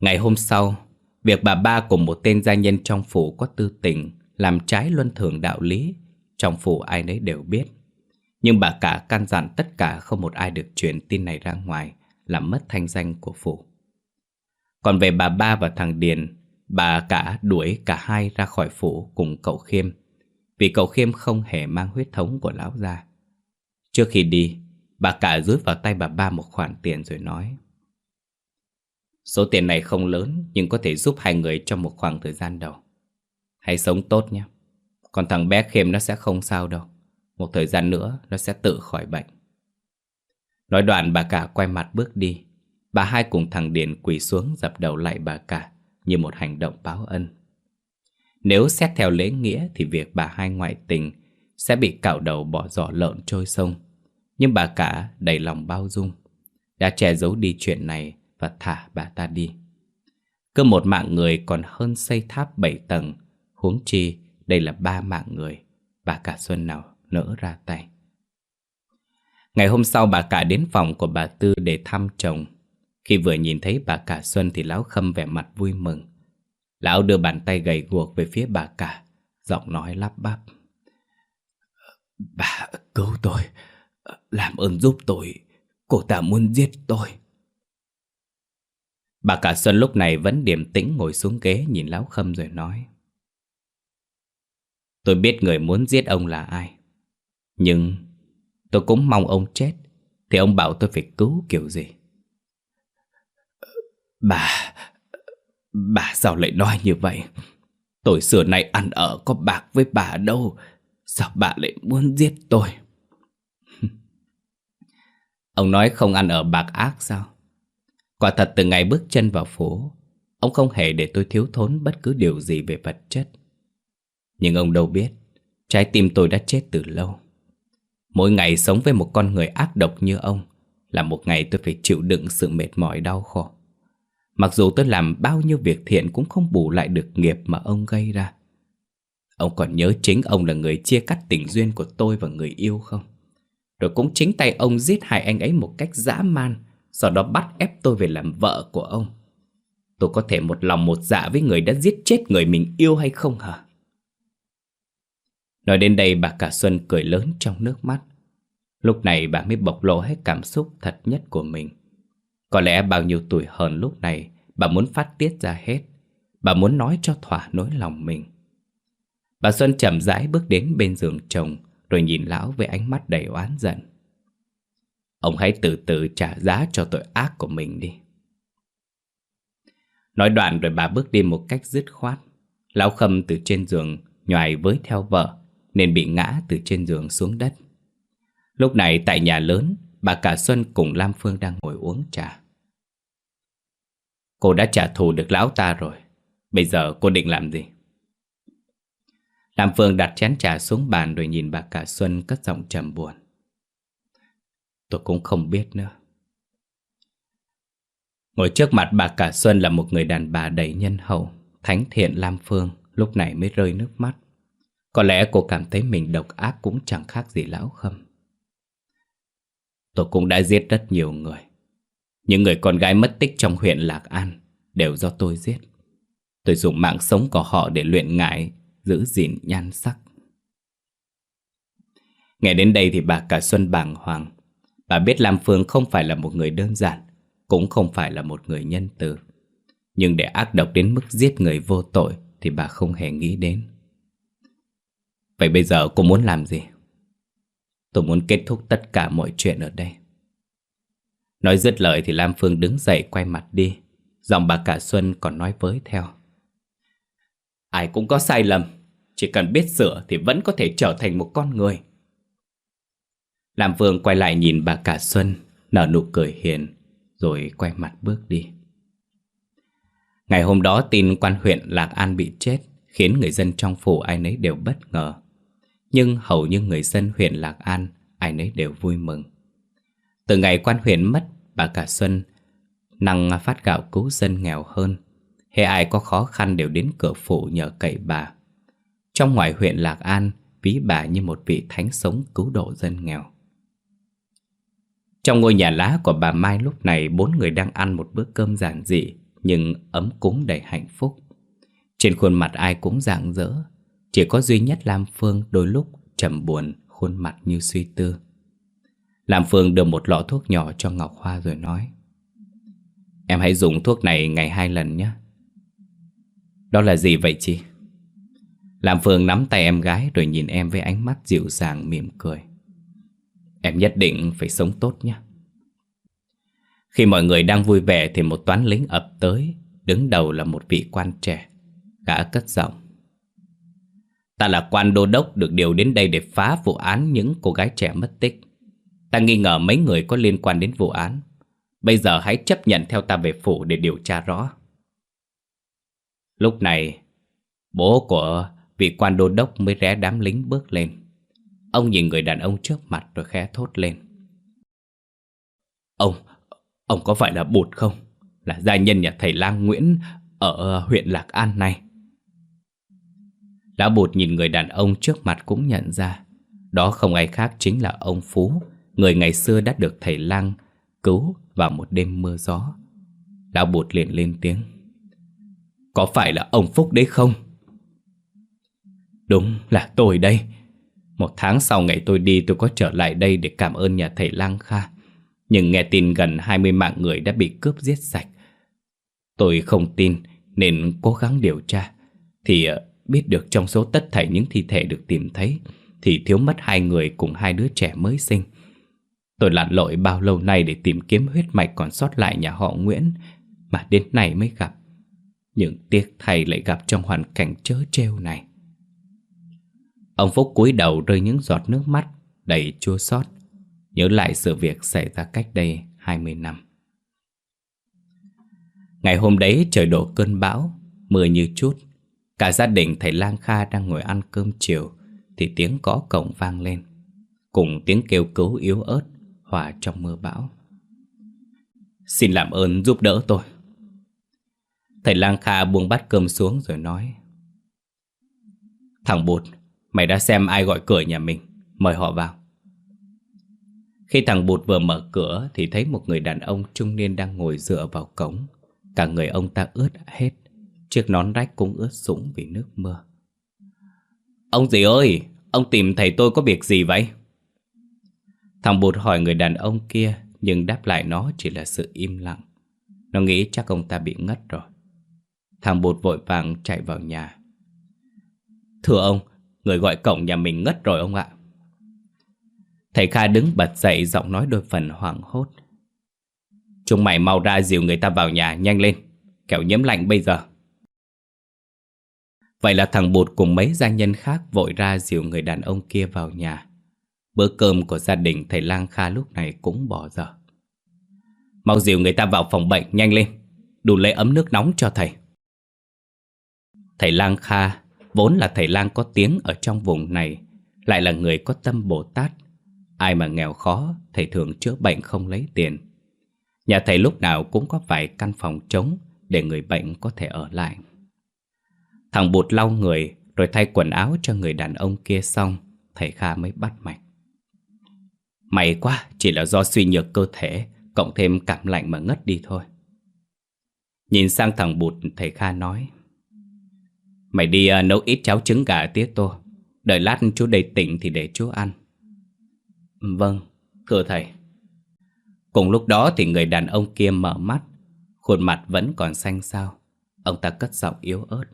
Speaker 1: Ngày hôm sau Việc bà ba cùng một tên gia nhân trong phủ có tư tình Làm trái luân thường đạo lý Trong phủ ai nấy đều biết. Nhưng bà cả căn dặn tất cả không một ai được truyền tin này ra ngoài. Làm mất thanh danh của phủ Còn về bà ba và thằng Điền, Bà cả đuổi cả hai ra khỏi phủ cùng cậu Khiêm, Vì cậu Khiêm không hề mang huyết thống của lão gia Trước khi đi, Bà cả rút vào tay bà ba một khoản tiền rồi nói, Số tiền này không lớn, nhưng có thể giúp hai người trong một khoảng thời gian đầu. Hãy sống tốt nhé. Còn thằng bé Khiêm nó sẽ không sao đâu. Một thời gian nữa, nó sẽ tự khỏi bệnh. Nói đoạn bà cả quay mặt bước đi. Bà hai cùng thằng Điền quỳ xuống dập đầu lại bà cả như một hành động báo ân. Nếu xét theo lễ nghĩa thì việc bà hai ngoại tình sẽ bị cạo đầu bỏ giỏ lợn trôi sông. Nhưng bà cả đầy lòng bao dung, đã che giấu đi chuyện này và thả bà ta đi. Cứ một mạng người còn hơn xây tháp bảy tầng, huống chi đây là ba mạng người, bà cả Xuân nào nỡ ra tay. Ngày hôm sau bà cả đến phòng của bà Tư để thăm chồng. Khi vừa nhìn thấy bà cả Xuân thì lão khâm vẻ mặt vui mừng. Lão đưa bàn tay gầy guộc về phía bà cả, giọng nói lắp bắp. Bà cứu tôi, làm ơn giúp tôi, cô ta muốn giết tôi. Bà cả Xuân lúc này vẫn điềm tĩnh ngồi xuống ghế nhìn lão khâm rồi nói. Tôi biết người muốn giết ông là ai. Nhưng tôi cũng mong ông chết, Thì ông bảo tôi phải cứu kiểu gì? Bà Bà sao lại nói như vậy? Tôi xưa nay ăn ở có bạc với bà đâu, Sao bà lại muốn giết tôi? <laughs> Ông nói không ăn ở bạc ác sao? Quả thật từ ngày bước chân vào phố, Ông không hề để tôi thiếu thốn bất cứ điều gì về vật chất. Nhưng ông đâu biết, Trái tim tôi đã chết từ lâu. Mỗi ngày sống với một con người ác độc như ông Là một ngày tôi phải chịu đựng sự mệt mỏi đau khổ Mặc dù tôi làm bao nhiêu việc thiện cũng không bù lại được nghiệp mà ông gây ra Ông còn nhớ chính ông là người chia cắt tình duyên của tôi và người yêu không? Rồi cũng chính tay ông giết hại anh ấy một cách dã man, Sau đó bắt ép tôi về làm vợ của ông Tôi có thể một lòng một dạ với người đã giết chết người mình yêu hay không hả? Nói đến đây bà cả Xuân cười lớn trong nước mắt. Lúc này bà mới bộc lộ hết cảm xúc thật nhất của mình. Có lẽ bao nhiêu tuổi hờn lúc này, bà muốn phát tiết ra hết. Bà muốn nói cho thỏa nỗi lòng mình. Bà Xuân chậm rãi bước đến bên giường chồng, rồi nhìn lão với ánh mắt đầy oán giận. Ông hãy từ từ trả giá cho tội ác của mình đi. Nói đoạn rồi bà bước đi một cách dứt khoát. Lão Khâm từ trên giường nhòi với theo vợ nên bị ngã từ trên giường xuống đất. Lúc này tại nhà lớn, bà cả Xuân cùng Lam Phương đang ngồi uống trà. Cô đã trả thù được lão ta rồi, bây giờ cô định làm gì? Lam Phương đặt chén trà xuống bàn rồi nhìn bà cả Xuân cất giọng trầm buồn. Tôi cũng không biết nữa. Ngồi trước mặt bà cả Xuân là một người đàn bà đầy nhân hậu, thánh thiện Lam Phương lúc này mới rơi nước mắt. Có lẽ cô cảm thấy mình độc ác cũng chẳng khác gì lão khâm. Tôi cũng đã giết rất nhiều người. Những người con gái mất tích trong huyện Lạc An đều do tôi giết. Tôi dùng mạng sống của họ để luyện ngải, giữ gìn nhan sắc. Nghe đến đây thì bà cả Xuân bàng hoàng. Bà biết Lam Phương không phải là một người đơn giản, cũng không phải là một người nhân từ. Nhưng để ác độc đến mức giết người vô tội thì bà không hề nghĩ đến. Vậy bây giờ cô muốn làm gì? Tôi muốn kết thúc tất cả mọi chuyện ở đây. Nói dứt lời thì Lam Phương đứng dậy quay mặt đi. Dòng bà cả Xuân còn nói với theo. Ai cũng có sai lầm. Chỉ cần biết sửa thì vẫn có thể trở thành một con người. Lam Phương quay lại nhìn bà cả Xuân, nở nụ cười hiền, rồi quay mặt bước đi. Ngày hôm đó tin quan huyện Lạc An bị chết khiến người dân trong phủ ai nấy đều bất ngờ nhưng hầu như người dân huyện Lạc An ai nấy đều vui mừng. Từ ngày quan huyện mất, bà cả Xuân năng phát gạo cứu dân nghèo hơn. Hệ ai có khó khăn đều đến cửa phủ nhờ cậy bà. Trong ngoài huyện Lạc An, ví bà như một vị thánh sống cứu độ dân nghèo. Trong ngôi nhà lá của bà Mai lúc này bốn người đang ăn một bữa cơm giản dị nhưng ấm cúng đầy hạnh phúc. Trên khuôn mặt ai cũng rạng rỡ, chỉ có duy nhất Lam Phương đôi lúc trầm buồn, khuôn mặt như suy tư. Lam Phương đưa một lọ thuốc nhỏ cho Ngọc Hoa rồi nói Em hãy dùng thuốc này ngày hai lần nhé Đó là gì vậy chị? Lam Phương nắm tay em gái rồi nhìn em với ánh mắt dịu dàng mỉm cười Em nhất định phải sống tốt nhé Khi mọi người đang vui vẻ thì một toán lính ập tới Đứng đầu là một vị quan trẻ Gã cất giọng Ta là quan đô đốc được điều đến đây để phá vụ án những cô gái trẻ mất tích. Ta nghi ngờ mấy người có liên quan đến vụ án. Bây giờ hãy chấp nhận theo ta về phủ để điều tra rõ. Lúc này, Bố của vị quan đô đốc mới rẽ đám lính bước lên. Ông nhìn người đàn ông trước mặt rồi khẽ thốt lên. Ông, ông có phải là bụt không? Là gia nhân nhà thầy Lang Nguyễn ở huyện Lạc An này. Lão bụt nhìn người đàn ông trước mặt cũng nhận ra. Đó không ai khác chính là ông Phú, người ngày xưa đã được thầy Lang cứu vào một đêm mưa gió. Lão bụt liền lên tiếng. Có phải là ông Phúc đấy không? Đúng là tôi đây. Một tháng sau ngày tôi đi tôi có trở lại đây để cảm ơn nhà thầy Lang Kha. Nhưng nghe tin gần 20 mạng người đã bị cướp giết sạch. Tôi không tin nên cố gắng điều tra. Thì ờ, biết được trong số tất thảy những thi thể được tìm thấy thì thiếu mất hai người cùng hai đứa trẻ mới sinh. Tôi lặn lội bao lâu nay để tìm kiếm huyết mạch còn sót lại nhà họ Nguyễn mà đến nay mới gặp. Nhưng tiếc thầy lại gặp trong hoàn cảnh chớ trêu này. Ông Phúc cúi đầu rơi những giọt nước mắt đầy chua xót nhớ lại sự việc xảy ra cách đây 20 năm. Ngày hôm đấy trời đổ cơn bão, mưa như chút. Cả gia đình thầy Lang Kha đang ngồi ăn cơm chiều thì tiếng có cổng vang lên, cùng tiếng kêu cứu yếu ớt hòa trong mưa bão. Xin làm ơn giúp đỡ tôi. Thầy Lang Kha buông bát cơm xuống rồi nói Thằng Bụt, mày đã xem ai gọi cửa nhà mình, mời họ vào. Khi thằng Bụt vừa mở cửa thì thấy một người đàn ông trung niên đang ngồi dựa vào cổng. Cả người ông ta ướt hết, chiếc nón rách cũng ướt sũng vì nước mưa. Ông gì ơi, ông tìm thầy tôi có việc gì vậy? Thằng Bụt hỏi người đàn ông kia nhưng đáp lại nó chỉ là sự im lặng. Nó nghĩ chắc ông ta bị ngất rồi. Thằng Bụt vội vàng chạy vào nhà. Thưa ông, người gọi cổng nhà mình ngất rồi ông ạ. Thầy Kha đứng bật dậy giọng nói đôi phần hoảng hốt. Chúng mày mau ra dìu người ta vào nhà nhanh lên, kẻo nhiễm lạnh bây giờ. Vậy là thằng Bụt cùng mấy gia nhân khác vội ra dìu người đàn ông kia vào nhà. Bữa cơm của gia đình thầy Lang Kha lúc này cũng bỏ dở. Mau dìu người ta vào phòng bệnh nhanh lên, đủ lấy ấm nước nóng cho thầy. Thầy Lang Kha vốn là thầy lang có tiếng ở trong vùng này, lại là người có tâm Bồ Tát. Ai mà nghèo khó, thầy thường chữa bệnh không lấy tiền. Nhà thầy lúc nào cũng có vài căn phòng trống để người bệnh có thể ở lại. Thằng bụt lau người rồi thay quần áo cho người đàn ông kia xong, thầy Kha mới bắt mạch. May quá, chỉ là do suy nhược cơ thể, cộng thêm cảm lạnh mà ngất đi thôi. Nhìn sang thằng bụt, thầy Kha nói. Mày đi uh, nấu ít cháo trứng gà tía tô, đợi lát chú đầy tỉnh thì để chú ăn. Vâng, thưa thầy. Cùng lúc đó thì người đàn ông kia mở mắt, khuôn mặt vẫn còn xanh xao. Ông ta cất giọng yếu ớt.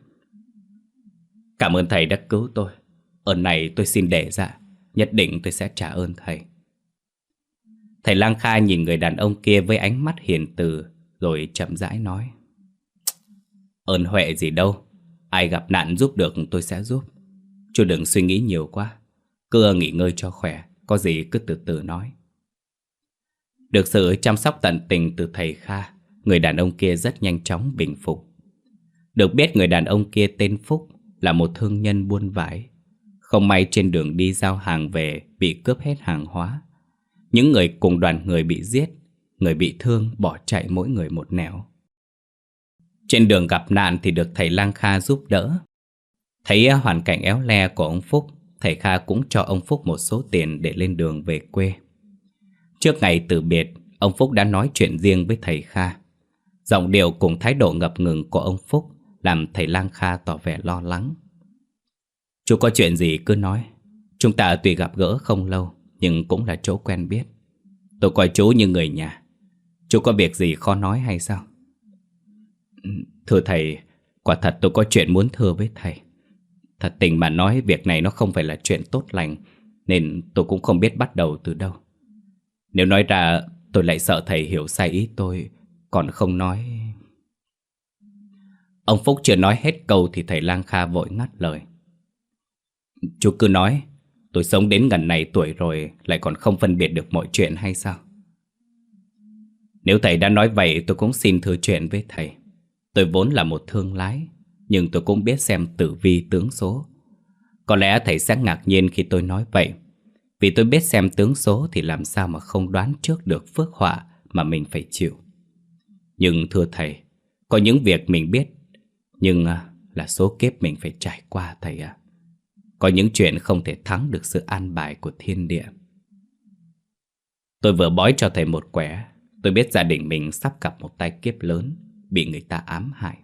Speaker 1: Cảm ơn thầy đã cứu tôi. Ơn này tôi xin để dạ, nhất định tôi sẽ trả ơn thầy. Thầy Lang Kha nhìn người đàn ông kia với ánh mắt hiền từ, rồi chậm rãi nói. Ơn huệ gì đâu, ai gặp nạn giúp được tôi sẽ giúp. Chú đừng suy nghĩ nhiều quá, cứ nghỉ ngơi cho khỏe, có gì cứ từ từ nói. Được sự chăm sóc tận tình từ thầy Kha, người đàn ông kia rất nhanh chóng bình phục. Được biết người đàn ông kia tên Phúc là một thương nhân buôn vải. Không may trên đường đi giao hàng về bị cướp hết hàng hóa. Những người cùng đoàn người bị giết, người bị thương bỏ chạy mỗi người một nẻo. Trên đường gặp nạn thì được thầy Lang Kha giúp đỡ. Thấy hoàn cảnh éo le của ông Phúc, thầy Kha cũng cho ông Phúc một số tiền để lên đường về quê. Trước ngày từ biệt, ông Phúc đã nói chuyện riêng với thầy Kha. Giọng điệu cùng thái độ ngập ngừng của ông Phúc làm thầy Lang Kha tỏ vẻ lo lắng. Chú có chuyện gì cứ nói. Chúng ta tuy gặp gỡ không lâu, nhưng cũng là chỗ quen biết. Tôi coi chú như người nhà. Chú có việc gì khó nói hay sao? Ừ, thưa thầy, quả thật tôi có chuyện muốn thưa với thầy. Thật tình mà nói việc này nó không phải là chuyện tốt lành, nên tôi cũng không biết bắt đầu từ đâu. Nếu nói ra, tôi lại sợ thầy hiểu sai ý tôi, còn không nói... Ông Phúc chưa nói hết câu thì thầy Lang Kha vội ngắt lời. Chú cứ nói, tôi sống đến gần này tuổi rồi lại còn không phân biệt được mọi chuyện hay sao? Nếu thầy đã nói vậy tôi cũng xin thưa chuyện với thầy. Tôi vốn là một thương lái. Nhưng tôi cũng biết xem tử vi tướng số Có lẽ thầy sẽ ngạc nhiên khi tôi nói vậy Vì tôi biết xem tướng số thì làm sao mà không đoán trước được phước họa mà mình phải chịu Nhưng thưa thầy Có những việc mình biết nhưng à, là số kiếp mình phải trải qua, thầy ạ. Có những chuyện không thể thắng được sự an bài của thiên địa. Tôi vừa bói cho thầy một quẻ. Tôi biết gia đình mình sắp gặp một tai kiếp lớn, Bị người ta ám hại.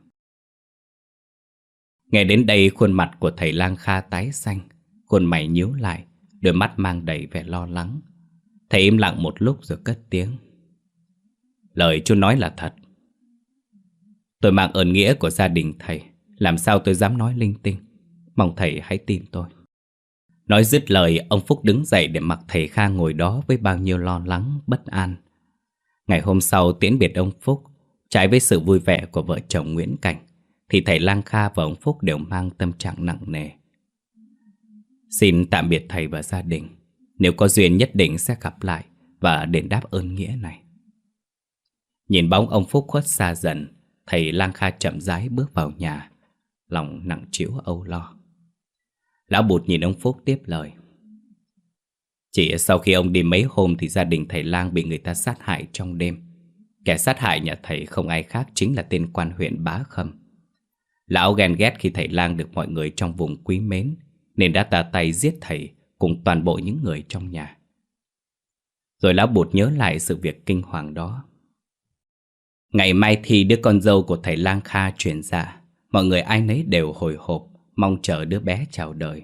Speaker 1: Nghe đến đây, khuôn mặt của thầy Lang Kha tái xanh, Khuôn mày nhíu lại, Đôi mắt mang đầy vẻ lo lắng. Thầy im lặng một lúc rồi cất tiếng. Lời chú nói là thật Tôi mang ơn nghĩa của gia đình thầy. Làm sao tôi dám nói linh tinh? Mong thầy hãy tin tôi. Nói dứt lời ông Phúc đứng dậy để mặc thầy Kha ngồi đó với bao nhiêu lo lắng, bất an. Ngày hôm sau tiễn biệt ông Phúc Trái với sự vui vẻ của vợ chồng Nguyễn Cảnh Thì thầy Lang Kha và ông Phúc đều mang tâm trạng nặng nề. Xin tạm biệt thầy và gia đình. Nếu có duyên nhất định sẽ gặp lại Và đền đáp ơn nghĩa này. Nhìn bóng ông Phúc khuất xa dần Thầy Lang Kha chậm rãi bước vào nhà, Lòng nặng trĩu âu lo. Lão bụt nhìn ông Phúc tiếp lời. Chỉ sau khi ông đi mấy hôm Thì gia đình thầy Lang bị người ta sát hại trong đêm. Kẻ sát hại nhà thầy không ai khác Chính là tên quan huyện Bá Khâm. Lão ghen ghét khi thầy Lang được mọi người trong vùng quý mến, Nên đã tà tay giết thầy Cùng toàn bộ những người trong nhà. Rồi lão bụt nhớ lại sự việc kinh hoàng đó. Ngày mai thì đứa con dâu của thầy Lang Kha chuyển dạ. Mọi người ai nấy đều hồi hộp Mong chờ đứa bé chào đời.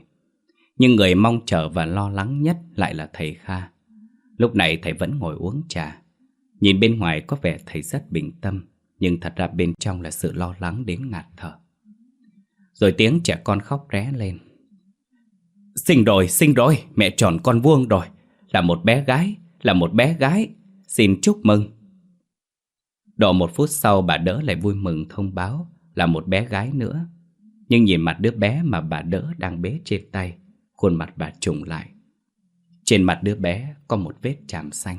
Speaker 1: Nhưng người mong chờ và lo lắng nhất lại là thầy Kha. Lúc này thầy vẫn ngồi uống trà. Nhìn bên ngoài có vẻ thầy rất bình tâm Nhưng thật ra bên trong là sự lo lắng đến ngạt thở. Rồi tiếng trẻ con khóc ré lên. Sinh rồi, sinh rồi, mẹ tròn con vuông rồi. Là một bé gái, là một bé gái. Xin chúc mừng. Độ một phút sau bà đỡ lại vui mừng thông báo là một bé gái nữa. Nhưng nhìn mặt đứa bé mà bà đỡ đang bế trên tay, khuôn mặt bà trùng lại. Trên mặt đứa bé có một vết chàm xanh.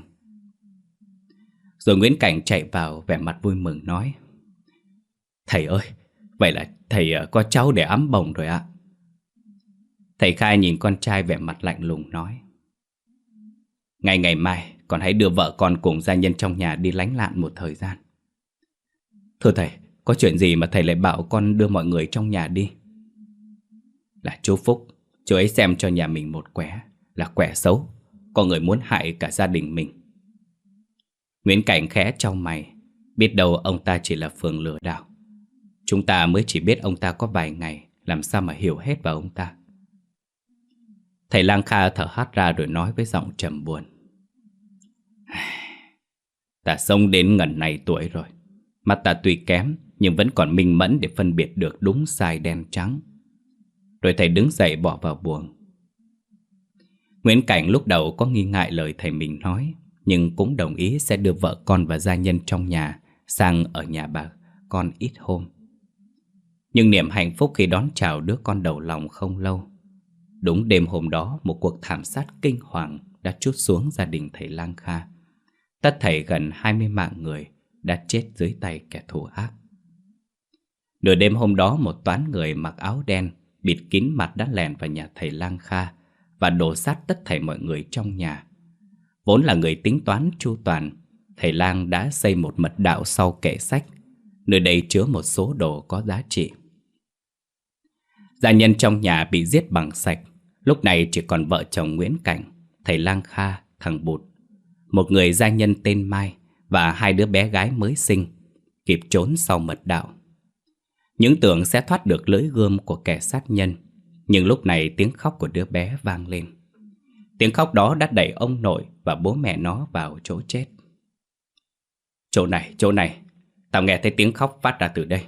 Speaker 1: Rồi Nguyễn Cảnh chạy vào vẻ mặt vui mừng nói Thầy ơi, vậy là thầy ờ, có cháu để ấm bồng rồi ạ. Thầy Khai nhìn con trai vẻ mặt lạnh lùng nói Ngày ngày mai, còn hãy đưa vợ con cùng gia nhân trong nhà đi lánh lạn một thời gian. Thưa thầy, có chuyện gì mà thầy lại bảo con đưa mọi người trong nhà đi? Là chú Phúc, chú ấy xem cho nhà mình một quẻ, là quẻ xấu, có người muốn hại cả gia đình mình. Nguyễn Cảnh khẽ trong mày, biết đâu ông ta chỉ là phường lừa đảo. Chúng ta mới chỉ biết ông ta có vài ngày, làm sao mà hiểu hết vào ông ta. Thầy Lang Kha thở hắt ra rồi nói với giọng trầm buồn. <sighs> Ta sống đến ngần này tuổi rồi. Mắt ta tuy kém nhưng vẫn còn minh mẫn để phân biệt được đúng sai đen trắng. Rồi thầy đứng dậy bỏ vào buồng. Nguyễn Cảnh lúc đầu có nghi ngại lời thầy mình nói, nhưng cũng đồng ý sẽ đưa vợ con và gia nhân trong nhà sang ở nhà bà con ít hôm. Nhưng niềm hạnh phúc khi đón chào đứa con đầu lòng không lâu. Đúng đêm hôm đó, một cuộc thảm sát kinh hoàng đã trút xuống gia đình thầy Lang Kha. Tất thảy gần 20 mạng người đã chết dưới tay kẻ thù ác. Nửa đêm hôm đó một toán người mặc áo đen bịt kín mặt đã lèn vào nhà thầy Lang Kha và đổ sát tất thảy mọi người trong nhà. Vốn là người tính toán chu toàn, thầy Lang đã xây một mật đạo sau kệ sách, nơi đây chứa một số đồ có giá trị. Gia nhân trong nhà bị giết bằng sạch, lúc này chỉ còn vợ chồng Nguyễn Cảnh, thầy Lang Kha, thằng Bụt, một người gia nhân tên Mai và hai đứa bé gái mới sinh, kịp trốn sau mật đạo. Những tưởng sẽ thoát được lưỡi gươm của kẻ sát nhân, nhưng lúc này tiếng khóc của đứa bé vang lên. Tiếng khóc đó đã đẩy ông nội và bố mẹ nó vào chỗ chết. Chỗ này, chỗ này, tao nghe thấy tiếng khóc phát ra từ đây.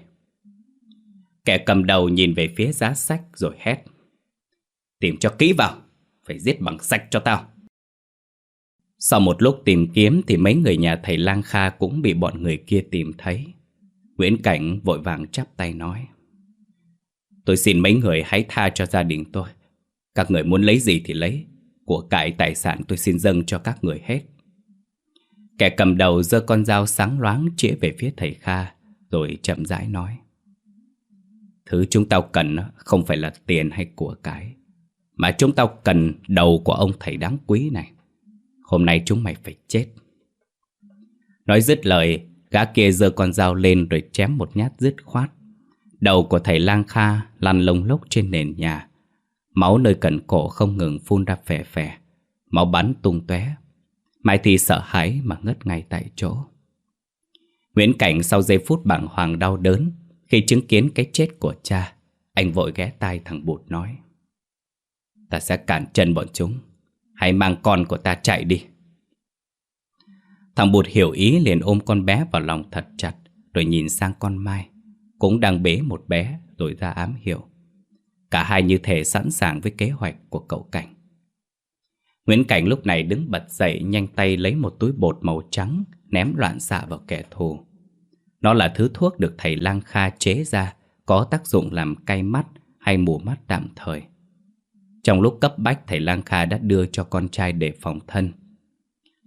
Speaker 1: Kẻ cầm đầu nhìn về phía giá sách rồi hét. Tìm cho kỹ vào, phải giết bằng sạch cho tao. Sau một lúc tìm kiếm thì mấy người nhà thầy Lang Kha cũng bị bọn người kia tìm thấy. Nguyễn Cảnh vội vàng chắp tay nói. Tôi xin mấy người hãy tha cho gia đình tôi. Các người muốn lấy gì thì lấy. Của cải tài sản tôi xin dâng cho các người hết. Kẻ cầm đầu giơ con dao sáng loáng chĩa về phía thầy Kha, rồi chậm rãi nói. Thứ chúng tao cần không phải là tiền hay của cái Mà chúng tao cần đầu của ông thầy đáng quý này Hôm nay chúng mày phải chết. Nói dứt lời, Gã kia giơ con dao lên rồi chém một nhát dứt khoát. Đầu của thầy lang kha lăn lông lốc trên nền nhà. Máu nơi cẩn cổ không ngừng phun ra phè phè. Máu bắn tung tóe. Mai thì sợ hãi mà ngất ngay tại chỗ. Nguyễn Cảnh sau giây phút bàng hoàng đau đớn, Khi chứng kiến cái chết của cha, Anh vội ghé tai thằng Bụt nói, Ta sẽ cản chân bọn chúng. Hãy mang con của ta chạy đi Thằng Bụt hiểu ý liền ôm con bé vào lòng thật chặt, Rồi nhìn sang con Mai Cũng đang bế một bé, rồi ra ám hiệu Cả hai như thể sẵn sàng với kế hoạch của cậu Cảnh Nguyễn Cảnh lúc này đứng bật dậy, nhanh tay lấy một túi bột màu trắng, ném loạn xạ vào kẻ thù. Nó là thứ thuốc được thầy Lang Kha chế ra, có tác dụng làm cay mắt hay mù mắt tạm thời. Trong lúc cấp bách thầy Lang Kha đã đưa cho con trai để phòng thân.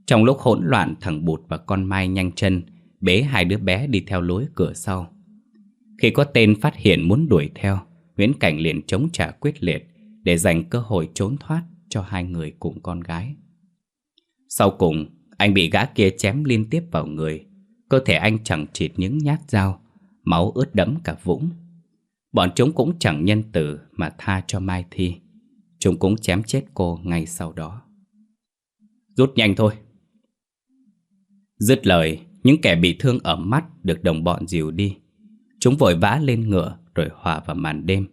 Speaker 1: Trong lúc hỗn loạn thằng Bụt và con Mai nhanh chân bế hai đứa bé đi theo lối cửa sau. Khi có tên phát hiện muốn đuổi theo, Nguyễn Cảnh liền chống trả quyết liệt để dành cơ hội trốn thoát cho hai người cùng con gái. Sau cùng, anh bị gã kia chém liên tiếp vào người. Cơ thể anh chẳng chịt những nhát dao, máu ướt đẫm cả vũng. Bọn chúng cũng chẳng nhân từ mà tha cho Mai Thi. Chúng cũng chém chết cô ngay sau đó. Rút nhanh thôi. Dứt lời, những kẻ bị thương ở mắt được đồng bọn dìu đi. Chúng vội vã lên ngựa rồi hòa vào màn đêm,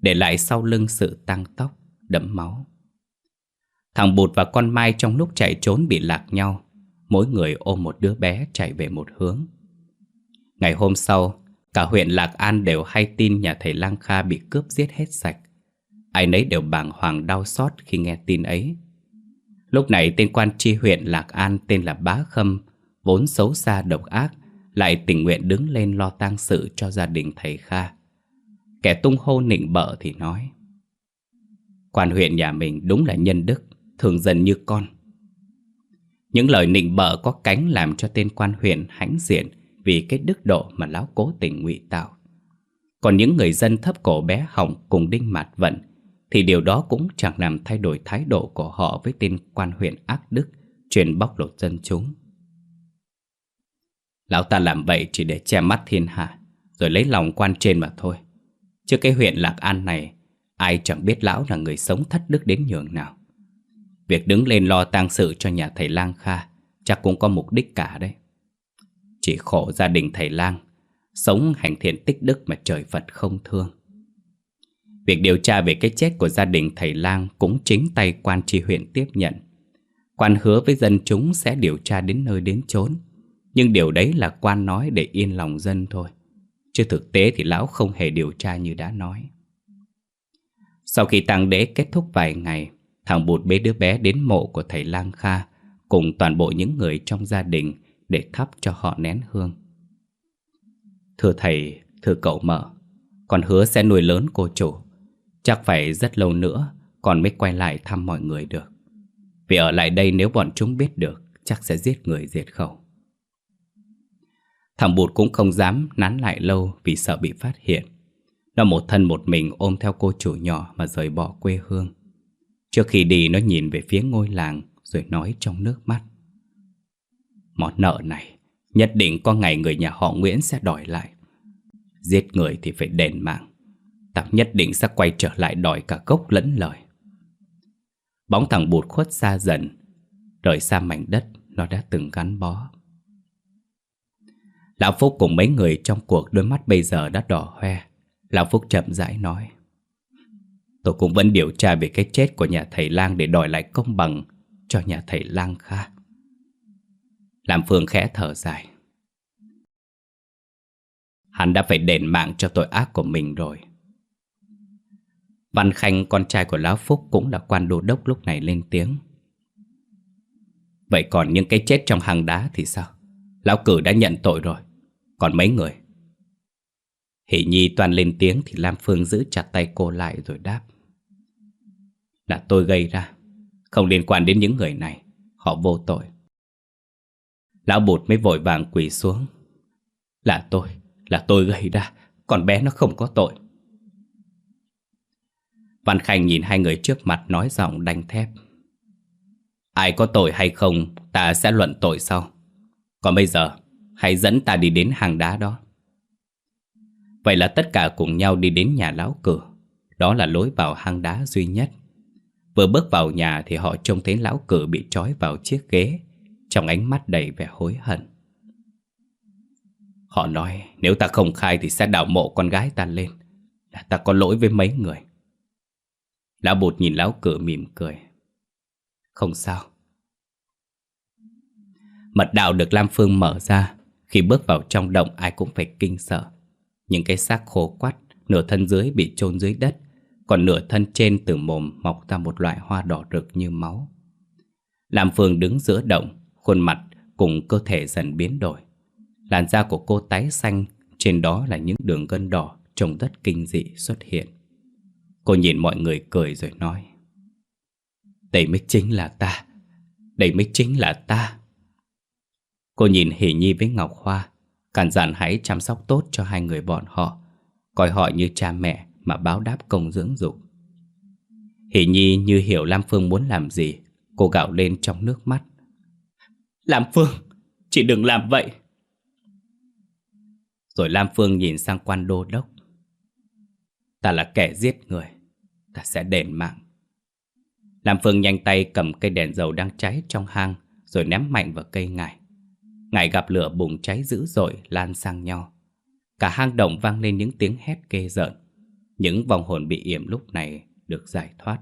Speaker 1: để lại sau lưng sự tăng tóc, đẫm máu. Thằng Bụt và con Mai trong lúc chạy trốn bị lạc nhau Mỗi người ôm một đứa bé chạy về một hướng Ngày hôm sau Cả huyện Lạc An đều hay tin nhà thầy Lang Kha bị cướp giết hết sạch Ai nấy đều bàng hoàng đau xót khi nghe tin ấy Lúc này tên quan tri huyện Lạc An tên là Bá Khâm, Vốn xấu xa độc ác, Lại tình nguyện đứng lên lo tang sự cho gia đình thầy Kha Kẻ tung hô nịnh bợ thì nói, Quan huyện nhà mình đúng là nhân đức, thường dần như con. Những lời nịnh bợ có cánh làm cho tên quan huyện hãnh diện vì cái đức độ mà lão cố tình ngụy tạo. Còn những người dân thấp cổ bé hỏng cùng đinh mạt vận thì điều đó cũng chẳng làm thay đổi thái độ của họ với tên quan huyện ác đức, truyền bóc lột dân chúng. Lão ta làm vậy chỉ để che mắt thiên hạ, rồi lấy lòng quan trên mà thôi. Chứ cái huyện Lạc An này, ai chẳng biết lão là người sống thất đức đến nhường nào. Việc đứng lên lo tang sự cho nhà thầy Lang Kha Chắc cũng có mục đích cả đấy Chỉ khổ gia đình thầy Lang, Sống hành thiện tích đức mà trời Phật không thương Việc điều tra về cái chết của gia đình thầy Lang Cũng chính tay quan tri huyện tiếp nhận Quan hứa với dân chúng sẽ điều tra đến nơi đến chốn Nhưng điều đấy là quan nói để yên lòng dân thôi Chứ thực tế thì lão không hề điều tra như đã nói Sau khi tang đế kết thúc vài ngày Thằng Bụt bế đứa bé đến mộ của thầy Lang Kha cùng toàn bộ những người trong gia đình để thắp cho họ nén hương. Thưa thầy, thưa cậu mợ, con hứa sẽ nuôi lớn cô chủ. Chắc phải rất lâu nữa còn mới quay lại thăm mọi người được. Vì ở lại đây nếu bọn chúng biết được, chắc sẽ giết người diệt khẩu. Thằng Bụt cũng không dám nán lại lâu vì sợ bị phát hiện. Nó một thân một mình ôm theo cô chủ nhỏ mà rời bỏ quê hương. Trước khi đi, nó nhìn về phía ngôi làng Rồi nói trong nước mắt Món nợ này, Nhất định có ngày người nhà họ Nguyễn sẽ đòi lại Giết người thì phải đền mạng Tao nhất định sẽ quay trở lại đòi cả gốc lẫn lời Bóng thằng bụt khuất xa dần, Rời xa mảnh đất Nó đã từng gắn bó Lão Phúc cùng mấy người trong cuộc đôi mắt bây giờ đã đỏ hoe Lão Phúc chậm rãi nói, Tôi cũng vẫn điều tra về cái chết của nhà thầy Lang để đòi lại công bằng cho nhà thầy Lang Kha. Làm Phương khẽ thở dài. Hắn đã phải đền mạng cho tội ác của mình rồi. Văn Khanh, con trai của Lão Phúc cũng là quan đô đốc lúc này lên tiếng. Vậy còn những cái chết trong hang đá thì sao? Lão Cử đã nhận tội rồi. Còn mấy người? Hỷ Nhi toàn lên tiếng thì Lam Phương giữ chặt tay cô lại rồi đáp. Là tôi gây ra Không liên quan đến những người này Họ vô tội Lão bụt mới vội vàng quỳ xuống Là tôi Là tôi gây ra Còn bé nó không có tội Văn Khanh nhìn hai người trước mặt nói giọng đanh thép. Ai có tội hay không, ta sẽ luận tội sau. Còn bây giờ, hãy dẫn ta đi đến hang đá đó. Vậy là tất cả cùng nhau đi đến nhà lão cửa. Đó là lối vào hang đá duy nhất. Vừa bước vào nhà thì họ trông thấy lão cử bị trói vào chiếc ghế, trong ánh mắt đầy vẻ hối hận. Họ nói nếu ta không khai thì sẽ đào mộ con gái ta lên. Ta có lỗi với mấy người. Lão bột nhìn lão cử mỉm cười. Không sao. Mật đạo được Lam Phương mở ra. Khi bước vào trong động ai cũng phải kinh sợ. Những cái xác khô quắt, nửa thân dưới bị chôn dưới đất, còn nửa thân trên từ mồm mọc ra một loại hoa đỏ rực như máu. Lam Phương đứng giữa động, khuôn mặt cùng cơ thể dần biến đổi. Làn da của cô tái xanh, trên đó là những đường gân đỏ trông rất kinh dị xuất hiện. Cô nhìn mọi người cười rồi nói. Đây mới chính là ta. Đây mới chính là ta. Cô nhìn Hỷ Nhi với Ngọc Hoa. Cản dặn hãy chăm sóc tốt cho hai người bọn họ. Coi họ như cha mẹ mà báo đáp công dưỡng dục. Hỷ Nhi như hiểu Lam Phương muốn làm gì Cô gạo lên trong nước mắt. Lam Phương, chị đừng làm vậy. Rồi Lam Phương nhìn sang quan đô đốc. Ta là kẻ giết người. Ta sẽ đền mạng. Lam Phương nhanh tay cầm cây đèn dầu đang cháy trong hang, Rồi ném mạnh vào cây ngải. Ngải gặp lửa bùng cháy dữ dội, lan sang nhau. Cả hang động vang lên những tiếng hét ghê rợn. Những vòng hồn bị yểm lúc này được giải thoát.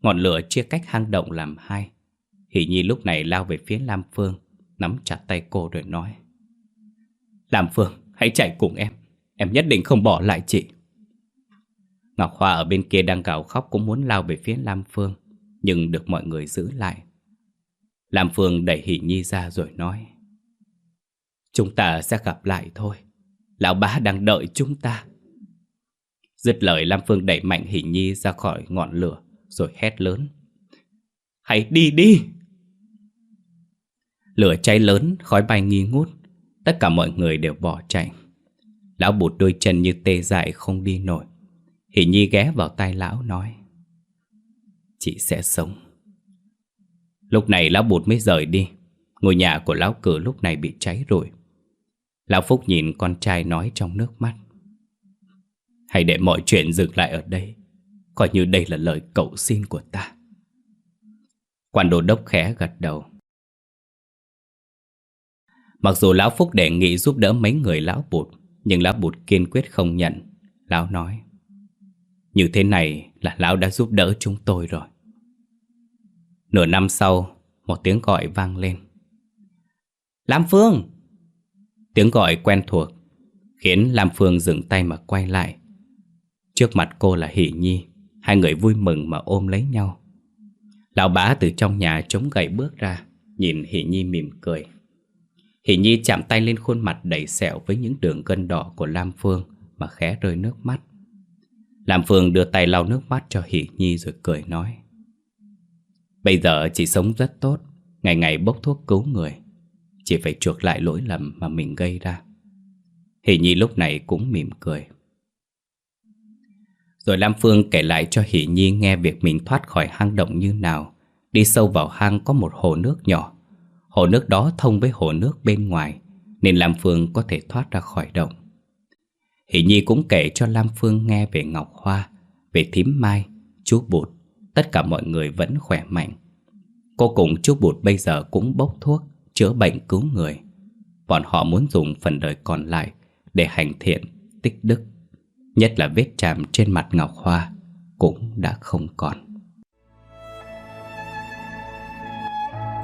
Speaker 1: Ngọn lửa chia cách hang động làm hai. Hỷ Nhi lúc này lao về phía Lam Phương, Nắm chặt tay cô rồi nói. Lam Phương, hãy chạy cùng em. Em nhất định không bỏ lại chị. Ngọc Hoa ở bên kia đang gào khóc cũng muốn lao về phía Lam Phương, nhưng được mọi người giữ lại. Lam Phương đẩy Hỷ Nhi ra rồi nói Chúng ta sẽ gặp lại thôi. Lão bá đang đợi chúng ta. Dứt lời Lam Phương đẩy mạnh Hỷ Nhi ra khỏi ngọn lửa Rồi hét lớn Hãy đi đi! Lửa cháy lớn, khói bay nghi ngút Tất cả mọi người đều bỏ chạy. Lão bụt đôi chân như tê dại không đi nổi. Hỷ Nhi ghé vào tai lão nói, Chị sẽ sống. Lúc này lão bụt mới rời đi. Ngôi nhà của lão cử lúc này bị cháy rồi. Lão Phúc nhìn con trai nói trong nước mắt, Hãy để mọi chuyện dừng lại ở đây. Coi như đây là lời cầu xin của ta. Quan đồ đốc khẽ gật đầu. Mặc dù Lão Phúc đề nghị giúp đỡ mấy người Lão Bụt, Nhưng Lão Bụt kiên quyết không nhận. Lão nói như thế này là lão đã giúp đỡ chúng tôi rồi. Nửa năm sau, Một tiếng gọi vang lên. Lam Phương! Tiếng gọi quen thuộc, Khiến Lam Phương dừng tay mà quay lại. Trước mặt cô là Hỷ Nhi, Hai người vui mừng mà ôm lấy nhau. Lão bá từ trong nhà chống gậy bước ra, Nhìn Hỷ Nhi mỉm cười. Hỷ Nhi chạm tay lên khuôn mặt đầy sẹo Với những đường gân đỏ của Lam Phương Mà khẽ rơi nước mắt. Lam Phương đưa tay lau nước mắt cho Hỷ Nhi rồi cười nói. Bây giờ chị sống rất tốt, Ngày ngày bốc thuốc cứu người. Chỉ phải chuộc lại lỗi lầm mà mình gây ra. Hỷ Nhi lúc này cũng mỉm cười. Rồi Lam Phương kể lại cho Hỷ Nhi nghe việc mình thoát khỏi hang động như nào. Đi sâu vào hang có một hồ nước nhỏ. Hồ nước đó thông với hồ nước bên ngoài, Nên Lam Phương có thể thoát ra khỏi động. Hỷ Nhi cũng kể cho Lam Phương nghe về Ngọc Hoa, về Thím Mai, chú Bụt, tất cả mọi người vẫn khỏe mạnh. Cô cùng chú Bụt bây giờ cũng bốc thuốc, chữa bệnh cứu người. Bọn họ muốn dùng phần đời còn lại để hành thiện, tích đức. Nhất là vết chạm trên mặt Ngọc Hoa cũng đã không còn.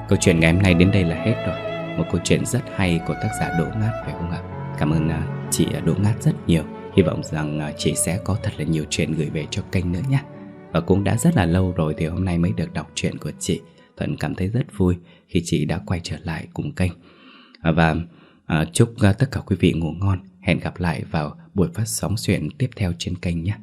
Speaker 1: Câu chuyện ngày hôm nay đến đây là hết rồi. Một câu chuyện rất hay của tác giả Đỗ Ngát phải không ạ? Cảm ơn à, chị Đỗ Ngát rất nhiều. Hy vọng rằng à, chị sẽ có thật là nhiều chuyện gửi về cho kênh nữa nhé. Và cũng đã rất là lâu rồi thì hôm nay mới được đọc chuyện của chị. Thuận cảm thấy rất vui khi chị đã quay trở lại cùng kênh. À, và à, chúc tất cả quý vị ngủ ngon. Hẹn gặp lại vào buổi phát sóng chuyện tiếp theo trên kênh nhé.